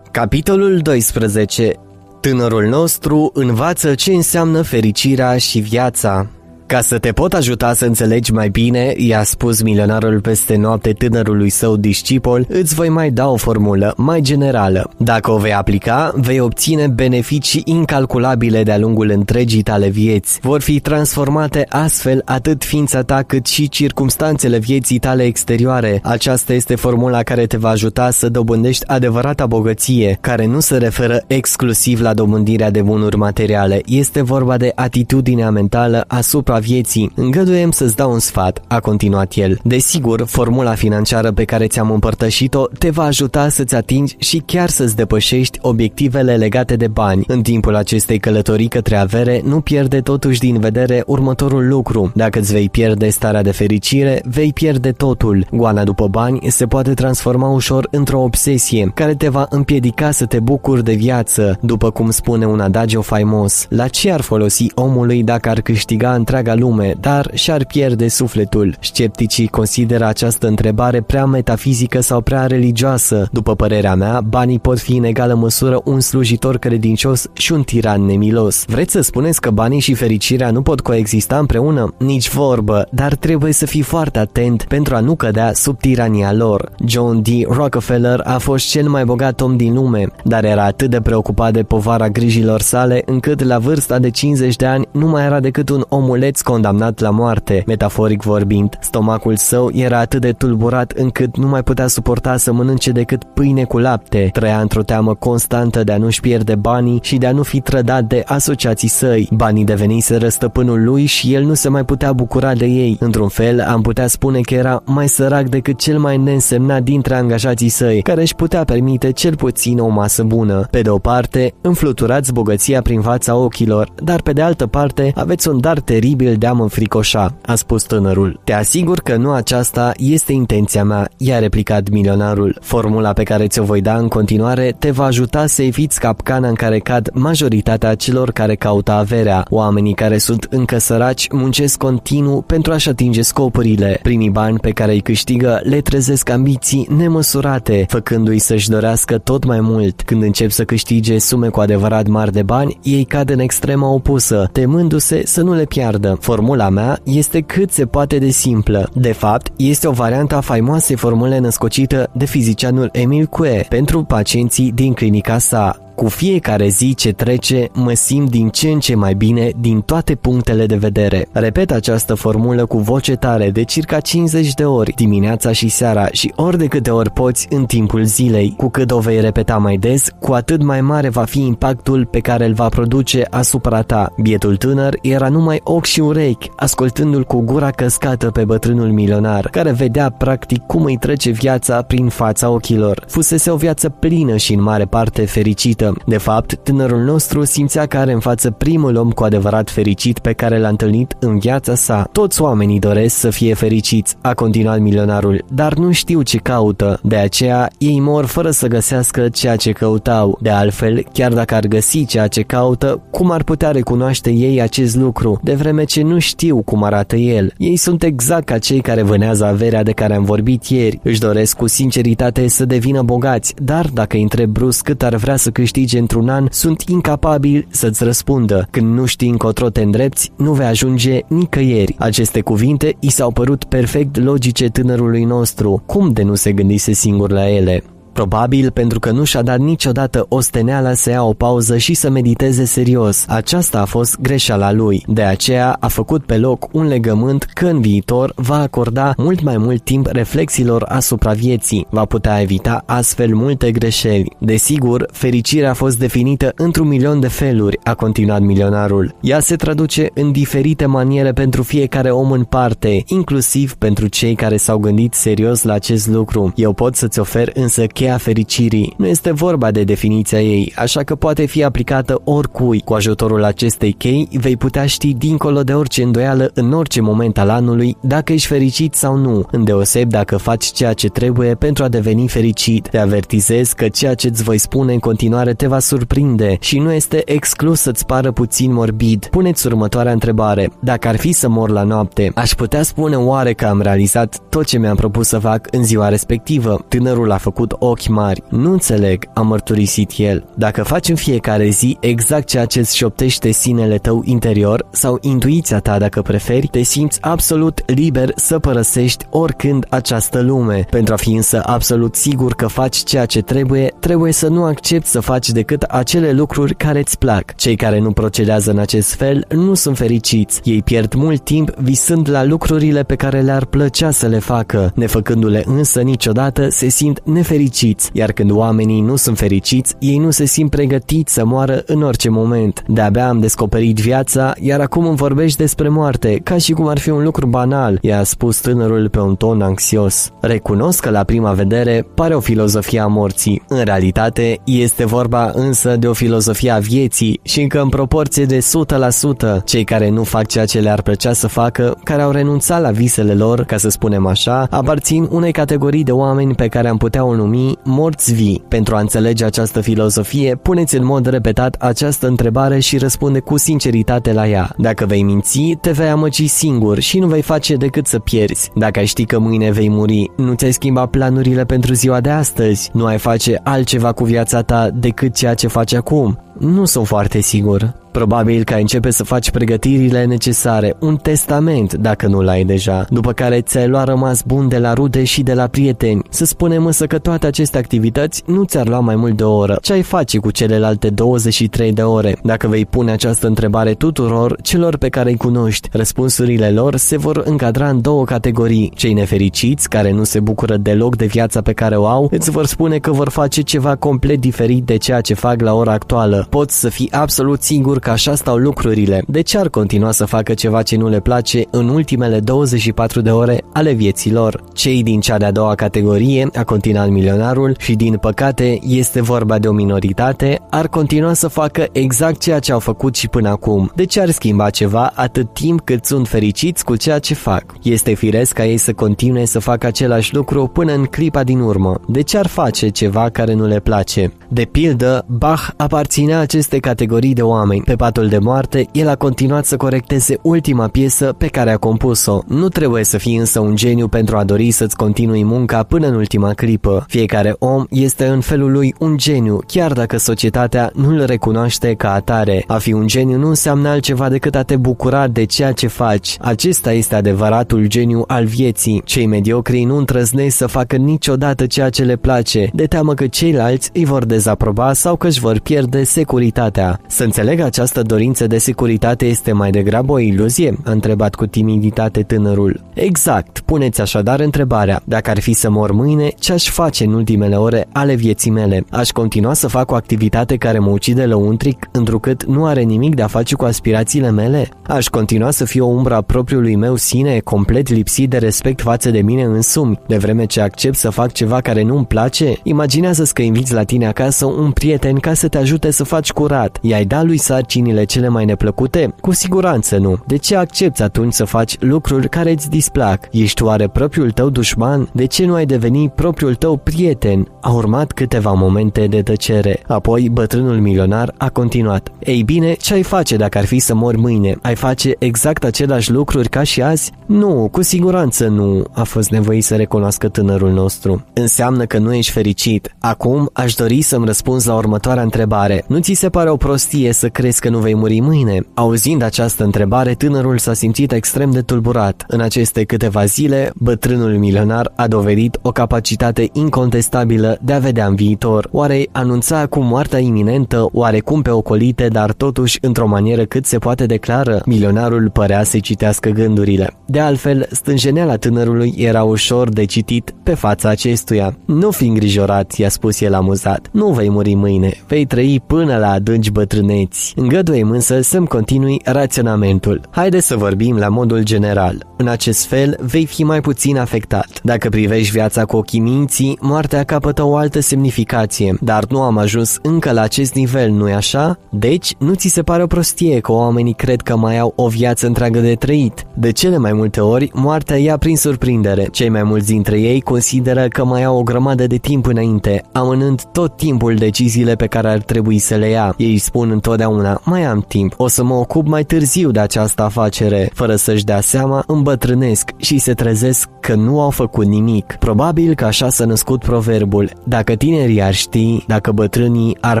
Capitolul 12 Tânărul nostru învață ce înseamnă fericirea și viața. Ca să te pot ajuta să înțelegi mai bine, i-a spus milionarul peste noapte tânărului său discipol, îți voi mai da o formulă mai generală. Dacă o vei aplica, vei obține beneficii incalculabile de-a lungul întregii tale vieți. Vor fi transformate astfel atât ființa ta cât și circumstanțele vieții tale exterioare. Aceasta este formula care te va ajuta să dobândești adevărata bogăție, care nu se referă exclusiv la dobândirea de bunuri materiale. Este vorba de atitudinea mentală asupra vieții. Îngăduiem să-ți dau un sfat, a continuat el. Desigur, formula financiară pe care ți-am împărtășit-o te va ajuta să-ți atingi și chiar să-ți depășești obiectivele legate de bani. În timpul acestei călătorii către avere, nu pierde totuși din vedere următorul lucru. Dacă îți vei pierde starea de fericire, vei pierde totul. Goana după bani se poate transforma ușor într-o obsesie, care te va împiedica să te bucuri de viață, după cum spune un adagio faimos. La ce ar folosi omului dacă ar câștiga întreaga întreaga lume, dar și-ar pierde sufletul. Scepticii consideră această întrebare prea metafizică sau prea religioasă. După părerea mea, banii pot fi în egală măsură un slujitor credincios și un tiran nemilos. Vreți să spuneți că banii și fericirea nu pot coexista împreună? Nici vorbă, dar trebuie să fii foarte atent pentru a nu cădea sub tirania lor. John D. Rockefeller a fost cel mai bogat om din lume, dar era atât de preocupat de povara grijilor sale încât la vârsta de 50 de ani nu mai era decât un omuleț condamnat la moarte. Metaforic vorbind, stomacul său era atât de tulburat încât nu mai putea suporta să mănânce decât pâine cu lapte. Trăia într-o teamă constantă de a nu-și pierde banii și de a nu fi trădat de asociații săi. Banii deveniseră stăpânul lui și el nu se mai putea bucura de ei. Într-un fel, am putea spune că era mai sărac decât cel mai neînsemnat dintre angajații săi, care își putea permite cel puțin o masă bună. Pe de o parte, înfluturați bogăția prin fața ochilor, dar pe de altă parte, aveți un dar teribil de a mă înfricoșa, a spus tânărul. Te asigur că nu aceasta este intenția mea, i-a replicat milionarul. Formula pe care ți-o voi da în continuare te va ajuta să eviți capcana în care cad majoritatea celor care caută averea. Oamenii care sunt încă săraci muncesc continuu pentru a-și atinge scopurile. Primii bani pe care îi câștigă le trezesc ambiții nemăsurate, făcându-i să-și dorească tot mai mult. Când încep să câștige sume cu adevărat mari de bani, ei cad în extrema opusă, temându-se să nu le piardă. Formula mea este cât se poate de simplă. De fapt, este o variantă a faimoasei formule născocită de fizicianul Emil Cue pentru pacienții din clinica sa. Cu fiecare zi ce trece, mă simt din ce în ce mai bine din toate punctele de vedere. Repet această formulă cu voce tare de circa 50 de ori, dimineața și seara și ori de câte ori poți în timpul zilei. Cu cât o vei repeta mai des, cu atât mai mare va fi impactul pe care îl va produce asupra ta. Bietul tânăr era numai ochi și urechi, ascultându-l cu gura căscată pe bătrânul milionar, care vedea practic cum îi trece viața prin fața ochilor. Fusese o viață plină și în mare parte fericită fericită. De fapt, tânărul nostru simțea că are în față primul om cu adevărat fericit pe care l-a întâlnit în viața sa. Toți oamenii doresc să fie fericiți, a continuat milionarul, dar nu știu ce caută. De aceea, ei mor fără să găsească ceea ce căutau. De altfel, chiar dacă ar găsi ceea ce caută, cum ar putea recunoaște ei acest lucru, de vreme ce nu știu cum arată el? Ei sunt exact ca cei care vânează averea de care am vorbit ieri. Își doresc cu sinceritate să devină bogați, dar dacă îi întreb brusc cât ar vrea să câștige câștige într-un an sunt incapabili să-ți răspundă. Când nu știi încotro te îndrepți, nu vei ajunge nicăieri. Aceste cuvinte i s-au părut perfect logice tânărului nostru. Cum de nu se gândise singur la ele? Probabil pentru că nu și-a dat niciodată osteneala să ia o pauză și să mediteze serios. Aceasta a fost greșeala lui. De aceea a făcut pe loc un legământ că în viitor va acorda mult mai mult timp reflexiilor asupra vieții. Va putea evita astfel multe greșeli. Desigur, fericirea a fost definită într-un milion de feluri, a continuat milionarul. Ea se traduce în diferite maniere pentru fiecare om în parte, inclusiv pentru cei care s-au gândit serios la acest lucru. Eu pot să-ți ofer însă cheia fericirii. Nu este vorba de definiția ei, așa că poate fi aplicată oricui. Cu ajutorul acestei chei vei putea ști dincolo de orice îndoială în orice moment al anului dacă ești fericit sau nu, îndeoseb dacă faci ceea ce trebuie pentru a deveni fericit. Te avertizez că ceea ce îți voi spune în continuare te va surprinde și nu este exclus să-ți pară puțin morbid. Puneți următoarea întrebare. Dacă ar fi să mor la noapte, aș putea spune oare că am realizat tot ce mi-am propus să fac în ziua respectivă? Tânărul a făcut ochi mari. Nu înțeleg, a mărturisit el. Dacă faci în fiecare zi exact ceea ce îți șoptește sinele tău interior sau intuiția ta dacă preferi, te simți absolut liber să părăsești oricând această lume. Pentru a fi însă absolut sigur că faci ceea ce trebuie, trebuie să nu accepti să faci decât acele lucruri care îți plac. Cei care nu procedează în acest fel nu sunt fericiți. Ei pierd mult timp visând la lucrurile pe care le-ar plăcea să le facă. Nefăcându-le însă niciodată se simt nefericiți, iar când oamenii nu sunt fericiți, ei nu se simt pregătiți să moară în orice moment. De-abia am descoperit viața, iar acum îmi vorbești despre moarte, ca și cum ar fi un lucru banal, i-a spus tânărul pe un ton anxios. Recunosc că la prima vedere pare o filozofie a morții. În realitate, este vorba însă de o filozofie a vieții și încă în proporție de 100%. Cei care nu fac ceea ce le-ar plăcea să facă, care au renunțat la visele lor, ca să spunem așa, aparțin unei categorii de oameni pe care am putea o numi morți vii. Pentru a înțelege această filozofie, puneți în mod repetat această întrebare și răspunde cu sinceritate la ea. Dacă vei minți, te vei amăci singur și nu vei face decât să pierzi. Dacă ai ști că mâine vei muri, nu ți-ai schimba planurile pentru ziua de astăzi, nu ai face altceva cu viața ta decât ceea ce faci acum. Nu sunt foarte sigur. Probabil că ai începe să faci pregătirile necesare, un testament dacă nu l-ai deja, după care ți-ai luat rămas bun de la rude și de la prieteni. Să spunem însă că toate aceste activități nu ți-ar lua mai mult de o oră. Ce ai face cu celelalte 23 de ore? Dacă vei pune această întrebare tuturor celor pe care îi cunoști, răspunsurile lor se vor încadra în două categorii. Cei nefericiți, care nu se bucură deloc de viața pe care o au, îți vor spune că vor face ceva complet diferit de ceea ce fac la ora actuală. Poți să fii absolut sigur că așa stau lucrurile, de ce ar continua să facă ceva ce nu le place în ultimele 24 de ore ale vieții lor? Cei din cea de-a doua categorie, a continuat milionarul, și din păcate este vorba de o minoritate, ar continua să facă exact ceea ce au făcut și până acum. De ce ar schimba ceva atât timp cât sunt fericiți cu ceea ce fac? Este firesc ca ei să continue să facă același lucru până în clipa din urmă. De ce ar face ceva care nu le place? De pildă, Bach aparținea acestei categorii de oameni. Pe patul de moarte, el a continuat să corecteze ultima piesă pe care a compus-o. Nu trebuie să fii însă un geniu pentru a dori să-ți continui munca până în ultima clipă. Fiecare om este în felul lui un geniu, chiar dacă societatea nu îl recunoaște ca atare. A fi un geniu nu înseamnă altceva decât a te bucura de ceea ce faci. Acesta este adevăratul geniu al vieții. Cei mediocri nu întrăznesc să facă niciodată ceea ce le place, de teamă că ceilalți îi vor dezaproba sau că își vor pierde securitatea. Să înțeleg această dorință de securitate este mai degrabă o iluzie? A întrebat cu timiditate tânărul. Exact, puneți așadar întrebarea. Dacă ar fi să mor mâine, ce aș face în ultimele ore ale vieții mele? Aș continua să fac o activitate care mă ucide lăuntric, întrucât nu are nimic de a face cu aspirațiile mele? Aș continua să fiu o umbra propriului meu sine, complet lipsit de respect față de mine însumi, de vreme ce accept să fac ceva care nu-mi place? Imaginează-ți că inviți la tine acasă un prieten ca să te ajute să faci curat. I-ai da lui sarcinile cele mai neplăcute? Cu siguranță nu. De ce accepti atunci să faci lucruri care îți displac? Ești oare propriul tău dușman? De ce nu ai deveni propriul tău prieten? A urmat câteva momente de tăcere. Apoi bătrânul milionar a continuat. Ei bine, ce ai face dacă ar fi să mori mâine? Ai face exact același lucruri ca și azi? Nu, cu siguranță nu, a fost nevoit să recunoască tânărul nostru. Înseamnă că nu ești fericit. Acum aș dori să-mi răspunzi la următoarea întrebare. Nu ți se pare o prostie să crezi crezi că nu vei muri mâine? Auzind această întrebare, tânărul s-a simțit extrem de tulburat. În aceste câteva zile, bătrânul milionar a dovedit o capacitate incontestabilă de a vedea în viitor. Oare anunța cu moartea iminentă, oarecum pe ocolite, dar totuși într-o manieră cât se poate declară? Milionarul părea să citească gândurile. De altfel, stânjeneala tânărului era ușor de citit pe fața acestuia. Nu fi îngrijorat, i-a spus el amuzat. Nu vei muri mâine, vei trăi până la adânci bătrâneți. Îngăduie însă să-mi continui raționamentul. Haide să vorbim la modul general. În acest fel, vei fi mai puțin afectat. Dacă privești viața cu ochii minții, moartea capătă o altă semnificație, dar nu am ajuns încă la acest nivel, nu-i așa? Deci, nu ți se pare o prostie că oamenii cred că mai au o viață întreagă de trăit. De cele mai multe ori, moartea ia prin surprindere. Cei mai mulți dintre ei consideră că mai au o grămadă de timp înainte, amânând tot timpul deciziile pe care ar trebui să le ia. Ei spun întotdeauna, mai am timp, o să mă ocup mai târziu de această afacere, fără să-și dea seama, îmbătrânesc și se trezesc că nu au făcut nimic. Probabil că așa s-a născut proverbul, dacă tinerii ar ști, dacă bătrânii ar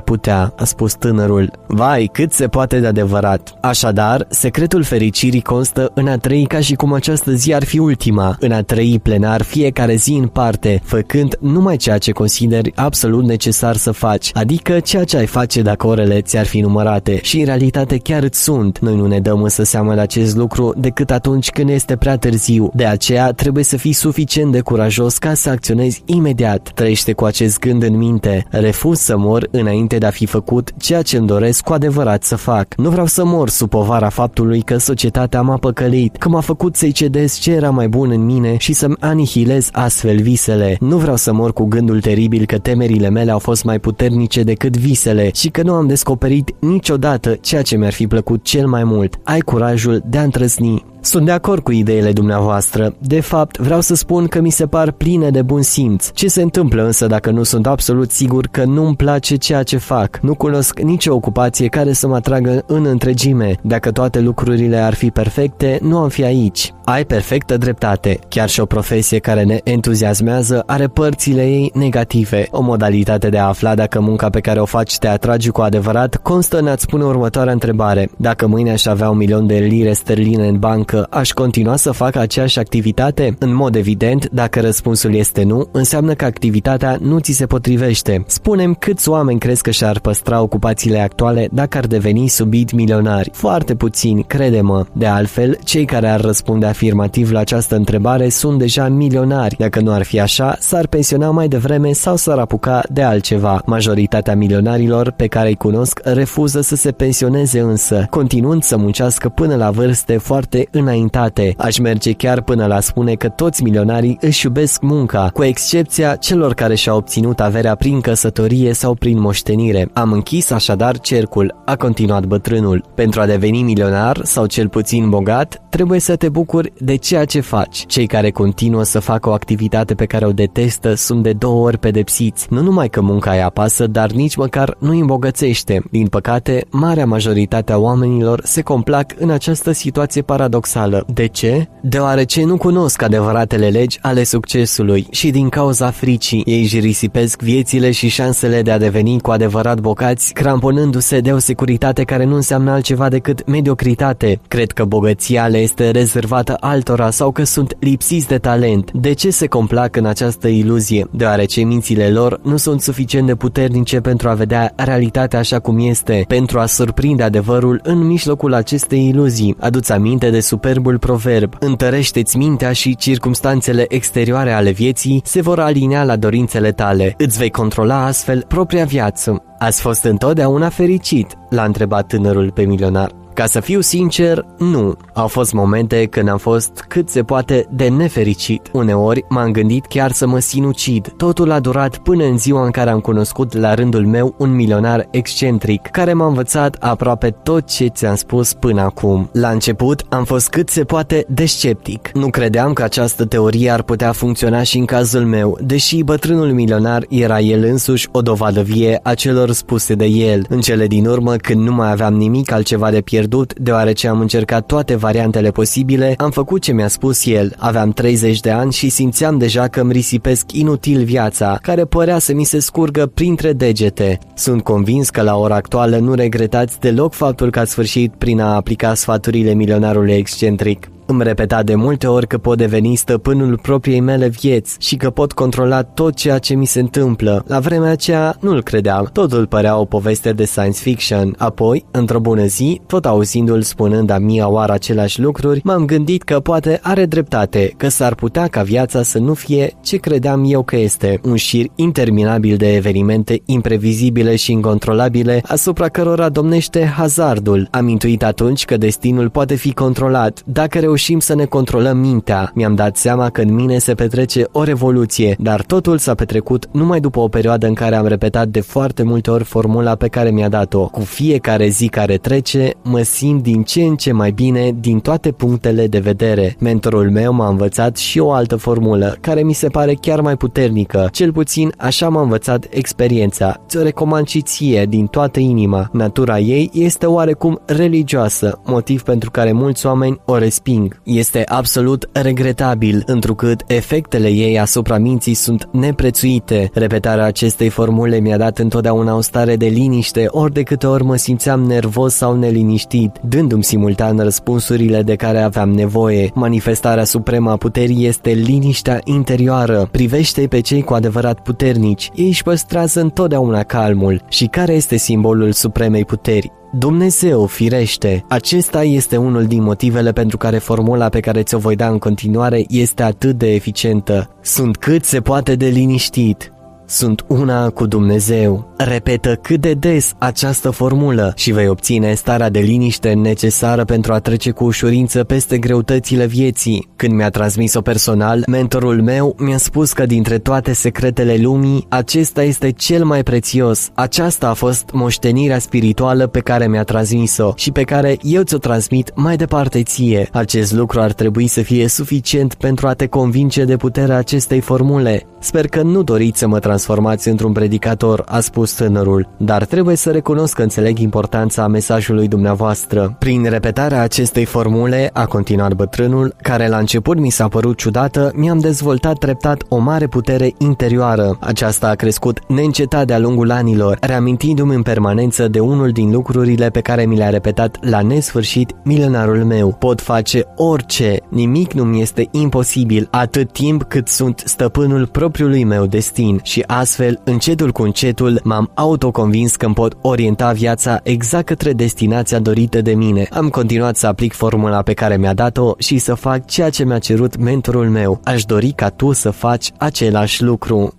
putea, a spus tânărul. Vai, cât se poate de adevărat. Așadar, secretul fericirii constă în a trăi ca și cum această zi ar fi ultima, în a trăi plenar fiecare zi în parte, făcând numai ceea ce consideri absolut necesar să faci, adică ceea ce ai face dacă orele ți-ar fi numărate și în realitate chiar îți sunt. Noi nu ne dăm însă seama de acest lucru decât atunci când este prea târziu. De aceea trebuie să fii suficient de curajos ca să acționezi imediat. Trăiește cu acest gând în minte. Refuz să mor înainte de a fi făcut ceea ce îmi doresc cu adevărat să fac. Nu vreau să mor sub povara faptului că societatea m-a păcălit, că m-a făcut să-i cedez ce era mai bun în mine și să-mi anihilez astfel visele. Nu vreau să mor cu gândul teribil că temerile mele au fost mai puternice decât visele și că nu am descoperit niciodată ceea ce mi-ar fi plăcut cel mai mult. Ai curajul de a întrăzni sunt de acord cu ideile dumneavoastră. De fapt, vreau să spun că mi se par pline de bun simț. Ce se întâmplă însă dacă nu sunt absolut sigur că nu-mi place ceea ce fac? Nu cunosc nicio ocupație care să mă atragă în întregime. Dacă toate lucrurile ar fi perfecte, nu am fi aici. Ai perfectă dreptate. Chiar și o profesie care ne entuziasmează are părțile ei negative. O modalitate de a afla dacă munca pe care o faci te atrage cu adevărat constă în a-ți pune următoarea întrebare. Dacă mâine aș avea un milion de lire sterline în bancă, aș continua să fac aceeași activitate? În mod evident, dacă răspunsul este nu, înseamnă că activitatea nu ți se potrivește. Spunem câți oameni crezi că și-ar păstra ocupațiile actuale dacă ar deveni subit milionari? Foarte puțini, crede-mă. De altfel, cei care ar răspunde afirmativ la această întrebare sunt deja milionari. Dacă nu ar fi așa, s-ar pensiona mai devreme sau s-ar apuca de altceva. Majoritatea milionarilor pe care îi cunosc refuză să se pensioneze însă, continuând să muncească până la vârste foarte înaintate. Aș merge chiar până la spune că toți milionarii își iubesc munca, cu excepția celor care și-au obținut averea prin căsătorie sau prin moștenire. Am închis așadar cercul, a continuat bătrânul. Pentru a deveni milionar sau cel puțin bogat, trebuie să te bucuri bucuri de ceea ce faci. Cei care continuă să facă o activitate pe care o detestă sunt de două ori pedepsiți. Nu numai că munca îi apasă, dar nici măcar nu îi îmbogățește. Din păcate, marea majoritate a oamenilor se complac în această situație paradoxală. De ce? Deoarece nu cunosc adevăratele legi ale succesului și din cauza fricii ei își risipesc viețile și șansele de a deveni cu adevărat bogați, cramponându-se de o securitate care nu înseamnă altceva decât mediocritate. Cred că bogăția le este rezervată dată altora sau că sunt lipsiți de talent. De ce se complac în această iluzie? Deoarece mințile lor nu sunt suficient de puternice pentru a vedea realitatea așa cum este, pentru a surprinde adevărul în mijlocul acestei iluzii. Aduți aminte de superbul proverb. Întărește-ți mintea și circumstanțele exterioare ale vieții se vor alinea la dorințele tale. Îți vei controla astfel propria viață. Ați fost întotdeauna fericit? L-a întrebat tânărul pe milionar. Ca să fiu sincer, nu. Au fost momente când am fost cât se poate de nefericit. Uneori m-am gândit chiar să mă sinucid. Totul a durat până în ziua în care am cunoscut la rândul meu un milionar excentric, care m-a învățat aproape tot ce ți-am spus până acum. La început am fost cât se poate de sceptic. Nu credeam că această teorie ar putea funcționa și în cazul meu, deși bătrânul milionar era el însuși o dovadă vie a celor spuse de el. În cele din urmă, când nu mai aveam nimic altceva de pierdut, pierdut, deoarece am încercat toate variantele posibile, am făcut ce mi-a spus el. Aveam 30 de ani și simțeam deja că îmi risipesc inutil viața, care părea să mi se scurgă printre degete. Sunt convins că la ora actuală nu regretați deloc faptul că ați sfârșit prin a aplica sfaturile milionarului excentric. Îmi repeta de multe ori că pot deveni stăpânul propriei mele vieți și că pot controla tot ceea ce mi se întâmplă. La vremea aceea nu-l credeam, totul părea o poveste de science fiction. Apoi, într-o bună zi, tot auzindu-l spunând a mia oară aceleași lucruri, m-am gândit că poate are dreptate, că s-ar putea ca viața să nu fie ce credeam eu că este, un șir interminabil de evenimente imprevizibile și incontrolabile asupra cărora domnește hazardul. Am intuit atunci că destinul poate fi controlat, dacă reușim reușim să ne controlăm mintea. Mi-am dat seama că în mine se petrece o revoluție, dar totul s-a petrecut numai după o perioadă în care am repetat de foarte multe ori formula pe care mi-a dat-o. Cu fiecare zi care trece, mă simt din ce în ce mai bine din toate punctele de vedere. Mentorul meu m-a învățat și o altă formulă, care mi se pare chiar mai puternică. Cel puțin așa m-a învățat experiența. Ți-o recomand și ție din toată inima. Natura ei este oarecum religioasă, motiv pentru care mulți oameni o resping. Este absolut regretabil, întrucât efectele ei asupra minții sunt neprețuite. Repetarea acestei formule mi-a dat întotdeauna o stare de liniște, ori de câte ori mă simțeam nervos sau neliniștit, dându-mi simultan răspunsurile de care aveam nevoie. Manifestarea supremă a puterii este liniștea interioară. Privește pe cei cu adevărat puternici. Ei își păstrează întotdeauna calmul. Și care este simbolul supremei puteri? Dumnezeu, firește, acesta este unul din motivele pentru care formula pe care ți-o voi da în continuare este atât de eficientă. Sunt cât se poate de liniștit. Sunt una cu Dumnezeu. Repetă cât de des această formulă și vei obține starea de liniște necesară pentru a trece cu ușurință peste greutățile vieții. Când mi-a transmis-o personal, mentorul meu mi-a spus că dintre toate secretele lumii, acesta este cel mai prețios. Aceasta a fost moștenirea spirituală pe care mi-a transmis-o și pe care eu ți-o transmit mai departe ție. Acest lucru ar trebui să fie suficient pentru a te convinge de puterea acestei formule. Sper că nu doriți să mă transformați într-un predicator, a spus tânărul, dar trebuie să recunosc că înțeleg importanța mesajului dumneavoastră. Prin repetarea acestei formule, a continuat bătrânul, care la început mi s-a părut ciudată, mi-am dezvoltat treptat o mare putere interioară. Aceasta a crescut neîncetat de-a lungul anilor, reamintindu-mi în permanență de unul din lucrurile pe care mi le-a repetat la nesfârșit milenarul meu. Pot face orice, nimic nu mi este imposibil atât timp cât sunt stăpânul propriului meu destin și astfel, încetul cu încetul, m-am autoconvins că îmi pot orienta viața exact către destinația dorită de mine. Am continuat să aplic formula pe care mi-a dat-o și să fac ceea ce mi-a cerut mentorul meu. Aș dori ca tu să faci același lucru.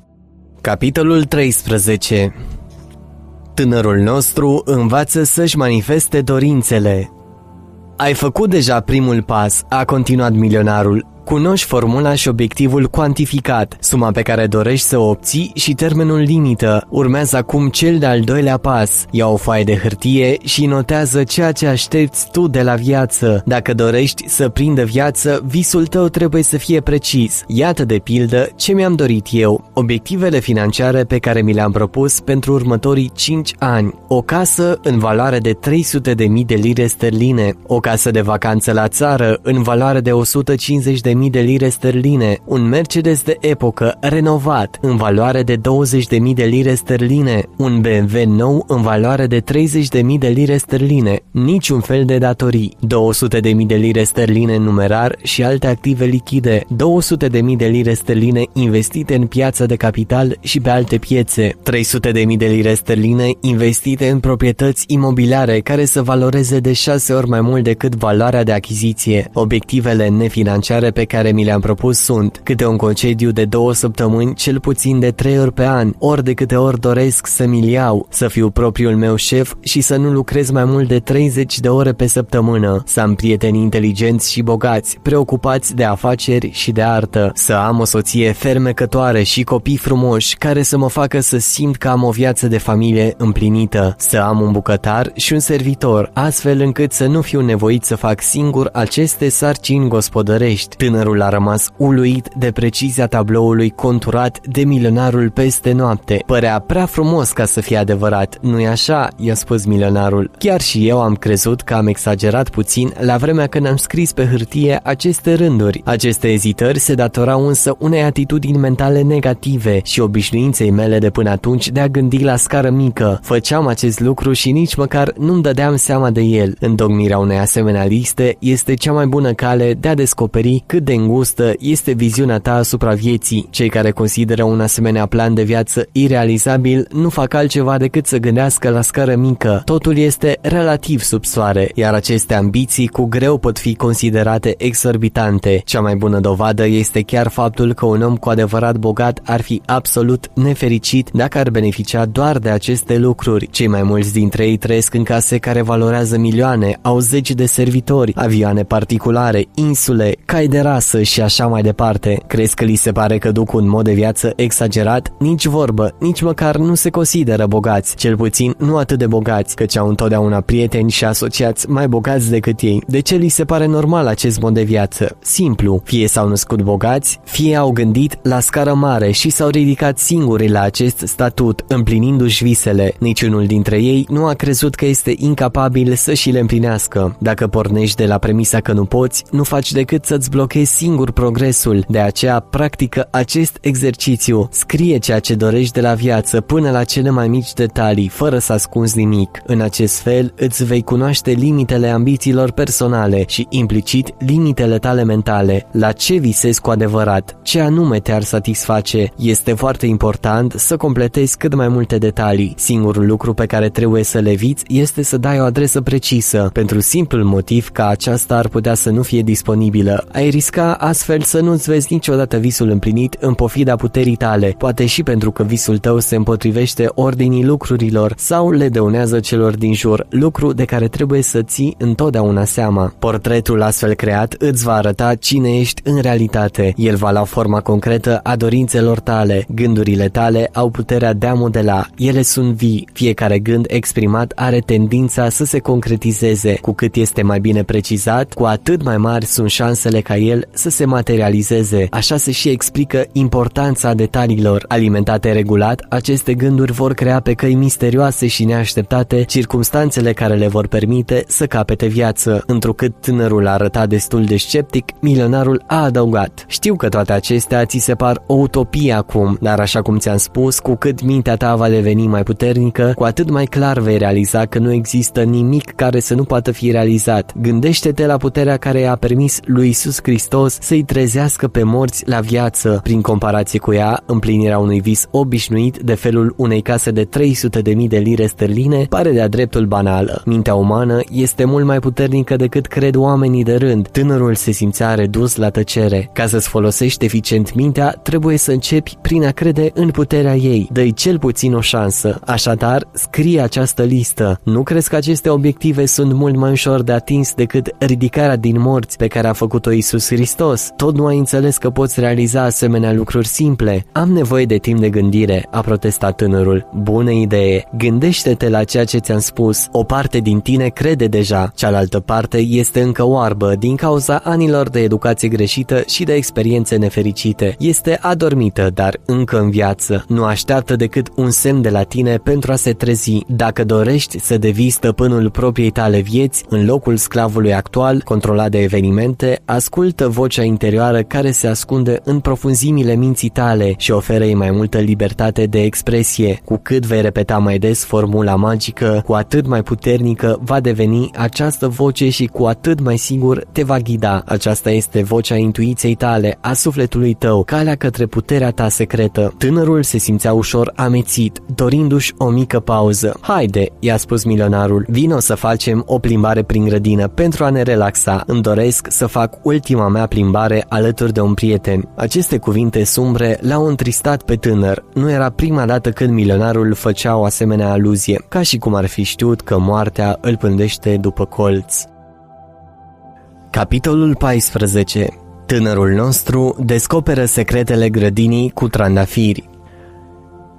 Capitolul 13 Tânărul nostru învață să-și manifeste dorințele. Ai făcut deja primul pas, a continuat milionarul. Cunoști formula și obiectivul cuantificat, suma pe care dorești să o obții și termenul limită. Urmează acum cel de-al doilea pas. Ia o foaie de hârtie și notează ceea ce aștepți tu de la viață. Dacă dorești să prindă viață, visul tău trebuie să fie precis. Iată de pildă ce mi-am dorit eu. Obiectivele financiare pe care mi le-am propus pentru următorii 5 ani. O casă în valoare de 300 de mii de lire sterline. O casă de vacanță la țară în valoare de 150 de de lire sterline, un Mercedes de epocă renovat în valoare de 20.000 de lire sterline, un BMW nou în valoare de 30.000 de lire sterline, niciun fel de datorii, 200.000 de lire sterline în numerar și alte active lichide, 200.000 de lire sterline investite în piața de capital și pe alte piețe, 300.000 de lire sterline investite în proprietăți imobiliare care să valoreze de 6 ori mai mult decât valoarea de achiziție. Obiectivele nefinanciare pe care mi le-am propus sunt câte un concediu de două săptămâni, cel puțin de trei ori pe an, ori de câte ori doresc să mi-l iau, să fiu propriul meu șef și să nu lucrez mai mult de 30 de ore pe săptămână, să am prieteni inteligenți și bogați, preocupați de afaceri și de artă, să am o soție fermecătoare și copii frumoși care să mă facă să simt că am o viață de familie împlinită, să am un bucătar și un servitor, astfel încât să nu fiu nevoit să fac singur aceste sarcini gospodărești Tânărul a rămas uluit de precizia tabloului conturat de milionarul peste noapte. Părea prea frumos ca să fie adevărat, nu-i așa? i-a spus milionarul. Chiar și eu am crezut că am exagerat puțin la vremea când am scris pe hârtie aceste rânduri. Aceste ezitări se datorau însă unei atitudini mentale negative și obișnuinței mele de până atunci de a gândi la scară mică. Făceam acest lucru și nici măcar nu-mi dădeam seama de el. Îndogmirea unei asemenea liste este cea mai bună cale de a descoperi cât de îngustă este viziunea ta asupra vieții. Cei care consideră un asemenea plan de viață irealizabil nu fac altceva decât să gândească la scară mică. Totul este relativ sub soare, iar aceste ambiții cu greu pot fi considerate exorbitante. Cea mai bună dovadă este chiar faptul că un om cu adevărat bogat ar fi absolut nefericit dacă ar beneficia doar de aceste lucruri. Cei mai mulți dintre ei trăiesc în case care valorează milioane, au zeci de servitori, avioane particulare, insule, cai de rasă și așa mai departe. Crezi că li se pare că duc un mod de viață exagerat? Nici vorbă, nici măcar nu se consideră bogați, cel puțin nu atât de bogați, căci au întotdeauna prieteni și asociați mai bogați decât ei. De ce li se pare normal acest mod de viață? Simplu, fie s-au născut bogați, fie au gândit la scară mare și s-au ridicat singuri la acest statut, împlinindu-și visele. Niciunul dintre ei nu a crezut că este incapabil să și le împlinească. Dacă pornești de la premisa că nu poți, nu faci decât să-ți blochezi singur progresul. De aceea, practică acest exercițiu. Scrie ceea ce dorești de la viață până la cele mai mici detalii, fără să ascunzi nimic. În acest fel, îți vei cunoaște limitele ambițiilor personale și implicit limitele tale mentale. La ce visezi cu adevărat? Ce anume te-ar satisface? Este foarte important să completezi cât mai multe detalii. Singurul lucru pe care trebuie să le eviți este să dai o adresă precisă, pentru simplul motiv că aceasta ar putea să nu fie disponibilă. Ai risca astfel să nu-ți vezi niciodată visul împlinit în pofida puterii tale, poate și pentru că visul tău se împotrivește ordinii lucrurilor sau le dăunează celor din jur, lucru de care trebuie să ții întotdeauna seama. Portretul astfel creat îți va arăta cine ești în realitate. El va lua forma concretă a dorințelor tale. Gândurile tale au puterea de a modela. Ele sunt vii. Fiecare gând exprimat are tendința să se concretizeze. Cu cât este mai bine precizat, cu atât mai mari sunt șansele ca el să se materializeze. Așa se și explică importanța detaliilor. Alimentate regulat, aceste gânduri vor crea pe căi misterioase și neașteptate circumstanțele care le vor permite să capete viață. Întrucât tânărul arăta destul de sceptic, milionarul a adăugat. Știu că toate acestea ți se par o utopie acum, dar așa cum ți-am spus, cu cât mintea ta va deveni mai puternică, cu atât mai clar vei realiza că nu există nimic care să nu poată fi realizat. Gândește-te la puterea care i-a permis lui Isus Hristos să-i trezească pe morți la viață. Prin comparație cu ea, împlinirea unui vis obișnuit de felul unei case de 300.000 de lire sterline pare de-a dreptul banală. Mintea umană este mult mai puternică decât cred oamenii de rând. Tânărul se simțea redus la tăcere. Ca să-ți folosești eficient mintea, trebuie să începi prin a crede în puterea ei. Dă-i cel puțin o șansă. Așadar, scrie această listă. Nu crezi că aceste obiective sunt mult mai ușor de atins decât ridicarea din morți pe care a făcut-o Isus Hristos? Tot nu ai înțeles că poți realiza asemenea lucruri simple. Am nevoie de timp de gândire, a protestat tânărul. Bună idee. Gândește-te la ceea ce ți-am spus. O parte din tine crede deja, cealaltă parte este încă oarbă din cauza anilor de educație greșită și de experiențe nefericite. Este adormită, dar încă în viață. Nu așteaptă decât un semn de la tine pentru a se trezi. Dacă dorești să devii stăpânul propriei tale vieți, în locul sclavului actual, controlat de evenimente, ascultă vocea interioară care se ascunde în profunzimile minții tale și oferă mai multă libertate de expresie. Cu cât vei repeta mai des formula magică, cu atât mai puternică va deveni această voce și cu atât mai sigur te va ghida. Aceasta este vocea intuiției tale, a sufletului tău, calea către puterea ta secretă. Tânărul se simțea ușor amețit, dorindu-și o mică pauză. Haide, i-a spus milionarul, vino să facem o plimbare prin grădină pentru a ne relaxa. Îmi doresc să fac ultima mea plimbare alături de un prieten. Aceste cuvinte sumbre l-au întristat pe tânăr. Nu era prima dată când milionarul făcea o asemenea aluzie, ca și cum ar fi știut că moartea îl pândește după colț. Capitolul 14 Tânărul nostru descoperă secretele grădinii cu trandafiri.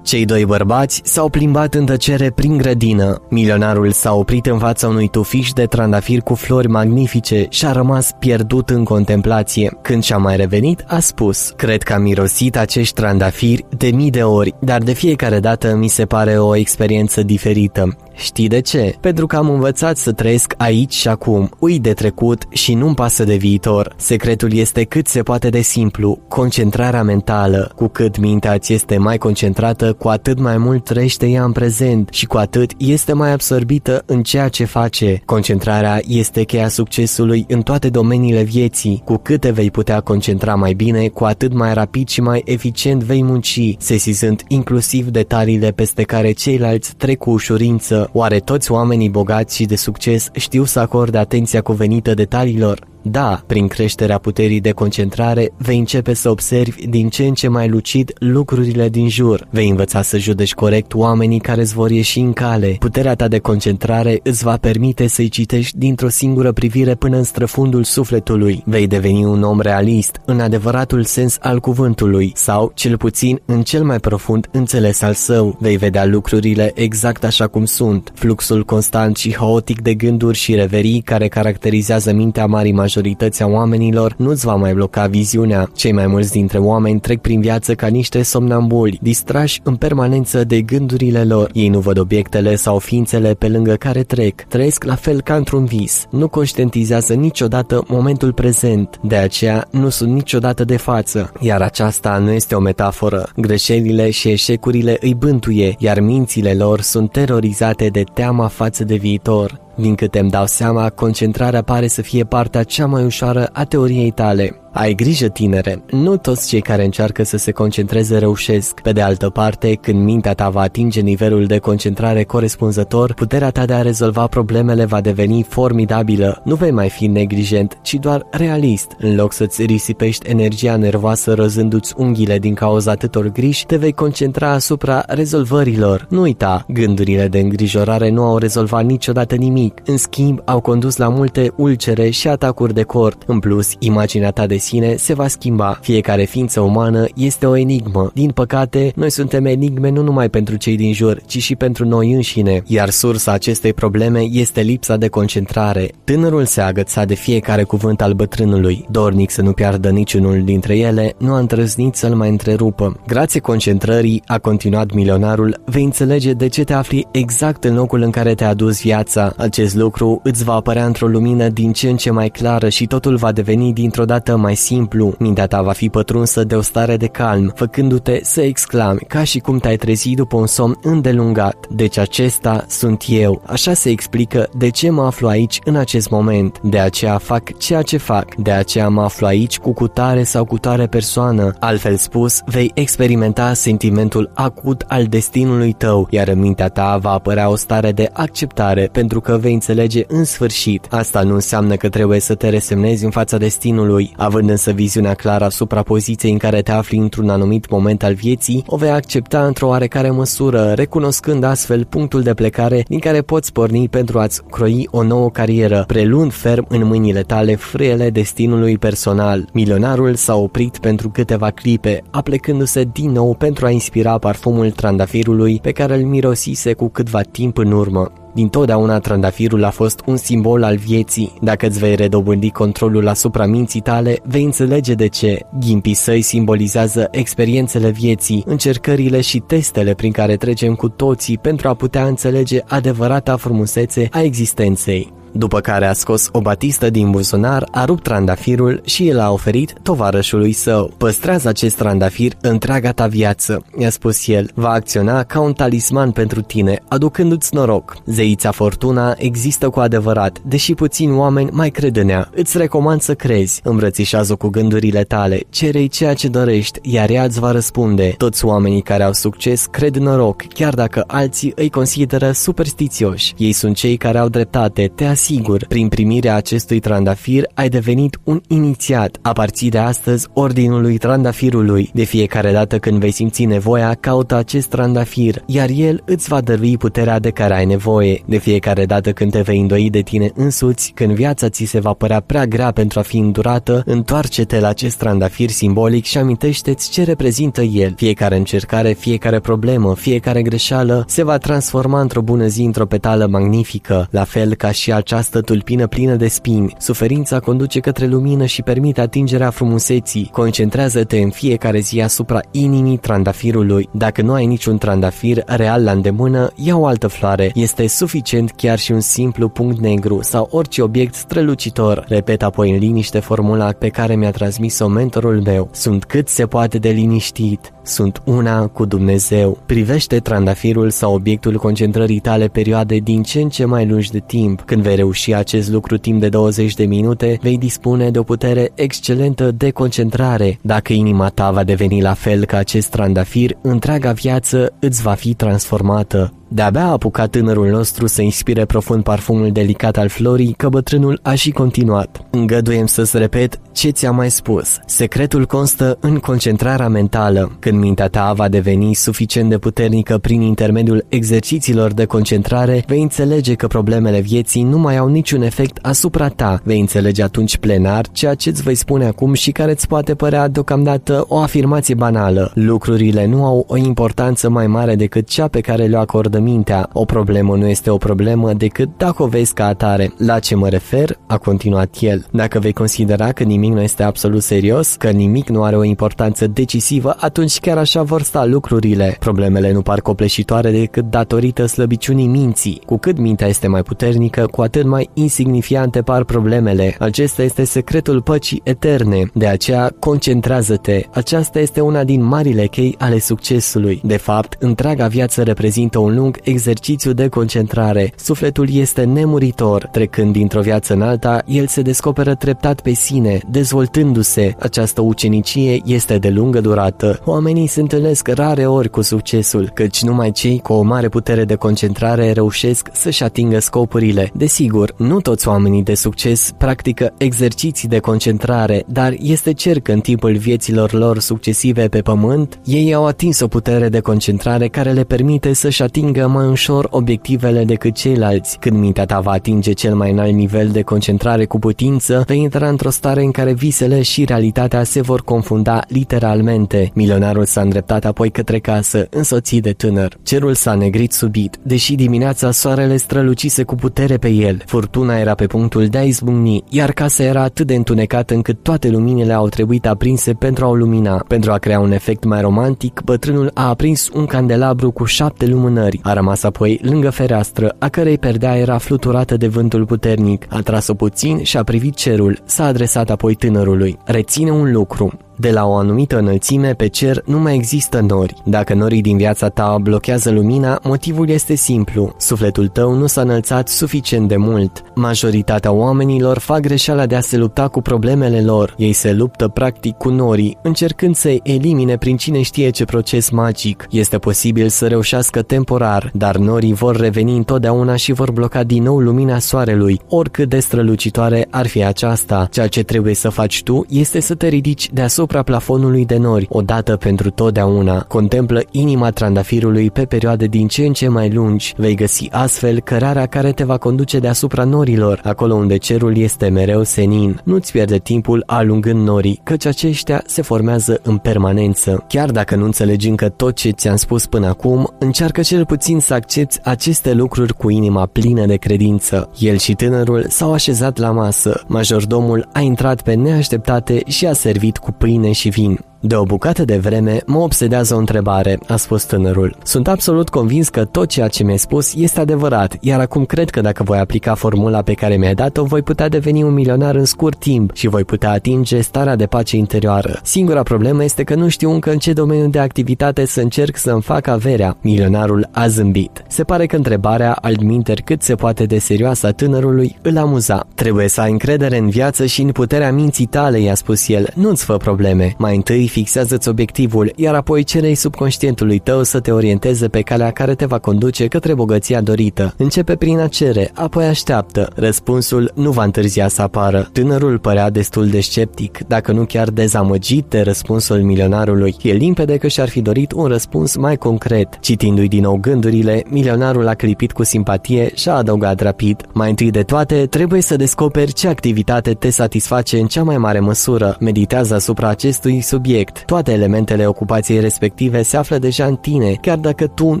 Cei doi bărbați s-au plimbat în tăcere prin grădină. Milionarul s-a oprit în fața unui tufiș de trandafir cu flori magnifice și a rămas pierdut în contemplație. Când și-a mai revenit, a spus Cred că am mirosit acești trandafiri de mii de ori, dar de fiecare dată mi se pare o experiență diferită. Știi de ce? Pentru că am învățat să trăiesc aici și acum, uit de trecut și nu-mi pasă de viitor. Secretul este cât se poate de simplu, concentrarea mentală. Cu cât mintea ți este mai concentrată, cu atât mai mult trăiește ea în prezent și cu atât este mai absorbită în ceea ce face. Concentrarea este cheia succesului în toate domeniile vieții. Cu cât te vei putea concentra mai bine, cu atât mai rapid și mai eficient vei munci, sesizând inclusiv detaliile peste care ceilalți trec cu ușurință Oare toți oamenii bogați și de succes știu să acorde atenția cuvenită detaliilor? Da, prin creșterea puterii de concentrare vei începe să observi din ce în ce mai lucid lucrurile din jur. Vei învăța să judeci corect oamenii care îți vor ieși în cale. Puterea ta de concentrare îți va permite să-i citești dintr-o singură privire până în străfundul sufletului. Vei deveni un om realist, în adevăratul sens al cuvântului, sau, cel puțin, în cel mai profund înțeles al său. Vei vedea lucrurile exact așa cum sunt. Fluxul constant și haotic de gânduri și reverii care caracterizează mintea marii majoritatea oamenilor nu-ți va mai bloca viziunea. Cei mai mulți dintre oameni trec prin viață ca niște somnambuli, distrași în permanență de gândurile lor. Ei nu văd obiectele sau ființele pe lângă care trec. Trăiesc la fel ca într-un vis. Nu conștientizează niciodată momentul prezent. De aceea nu sunt niciodată de față. Iar aceasta nu este o metaforă. Greșelile și eșecurile îi bântuie, iar mințile lor sunt terorizate de teama față de viitor. Din câte îmi dau seama, concentrarea pare să fie partea cea mai ușoară a teoriei tale. Ai grijă, tinere, nu toți cei care încearcă să se concentreze reușesc. Pe de altă parte, când mintea ta va atinge nivelul de concentrare corespunzător, puterea ta de a rezolva problemele va deveni formidabilă. Nu vei mai fi neglijent, ci doar realist. În loc să-ți risipești energia nervoasă răzându-ți unghiile din cauza atâtor griji, te vei concentra asupra rezolvărilor. Nu uita, gândurile de îngrijorare nu au rezolvat niciodată nimic. În schimb, au condus la multe ulcere și atacuri de cort. În plus, imaginea ta de sine se va schimba. Fiecare ființă umană este o enigmă. Din păcate, noi suntem enigme nu numai pentru cei din jur, ci și pentru noi înșine, iar sursa acestei probleme este lipsa de concentrare. Tânărul se agăța de fiecare cuvânt al bătrânului. Dornic să nu piardă niciunul dintre ele, nu a întrăznit să-l mai întrerupă. Grație concentrării, a continuat milionarul, vei înțelege de ce te afli exact în locul în care te-a dus viața. Acest lucru îți va apărea într-o lumină din ce în ce mai clară și totul va deveni dintr-o dată mai mai simplu, mintea ta va fi pătrunsă de o stare de calm, făcându-te să exclami, ca și cum te-ai trezit după un somn îndelungat. Deci acesta sunt eu. Așa se explică de ce mă aflu aici în acest moment. De aceea fac ceea ce fac. De aceea mă aflu aici cu cutare sau cu tare persoană. Altfel spus, vei experimenta sentimentul acut al destinului tău, iar în mintea ta va apărea o stare de acceptare pentru că vei înțelege în sfârșit. Asta nu înseamnă că trebuie să te resemnezi în fața destinului, având Având însă viziunea clară asupra poziției în care te afli într-un anumit moment al vieții, o vei accepta într-o oarecare măsură, recunoscând astfel punctul de plecare din care poți porni pentru a-ți croi o nouă carieră, preluând ferm în mâinile tale frâiele destinului personal. Milionarul s-a oprit pentru câteva clipe, aplecându-se din nou pentru a inspira parfumul trandafirului pe care îl mirosise cu câtva timp în urmă. Din totdeauna trandafirul a fost un simbol al vieții. Dacă îți vei redobândi controlul asupra minții tale, vei înțelege de ce. Ghimpii săi simbolizează experiențele vieții, încercările și testele prin care trecem cu toții pentru a putea înțelege adevărata frumusețe a existenței. După care a scos o batistă din buzunar, a rupt trandafirul și el a oferit tovarășului său. Păstrează acest trandafir întreaga ta viață, i-a spus el. Va acționa ca un talisman pentru tine, aducându-ți noroc. Zeița Fortuna există cu adevărat, deși puțini oameni mai cred în ea. Îți recomand să crezi. Îmbrățișează cu gândurile tale, cerei ceea ce dorești, iar ea îți va răspunde. Toți oamenii care au succes cred în noroc, chiar dacă alții îi consideră superstițioși. Ei sunt cei care au dreptate, te Desigur, prin primirea acestui trandafir ai devenit un inițiat. Aparții de astăzi ordinului trandafirului. De fiecare dată când vei simți nevoia, caută acest trandafir, iar el îți va dărui puterea de care ai nevoie. De fiecare dată când te vei îndoi de tine însuți, când viața ți se va părea prea grea pentru a fi îndurată, întoarce-te la acest trandafir simbolic și amintește-ți ce reprezintă el. Fiecare încercare, fiecare problemă, fiecare greșeală se va transforma într-o bună zi într-o petală magnifică, la fel ca și această tulpină plină de spini. Suferința conduce către lumină și permite atingerea frumuseții. Concentrează-te în fiecare zi asupra inimii trandafirului. Dacă nu ai niciun trandafir real la îndemână, ia o altă floare. Este suficient chiar și un simplu punct negru sau orice obiect strălucitor. Repet apoi în liniște formula pe care mi-a transmis-o mentorul meu. Sunt cât se poate de liniștit. Sunt una cu Dumnezeu. Privește trandafirul sau obiectul concentrării tale perioade din ce în ce mai lungi de timp. Când vei reuși acest lucru timp de 20 de minute, vei dispune de o putere excelentă de concentrare. Dacă inima ta va deveni la fel ca acest trandafir, întreaga viață îți va fi transformată. De-abia a apucat tânărul nostru să inspire profund parfumul delicat al florii, că bătrânul a și continuat. Îngăduiem să-ți repet ce ți-am mai spus. Secretul constă în concentrarea mentală. Când mintea ta va deveni suficient de puternică prin intermediul exercițiilor de concentrare, vei înțelege că problemele vieții nu mai au niciun efect asupra ta. Vei înțelege atunci plenar ceea ce îți voi spune acum și care îți poate părea deocamdată o afirmație banală. Lucrurile nu au o importanță mai mare decât cea pe care le acordă mintea. O problemă nu este o problemă decât dacă o vezi ca atare. La ce mă refer? A continuat el. Dacă vei considera că nimic nu este absolut serios, că nimic nu are o importanță decisivă, atunci chiar așa vor sta lucrurile. Problemele nu par copleșitoare decât datorită slăbiciunii minții. Cu cât mintea este mai puternică, cu atât mai insignifiante par problemele. Acesta este secretul păcii eterne. De aceea, concentrează-te. Aceasta este una din marile chei ale succesului. De fapt, întreaga viață reprezintă un lung exercițiu de concentrare. Sufletul este nemuritor. Trecând dintr-o viață în alta, el se descoperă treptat pe sine, dezvoltându-se. Această ucenicie este de lungă durată. Oamenii se întâlnesc rare ori cu succesul, căci numai cei cu o mare putere de concentrare reușesc să-și atingă scopurile. Desigur, nu toți oamenii de succes practică exerciții de concentrare, dar este cer că în timpul vieților lor succesive pe pământ, ei au atins o putere de concentrare care le permite să-și atingă mai ușor obiectivele decât ceilalți. Când mintea ta va atinge cel mai înalt nivel de concentrare cu putință, vei intra într-o stare în care visele și realitatea se vor confunda literalmente. Milionarul s-a îndreptat apoi către casă, însoțit de tânăr. Cerul s-a negrit subit, deși dimineața soarele strălucise cu putere pe el. Furtuna era pe punctul de a izbucni, iar casa era atât de întunecată încât toate luminile au trebuit aprinse pentru a o lumina. Pentru a crea un efect mai romantic, bătrânul a aprins un candelabru cu șapte lumânări. A rămas apoi lângă fereastră, a cărei perdea era fluturată de vântul puternic. A tras-o puțin și a privit cerul. S-a adresat apoi tânărului. Reține un lucru. De la o anumită înălțime pe cer nu mai există nori. Dacă norii din viața ta blochează lumina, motivul este simplu. Sufletul tău nu s-a înălțat suficient de mult. Majoritatea oamenilor fac greșeala de a se lupta cu problemele lor. Ei se luptă practic cu norii, încercând să-i elimine prin cine știe ce proces magic. Este posibil să reușească temporar, dar norii vor reveni întotdeauna și vor bloca din nou lumina soarelui, oricât de strălucitoare ar fi aceasta. Ceea ce trebuie să faci tu este să te ridici deasupra deasupra plafonului de nori, odată pentru totdeauna. Contemplă inima trandafirului pe perioade din ce în ce mai lungi. Vei găsi astfel cărarea care te va conduce deasupra norilor, acolo unde cerul este mereu senin. Nu-ți pierde timpul alungând norii, căci aceștia se formează în permanență. Chiar dacă nu înțelegi încă tot ce ți-am spus până acum, încearcă cel puțin să accepti aceste lucruri cu inima plină de credință. El și tânărul s-au așezat la masă. Majordomul a intrat pe neașteptate și a servit cu pâine pâine și vin. De o bucată de vreme mă obsedează o întrebare, a spus tânărul. Sunt absolut convins că tot ceea ce mi-ai spus este adevărat, iar acum cred că dacă voi aplica formula pe care mi-ai dat-o, voi putea deveni un milionar în scurt timp și voi putea atinge starea de pace interioară. Singura problemă este că nu știu încă în ce domeniu de activitate să încerc să-mi fac averea. Milionarul a zâmbit. Se pare că întrebarea, altminter cât se poate de serioasă a tânărului, îl amuza. Trebuie să ai încredere în viață și în puterea minții tale, i-a spus el. Nu-ți fă probleme. Mai întâi fixează-ți obiectivul, iar apoi cerei subconștientului tău să te orienteze pe calea care te va conduce către bogăția dorită. Începe prin a cere, apoi așteaptă. Răspunsul nu va întârzia să apară. Tânărul părea destul de sceptic, dacă nu chiar dezamăgit de răspunsul milionarului. E limpede că și-ar fi dorit un răspuns mai concret. Citindu-i din nou gândurile, milionarul a clipit cu simpatie și a adăugat rapid. Mai întâi de toate, trebuie să descoperi ce activitate te satisface în cea mai mare măsură. Meditează asupra acestui subiect. Toate elementele ocupației respective se află deja în tine, chiar dacă tu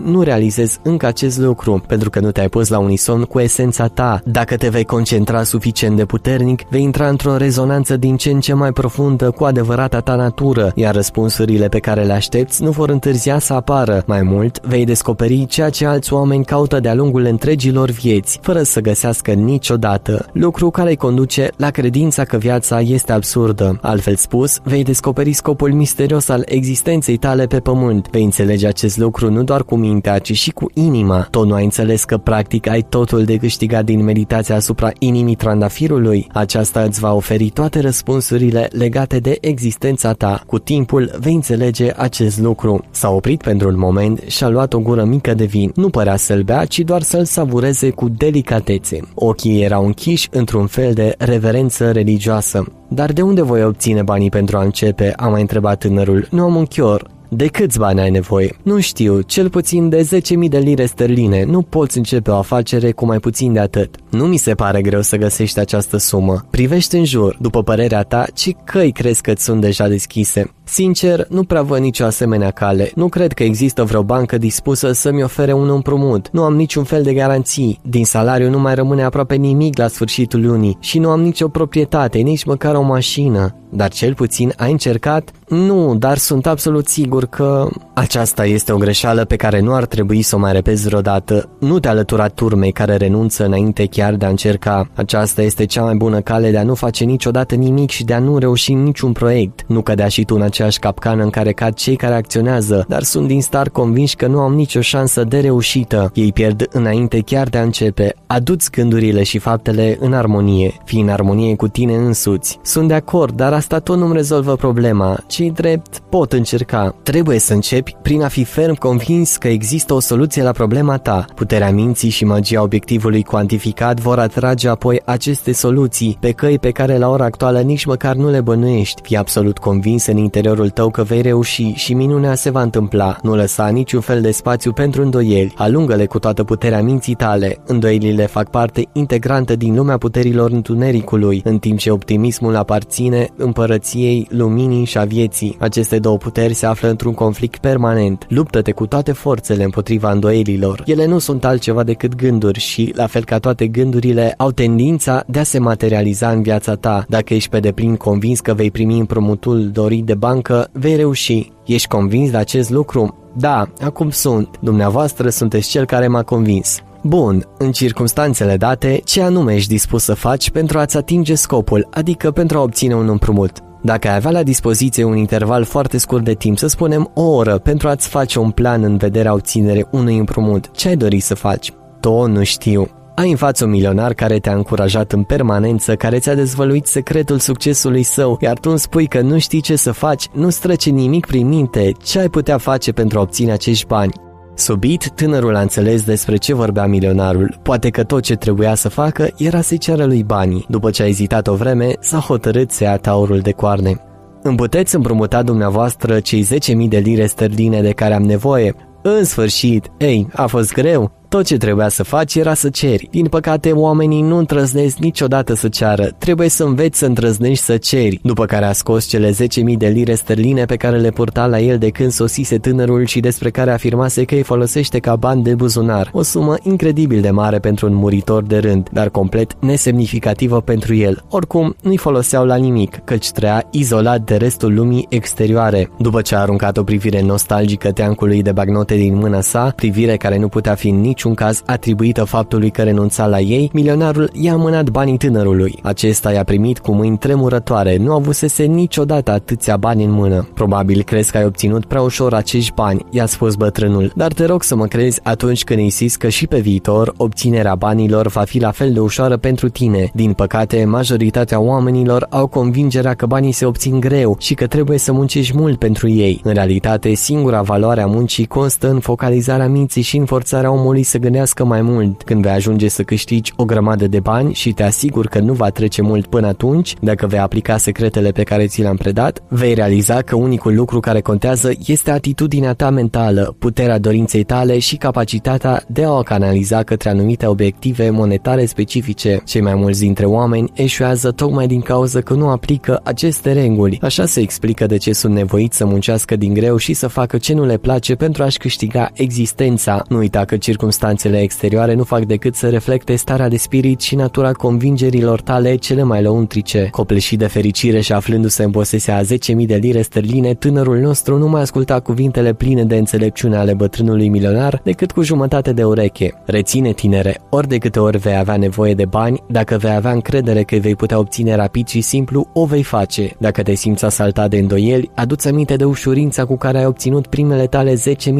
nu realizezi încă acest lucru, pentru că nu te-ai pus la unison cu esența ta. Dacă te vei concentra suficient de puternic, vei intra într-o rezonanță din ce în ce mai profundă cu adevărata ta natură, iar răspunsurile pe care le aștepți nu vor întârzia să apară. Mai mult, vei descoperi ceea ce alți oameni caută de-a lungul întregilor vieți, fără să găsească niciodată, lucru care îi conduce la credința că viața este absurdă. Altfel spus, vei descoperi scopul misterios al existenței tale pe pământ. Vei înțelege acest lucru nu doar cu mintea, ci și cu inima. Tot nu ai înțeles că practic ai totul de câștigat din meditația asupra inimii trandafirului? Aceasta îți va oferi toate răspunsurile legate de existența ta. Cu timpul vei înțelege acest lucru. S-a oprit pentru un moment și a luat o gură mică de vin. Nu părea să-l bea, ci doar să-l savureze cu delicatețe. Ochii erau închiși într-un fel de reverență religioasă. Dar de unde voi obține banii pentru a începe? a mai întrebat tânărul. Nu am un chior. De câți bani ai nevoie? Nu știu, cel puțin de 10.000 de lire sterline. Nu poți începe o afacere cu mai puțin de atât. Nu mi se pare greu să găsești această sumă. Privește în jur, după părerea ta, ce căi crezi că sunt deja deschise? Sincer, nu prea văd nicio asemenea cale. Nu cred că există vreo bancă dispusă să-mi ofere un împrumut. Nu am niciun fel de garanții. Din salariu nu mai rămâne aproape nimic la sfârșitul lunii și nu am nicio proprietate, nici măcar o mașină. Dar cel puțin ai încercat? Nu, dar sunt absolut sigur că aceasta este o greșeală pe care nu ar trebui să o mai repezi vreodată. Nu te alătura turmei care renunță înainte chiar de a încerca. Aceasta este cea mai bună cale de a nu face niciodată nimic și de a nu reuși niciun proiect. Nu cădea și tu în aceeași capcană în care cad cei care acționează, dar sunt din start convinși că nu am nicio șansă de reușită. Ei pierd înainte chiar de a începe. Aduți gândurile și faptele în armonie. Fii în armonie cu tine însuți. Sunt de acord, dar asta tot nu-mi rezolvă problema. Cei drept pot încerca. Trebuie să începi prin a fi ferm convins că există o soluție la problema ta. Puterea minții și magia obiectivului cuantificat vor atrage apoi aceste soluții pe căi pe care la ora actuală nici măcar nu le bănuiești. Fii absolut convins în interiorul tău că vei reuși și minunea se va întâmpla. Nu lăsa niciun fel de spațiu pentru îndoieli. Alungă-le cu toată puterea minții tale. Îndoielile fac parte integrantă din lumea puterilor întunericului, în timp ce optimismul aparține împărăției luminii și a vieții. Aceste două puteri se află într-un conflict permanent. Luptă-te cu toate forțele împotriva îndoielilor. Ele nu sunt altceva decât gânduri și, la fel ca toate gândurile, au tendința de a se materializa în viața ta. Dacă ești pe deplin convins că vei primi împrumutul dorit de bancă, vei reuși. Ești convins de acest lucru? Da, acum sunt. Dumneavoastră sunteți cel care m-a convins. Bun, în circunstanțele date, ce anume ești dispus să faci pentru a-ți atinge scopul, adică pentru a obține un împrumut? Dacă ai avea la dispoziție un interval foarte scurt de timp, să spunem o oră, pentru a-ți face un plan în vederea obținerii unui împrumut, ce ai dori să faci? To, nu știu. Ai în față un milionar care te-a încurajat în permanență, care ți-a dezvăluit secretul succesului său, iar tu îmi spui că nu știi ce să faci, nu străce nimic prin minte, ce ai putea face pentru a obține acești bani? Subit, tânărul a înțeles despre ce vorbea milionarul. Poate că tot ce trebuia să facă era să-i ceară lui banii. După ce a ezitat o vreme, s-a hotărât să ia taurul de coarne. Îmi puteți împrumuta dumneavoastră cei 10.000 de lire sterline de care am nevoie? În sfârșit, ei, a fost greu? Tot ce trebuia să faci era să ceri. Din păcate, oamenii nu întrăznesc niciodată să ceară. Trebuie să înveți să întrăznești să ceri. După care a scos cele 10.000 de lire sterline pe care le purta la el de când sosise tânărul și despre care afirmase că îi folosește ca bani de buzunar. O sumă incredibil de mare pentru un muritor de rând, dar complet nesemnificativă pentru el. Oricum, nu-i foloseau la nimic, căci trăia izolat de restul lumii exterioare. După ce a aruncat o privire nostalgică teancului de bagnote din mâna sa, privire care nu putea fi nici niciun caz atribuită faptului că renunța la ei, milionarul i-a mânat banii tânărului. Acesta i-a primit cu mâini tremurătoare, nu avusese niciodată atâția bani în mână. Probabil crezi că ai obținut prea ușor acești bani, i-a spus bătrânul, dar te rog să mă crezi atunci când insist că și pe viitor obținerea banilor va fi la fel de ușoară pentru tine. Din păcate, majoritatea oamenilor au convingerea că banii se obțin greu și că trebuie să muncești mult pentru ei. În realitate, singura valoare a muncii constă în focalizarea minții și în forțarea omului să gândească mai mult. Când vei ajunge să câștigi o grămadă de bani și te asigur că nu va trece mult până atunci, dacă vei aplica secretele pe care ți le-am predat, vei realiza că unicul lucru care contează este atitudinea ta mentală, puterea dorinței tale și capacitatea de a o canaliza către anumite obiective monetare specifice. Cei mai mulți dintre oameni eșuează tocmai din cauza că nu aplică aceste reguli. Așa se explică de ce sunt nevoiți să muncească din greu și să facă ce nu le place pentru a-și câștiga existența. Nu uita că circumstanțele exterioare nu fac decât să reflecte starea de spirit și natura convingerilor tale cele mai lăuntrice. Copleșit de fericire și aflându-se în posesia a 10.000 de lire sterline, tânărul nostru nu mai asculta cuvintele pline de înțelepciune ale bătrânului milionar decât cu jumătate de ureche. Reține, tinere, ori de câte ori vei avea nevoie de bani, dacă vei avea încredere că îi vei putea obține rapid și simplu, o vei face. Dacă te simți asaltat de îndoieli, adu-ți aminte de ușurința cu care ai obținut primele tale 10.000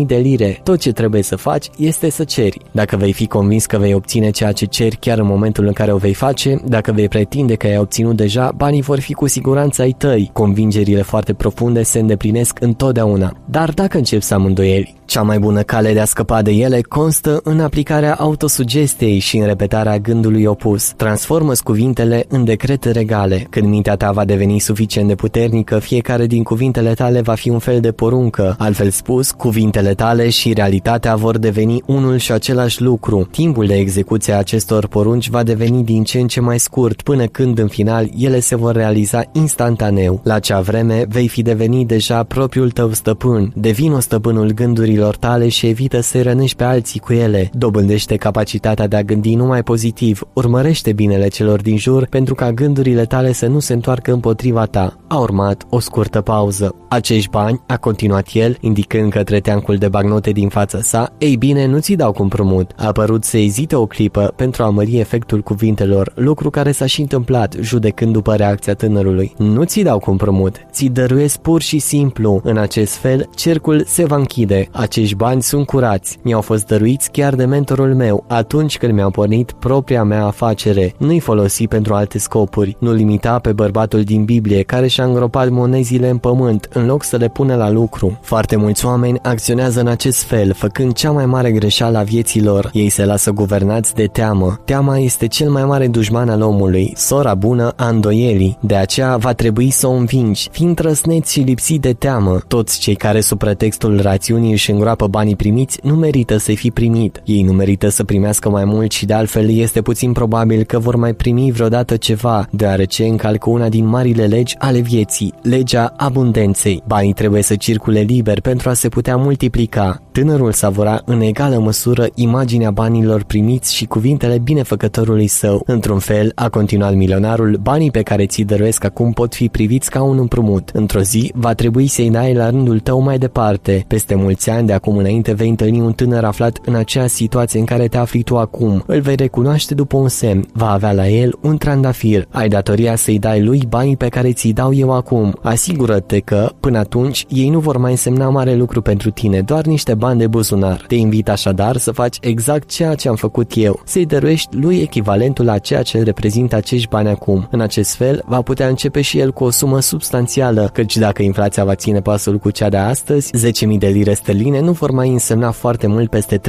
de lire. Tot ce trebuie să faci este să ceri. Dacă vei fi convins că vei obține ceea ce ceri chiar în momentul în care o vei face, dacă vei pretinde că ai obținut deja, banii vor fi cu siguranță ai tăi. Convingerile foarte profunde se îndeplinesc întotdeauna. Dar dacă începi să am îndoieli, cea mai bună cale de a scăpa de ele constă în aplicarea autosugestiei și în repetarea gândului opus. transformă cuvintele în decrete regale. Când mintea ta va deveni suficient de puternică, fiecare din cuvintele tale va fi un fel de poruncă. Altfel spus, cuvintele tale și realitatea vor deveni unul și același lucru. Timpul de execuție a acestor porunci va deveni din ce în ce mai scurt, până când în final ele se vor realiza instantaneu. La acea vreme vei fi devenit deja propriul tău stăpân. Devină stăpânul gândurilor gândurilor tale și evită să rănești pe alții cu ele. Dobândește capacitatea de a gândi numai pozitiv, urmărește binele celor din jur pentru ca gândurile tale să nu se întoarcă împotriva ta. A urmat o scurtă pauză. Acești bani, a continuat el, indicând către teancul de bagnote din fața sa, ei bine, nu ți dau cu împrumut. A părut să ezite o clipă pentru a mări efectul cuvintelor, lucru care s-a și întâmplat, judecând după reacția tânărului. Nu ți dau cu împrumut, ți dăruiesc pur și simplu. În acest fel, cercul se va închide. Acești bani sunt curați. Mi-au fost dăruiți chiar de mentorul meu atunci când mi-am pornit propria mea afacere. Nu-i folosi pentru alte scopuri. Nu limita pe bărbatul din Biblie care și-a îngropat monezile în pământ în loc să le pune la lucru. Foarte mulți oameni acționează în acest fel, făcând cea mai mare greșeală a vieților. Ei se lasă guvernați de teamă. Teama este cel mai mare dușman al omului, sora bună a îndoielii. De aceea va trebui să o învingi. Fiind trăsneți și lipsit de teamă, toți cei care sub pretextul rațiunii își îngroapă banii primiți nu merită să fi primit. Ei nu merită să primească mai mult și de altfel este puțin probabil că vor mai primi vreodată ceva, deoarece încalcă una din marile legi ale vieții, legea abundenței. Banii trebuie să circule liber pentru a se putea multiplica. Tânărul savura în egală măsură imaginea banilor primiți și cuvintele binefăcătorului său. Într-un fel, a continuat milionarul, banii pe care ți-i dăruiesc acum pot fi priviți ca un împrumut. Într-o zi, va trebui să-i dai la rândul tău mai departe. Peste mulți ani de acum înainte vei întâlni un tânăr aflat în acea situație în care te afli tu acum. Îl vei recunoaște după un semn. Va avea la el un trandafir. Ai datoria să-i dai lui banii pe care ți-i dau eu acum. Asigură-te că, până atunci, ei nu vor mai însemna mare lucru pentru tine, doar niște bani de buzunar. Te invit așadar să faci exact ceea ce am făcut eu, să-i dăruiești lui echivalentul la ceea ce reprezintă acești bani acum. În acest fel, va putea începe și el cu o sumă substanțială, căci dacă inflația va ține pasul cu cea de astăzi, 10.000 de lire sterline nu vor mai însemna foarte mult peste 30-40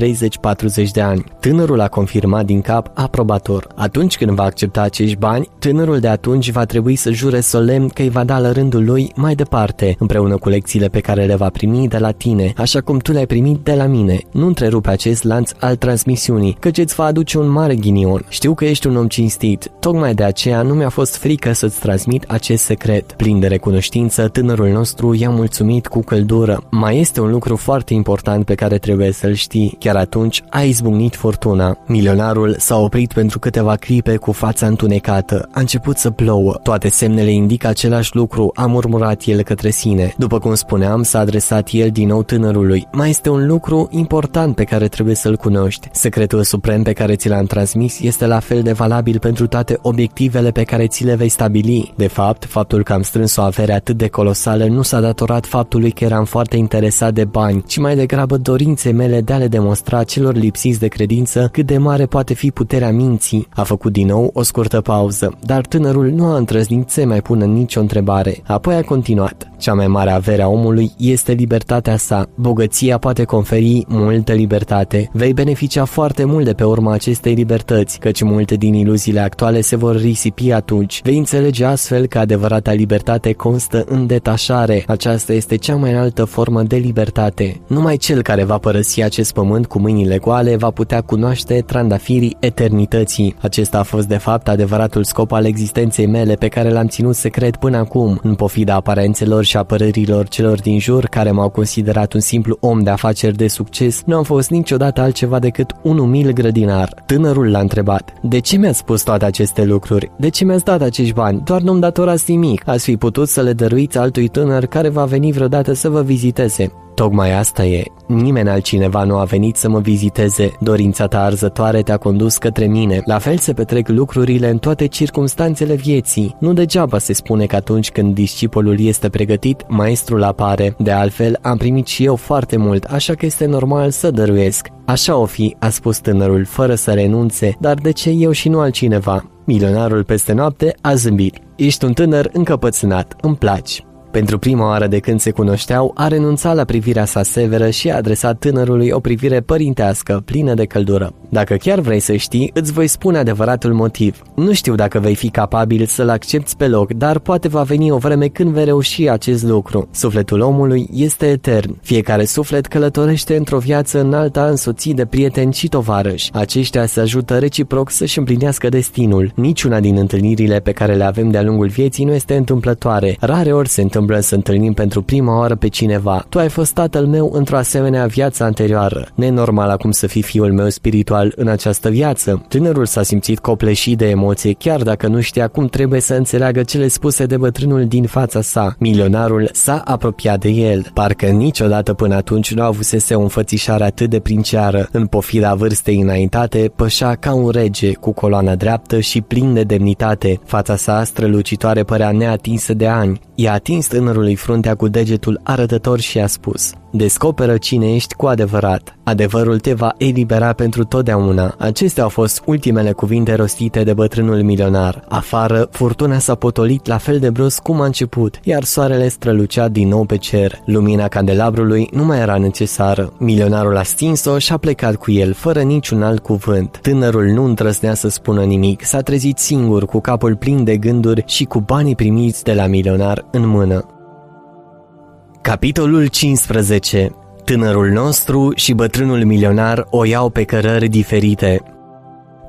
de ani. Tânărul a confirmat din cap aprobator. Atunci când va accepta acești bani, tânărul de atunci va trebui să jure solemn că îi va da la rândul lui mai departe, împreună cu lecțiile pe care le va primi de la tine, așa cum tu le-ai primit de la mine. Nu întrerupe acest lanț al transmisiunii, căci îți va aduce un mare ghinion. Știu că ești un om cinstit, tocmai de aceea nu mi-a fost frică să-ți transmit acest secret. Plin de recunoștință, tânărul nostru i-a mulțumit cu căldură. Mai este un lucru foarte important pe care trebuie să-l știi. Chiar atunci a izbucnit fortuna. Milionarul s-a oprit pentru câteva clipe cu fața întunecată. A început să plouă. Toate semnele indică același lucru, a murmurat el către sine. După cum spuneam, s-a adresat el din nou tânărului. Mai este un un lucru important pe care trebuie să-l cunoști. Secretul suprem pe care ți l-am transmis este la fel de valabil pentru toate obiectivele pe care ți le vei stabili. De fapt, faptul că am strâns o avere atât de colosală nu s-a datorat faptului că eram foarte interesat de bani, ci mai degrabă dorințe mele de a le demonstra celor lipsiți de credință cât de mare poate fi puterea minții. A făcut din nou o scurtă pauză, dar tânărul nu a întrăznit să mai pună nicio întrebare. Apoi a continuat. Cea mai mare avere a omului este libertatea sa. Bogăția poate conferi multă libertate. Vei beneficia foarte mult de pe urma acestei libertăți, căci multe din iluziile actuale se vor risipi atunci. Vei înțelege astfel că adevărata libertate constă în detașare. Aceasta este cea mai înaltă formă de libertate. Numai cel care va părăsi acest pământ cu mâinile goale va putea cunoaște trandafirii eternității. Acesta a fost de fapt adevăratul scop al existenței mele pe care l-am ținut secret până acum, în pofida aparențelor și apărărilor celor din jur care m-au considerat un simplu om de afaceri de succes, nu am fost niciodată altceva decât un umil grădinar. Tânărul l-a întrebat, de ce mi-ați spus toate aceste lucruri? De ce mi-ați dat acești bani? Doar nu-mi datorați nimic. Ați fi putut să le dăruiți altui tânăr care va veni vreodată să vă viziteze. Tocmai asta e. Nimeni altcineva nu a venit să mă viziteze. Dorința ta arzătoare te-a condus către mine. La fel se petrec lucrurile în toate circumstanțele vieții. Nu degeaba se spune că atunci când discipolul este pregătit, maestrul apare. De altfel, am primit și eu foarte mult, așa că este normal să dăruiesc. Așa o fi, a spus tânărul, fără să renunțe, dar de ce eu și nu altcineva? Milionarul peste noapte a zâmbit. Ești un tânăr încăpățânat, îmi placi. Pentru prima oară de când se cunoșteau, a renunțat la privirea sa severă și a adresat tânărului o privire părintească, plină de căldură. Dacă chiar vrei să știi, îți voi spune adevăratul motiv. Nu știu dacă vei fi capabil să-l accepti pe loc, dar poate va veni o vreme când vei reuși acest lucru. Sufletul omului este etern. Fiecare suflet călătorește într-o viață în alta însoțit de prieteni și tovarăși. Aceștia se ajută reciproc să-și împlinească destinul. Niciuna din întâlnirile pe care le avem de-a lungul vieții nu este întâmplătoare. Rare ori se întâmplă întâmplă să întâlnim pentru prima oară pe cineva. Tu ai fost tatăl meu într-o asemenea viață anterioară. Nenormal acum să fii fiul meu spiritual în această viață. Tânărul s-a simțit copleșit de emoție, chiar dacă nu știa cum trebuie să înțeleagă cele spuse de bătrânul din fața sa. Milionarul s-a apropiat de el. Parcă niciodată până atunci nu avusese o înfățișare atât de princiară. În pofida vârstei înaintate, pășea ca un rege, cu coloana dreaptă și plin de demnitate. Fața sa strălucitoare părea neatinsă de ani. I-a atins tânărului fruntea cu degetul arătător și a spus Descoperă cine ești cu adevărat. Adevărul te va elibera pentru totdeauna. Acestea au fost ultimele cuvinte rostite de bătrânul milionar. Afară, furtuna s-a potolit la fel de brusc cum a început, iar soarele strălucea din nou pe cer. Lumina candelabrului nu mai era necesară. Milionarul a stins-o și a plecat cu el, fără niciun alt cuvânt. Tânărul nu întrăsnea să spună nimic, s-a trezit singur, cu capul plin de gânduri și cu banii primiți de la milionar în mână. Capitolul 15 Tânărul nostru și bătrânul milionar o iau pe cărări diferite.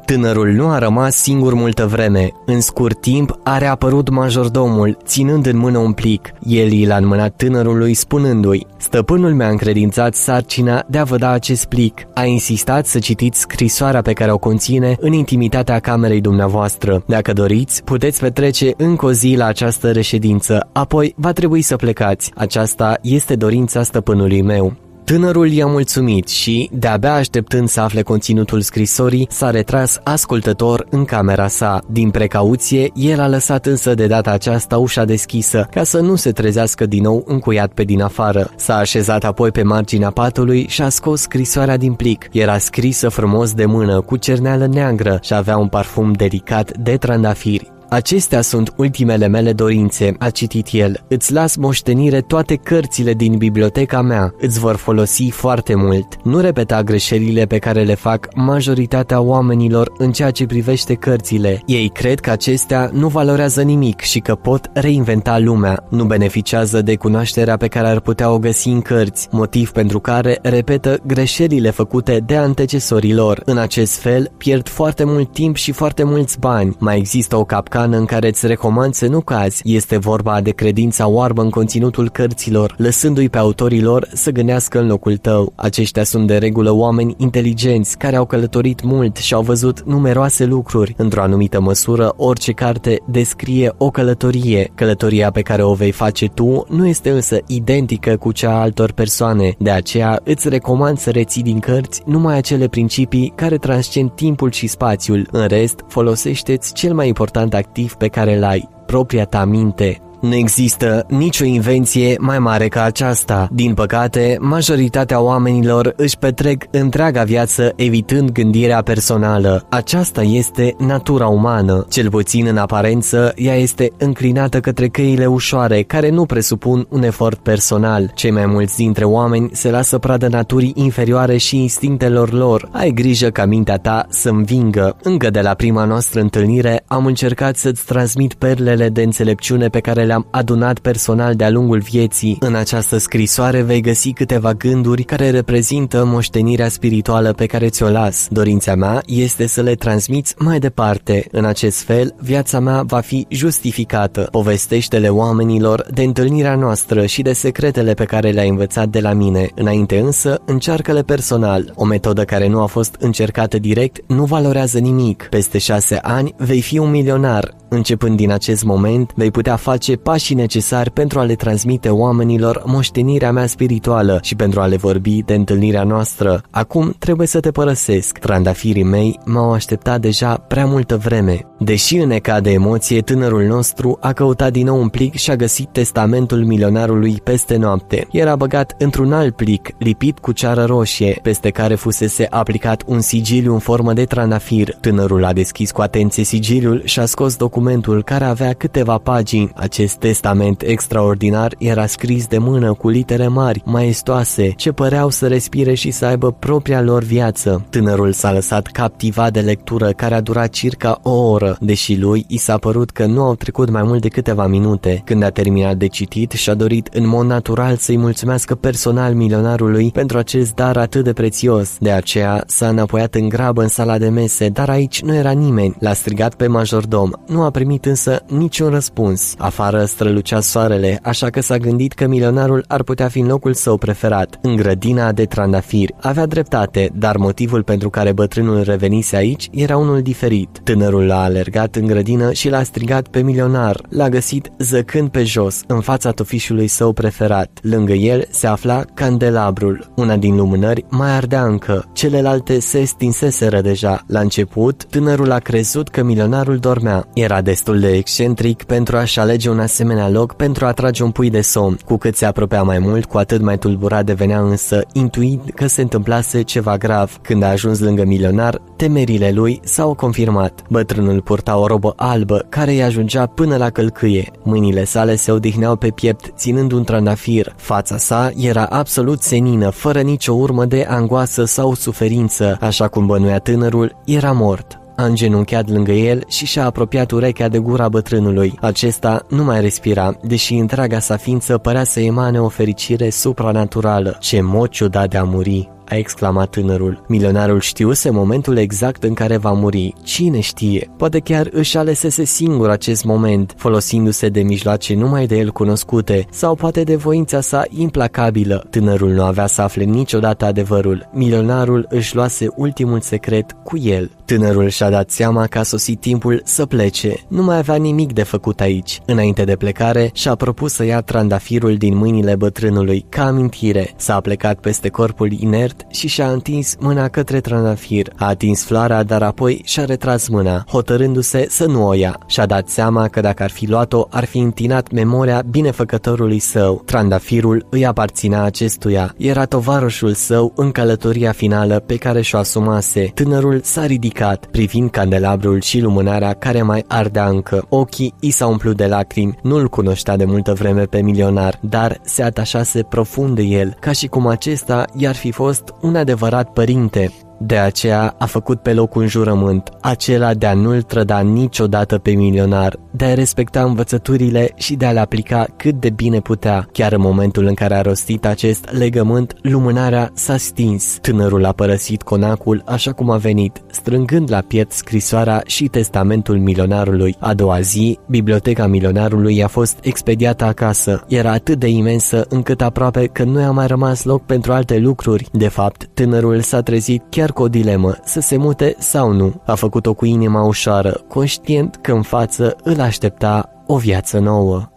Tânărul nu a rămas singur multă vreme. În scurt timp a reapărut majordomul, ținând în mână un plic. El i l-a înmânat tânărului spunându-i Stăpânul mi-a încredințat sarcina de a vă da acest plic. A insistat să citiți scrisoarea pe care o conține în intimitatea camerei dumneavoastră. Dacă doriți, puteți petrece încă o zi la această reședință, apoi va trebui să plecați. Aceasta este dorința stăpânului meu. Tânărul i-a mulțumit și, de-abia așteptând să afle conținutul scrisorii, s-a retras ascultător în camera sa. Din precauție, el a lăsat însă de data aceasta ușa deschisă, ca să nu se trezească din nou încuiat pe din afară. S-a așezat apoi pe marginea patului și a scos scrisoarea din plic. Era scrisă frumos de mână, cu cerneală neagră și avea un parfum delicat de trandafiri. Acestea sunt ultimele mele dorințe, a citit el. Îți las moștenire toate cărțile din biblioteca mea. Îți vor folosi foarte mult. Nu repeta greșelile pe care le fac majoritatea oamenilor în ceea ce privește cărțile. Ei cred că acestea nu valorează nimic și că pot reinventa lumea. Nu beneficiază de cunoașterea pe care ar putea o găsi în cărți, motiv pentru care repetă greșelile făcute de antecesorii lor. În acest fel, pierd foarte mult timp și foarte mulți bani. Mai există o capcană capcană în care îți recomand să nu cazi. Este vorba de credința oarbă în conținutul cărților, lăsându-i pe autorii lor să gândească în locul tău. Aceștia sunt de regulă oameni inteligenți care au călătorit mult și au văzut numeroase lucruri. Într-o anumită măsură, orice carte descrie o călătorie. Călătoria pe care o vei face tu nu este însă identică cu cea a altor persoane. De aceea îți recomand să reții din cărți numai acele principii care transcend timpul și spațiul. În rest, folosește-ți cel mai important activ pe care îl ai, propria ta minte. Nu există nicio invenție mai mare ca aceasta. Din păcate, majoritatea oamenilor își petrec întreaga viață evitând gândirea personală. Aceasta este natura umană. Cel puțin în aparență, ea este înclinată către căile ușoare, care nu presupun un efort personal. Cei mai mulți dintre oameni se lasă pradă naturii inferioare și instinctelor lor. Ai grijă ca mintea ta să învingă. Încă de la prima noastră întâlnire am încercat să-ți transmit perlele de înțelepciune pe care le-am adunat personal de-a lungul vieții. În această scrisoare vei găsi câteva gânduri care reprezintă moștenirea spirituală pe care ți-o las. Dorința mea este să le transmiți mai departe. În acest fel, viața mea va fi justificată. Povestește-le oamenilor de întâlnirea noastră și de secretele pe care le-ai învățat de la mine. Înainte însă, încearcă-le personal. O metodă care nu a fost încercată direct nu valorează nimic. Peste șase ani vei fi un milionar. Începând din acest moment, vei putea face pașii necesari pentru a le transmite oamenilor moștenirea mea spirituală și pentru a le vorbi de întâlnirea noastră. Acum trebuie să te părăsesc. Trandafirii mei m-au așteptat deja prea multă vreme. Deși înecat de emoție, tânărul nostru a căutat din nou un plic și a găsit testamentul milionarului peste noapte. Era băgat într-un alt plic, lipit cu ceară roșie, peste care fusese aplicat un sigiliu în formă de trandafir. Tânărul a deschis cu atenție sigiliul și a scos documentul care avea câteva pagini. Acest testament extraordinar era scris de mână cu litere mari, maestoase, ce păreau să respire și să aibă propria lor viață. Tânărul s-a lăsat captivat de lectură care a durat circa o oră, deși lui i s-a părut că nu au trecut mai mult de câteva minute. Când a terminat de citit și-a dorit în mod natural să-i mulțumească personal milionarului pentru acest dar atât de prețios. De aceea s-a înapoiat în grabă în sala de mese, dar aici nu era nimeni. L-a strigat pe majordom. Nu a primit însă niciun răspuns. Afară strălucea soarele, așa că s-a gândit că milionarul ar putea fi în locul său preferat, în grădina de trandafiri. Avea dreptate, dar motivul pentru care bătrânul revenise aici era unul diferit. Tânărul l-a alergat în grădină și l-a strigat pe milionar. L-a găsit zăcând pe jos, în fața tofișului său preferat. Lângă el se afla candelabrul. Una din lumânări mai ardea încă, celelalte se stinseseră deja. La început, tânărul a crezut că milionarul dormea. Era destul de excentric pentru a-și alege un asemenea loc pentru a trage un pui de somn. Cu cât se apropia mai mult, cu atât mai tulburat devenea însă, intuind că se întâmplase ceva grav. Când a ajuns lângă milionar, temerile lui s-au confirmat. Bătrânul purta o robă albă care îi ajungea până la călcâie. Mâinile sale se odihneau pe piept, ținând un trandafir. Fața sa era absolut senină, fără nicio urmă de angoasă sau suferință, așa cum bănuia tânărul, era mort. A îngenunchiat lângă el și și-a apropiat urechea de gura bătrânului. Acesta nu mai respira, deși întreaga sa ființă părea să emane o fericire supranaturală. Ce mod ciudat de a muri! A exclamat tânărul. Milionarul știuse momentul exact în care va muri. Cine știe? Poate chiar își alesese singur acest moment, folosindu-se de mijloace numai de el cunoscute, sau poate de voința sa implacabilă. Tânărul nu avea să afle niciodată adevărul. Milionarul își luase ultimul secret cu el. Tânărul și-a dat seama că a sosit timpul să plece. Nu mai avea nimic de făcut aici. Înainte de plecare, și-a propus să ia trandafirul din mâinile bătrânului, ca amintire. S-a plecat peste corpul inert și și-a întins mâna către trandafir. A atins floarea, dar apoi și-a retras mâna, hotărându-se să nu o ia. Și-a dat seama că dacă ar fi luat-o, ar fi întinat memoria binefăcătorului său. Trandafirul îi aparținea acestuia. Era tovarășul său în călătoria finală pe care și-o asumase. Tânărul s-a ridicat ridicat, privind candelabrul și lumânarea care mai ardea încă. Ochii i s-au umplut de lacrimi, nu-l cunoștea de multă vreme pe milionar, dar se atașase profund de el, ca și cum acesta i-ar fi fost un adevărat părinte. De aceea a făcut pe loc un jurământ, acela de a nu-l trăda niciodată pe milionar, de a respecta învățăturile și de a-l aplica cât de bine putea. Chiar în momentul în care a rostit acest legământ, lumânarea s-a stins. Tânărul a părăsit conacul așa cum a venit, strângând la piept scrisoarea și testamentul milionarului. A doua zi, biblioteca milionarului a fost expediată acasă. Era atât de imensă încât aproape că nu i-a mai rămas loc pentru alte lucruri. De fapt, tânărul s-a trezit chiar cu o dilemă, să se mute sau nu. A făcut-o cu inima ușoară, conștient că în față îl aștepta o viață nouă.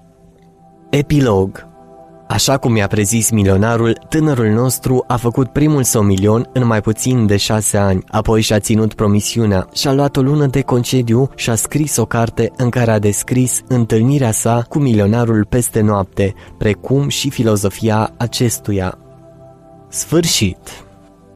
Epilog Așa cum i-a prezis milionarul, tânărul nostru a făcut primul său milion în mai puțin de șase ani, apoi și-a ținut promisiunea, și-a luat o lună de concediu și a scris o carte în care a descris întâlnirea sa cu milionarul peste noapte, precum și filozofia acestuia. Sfârșit!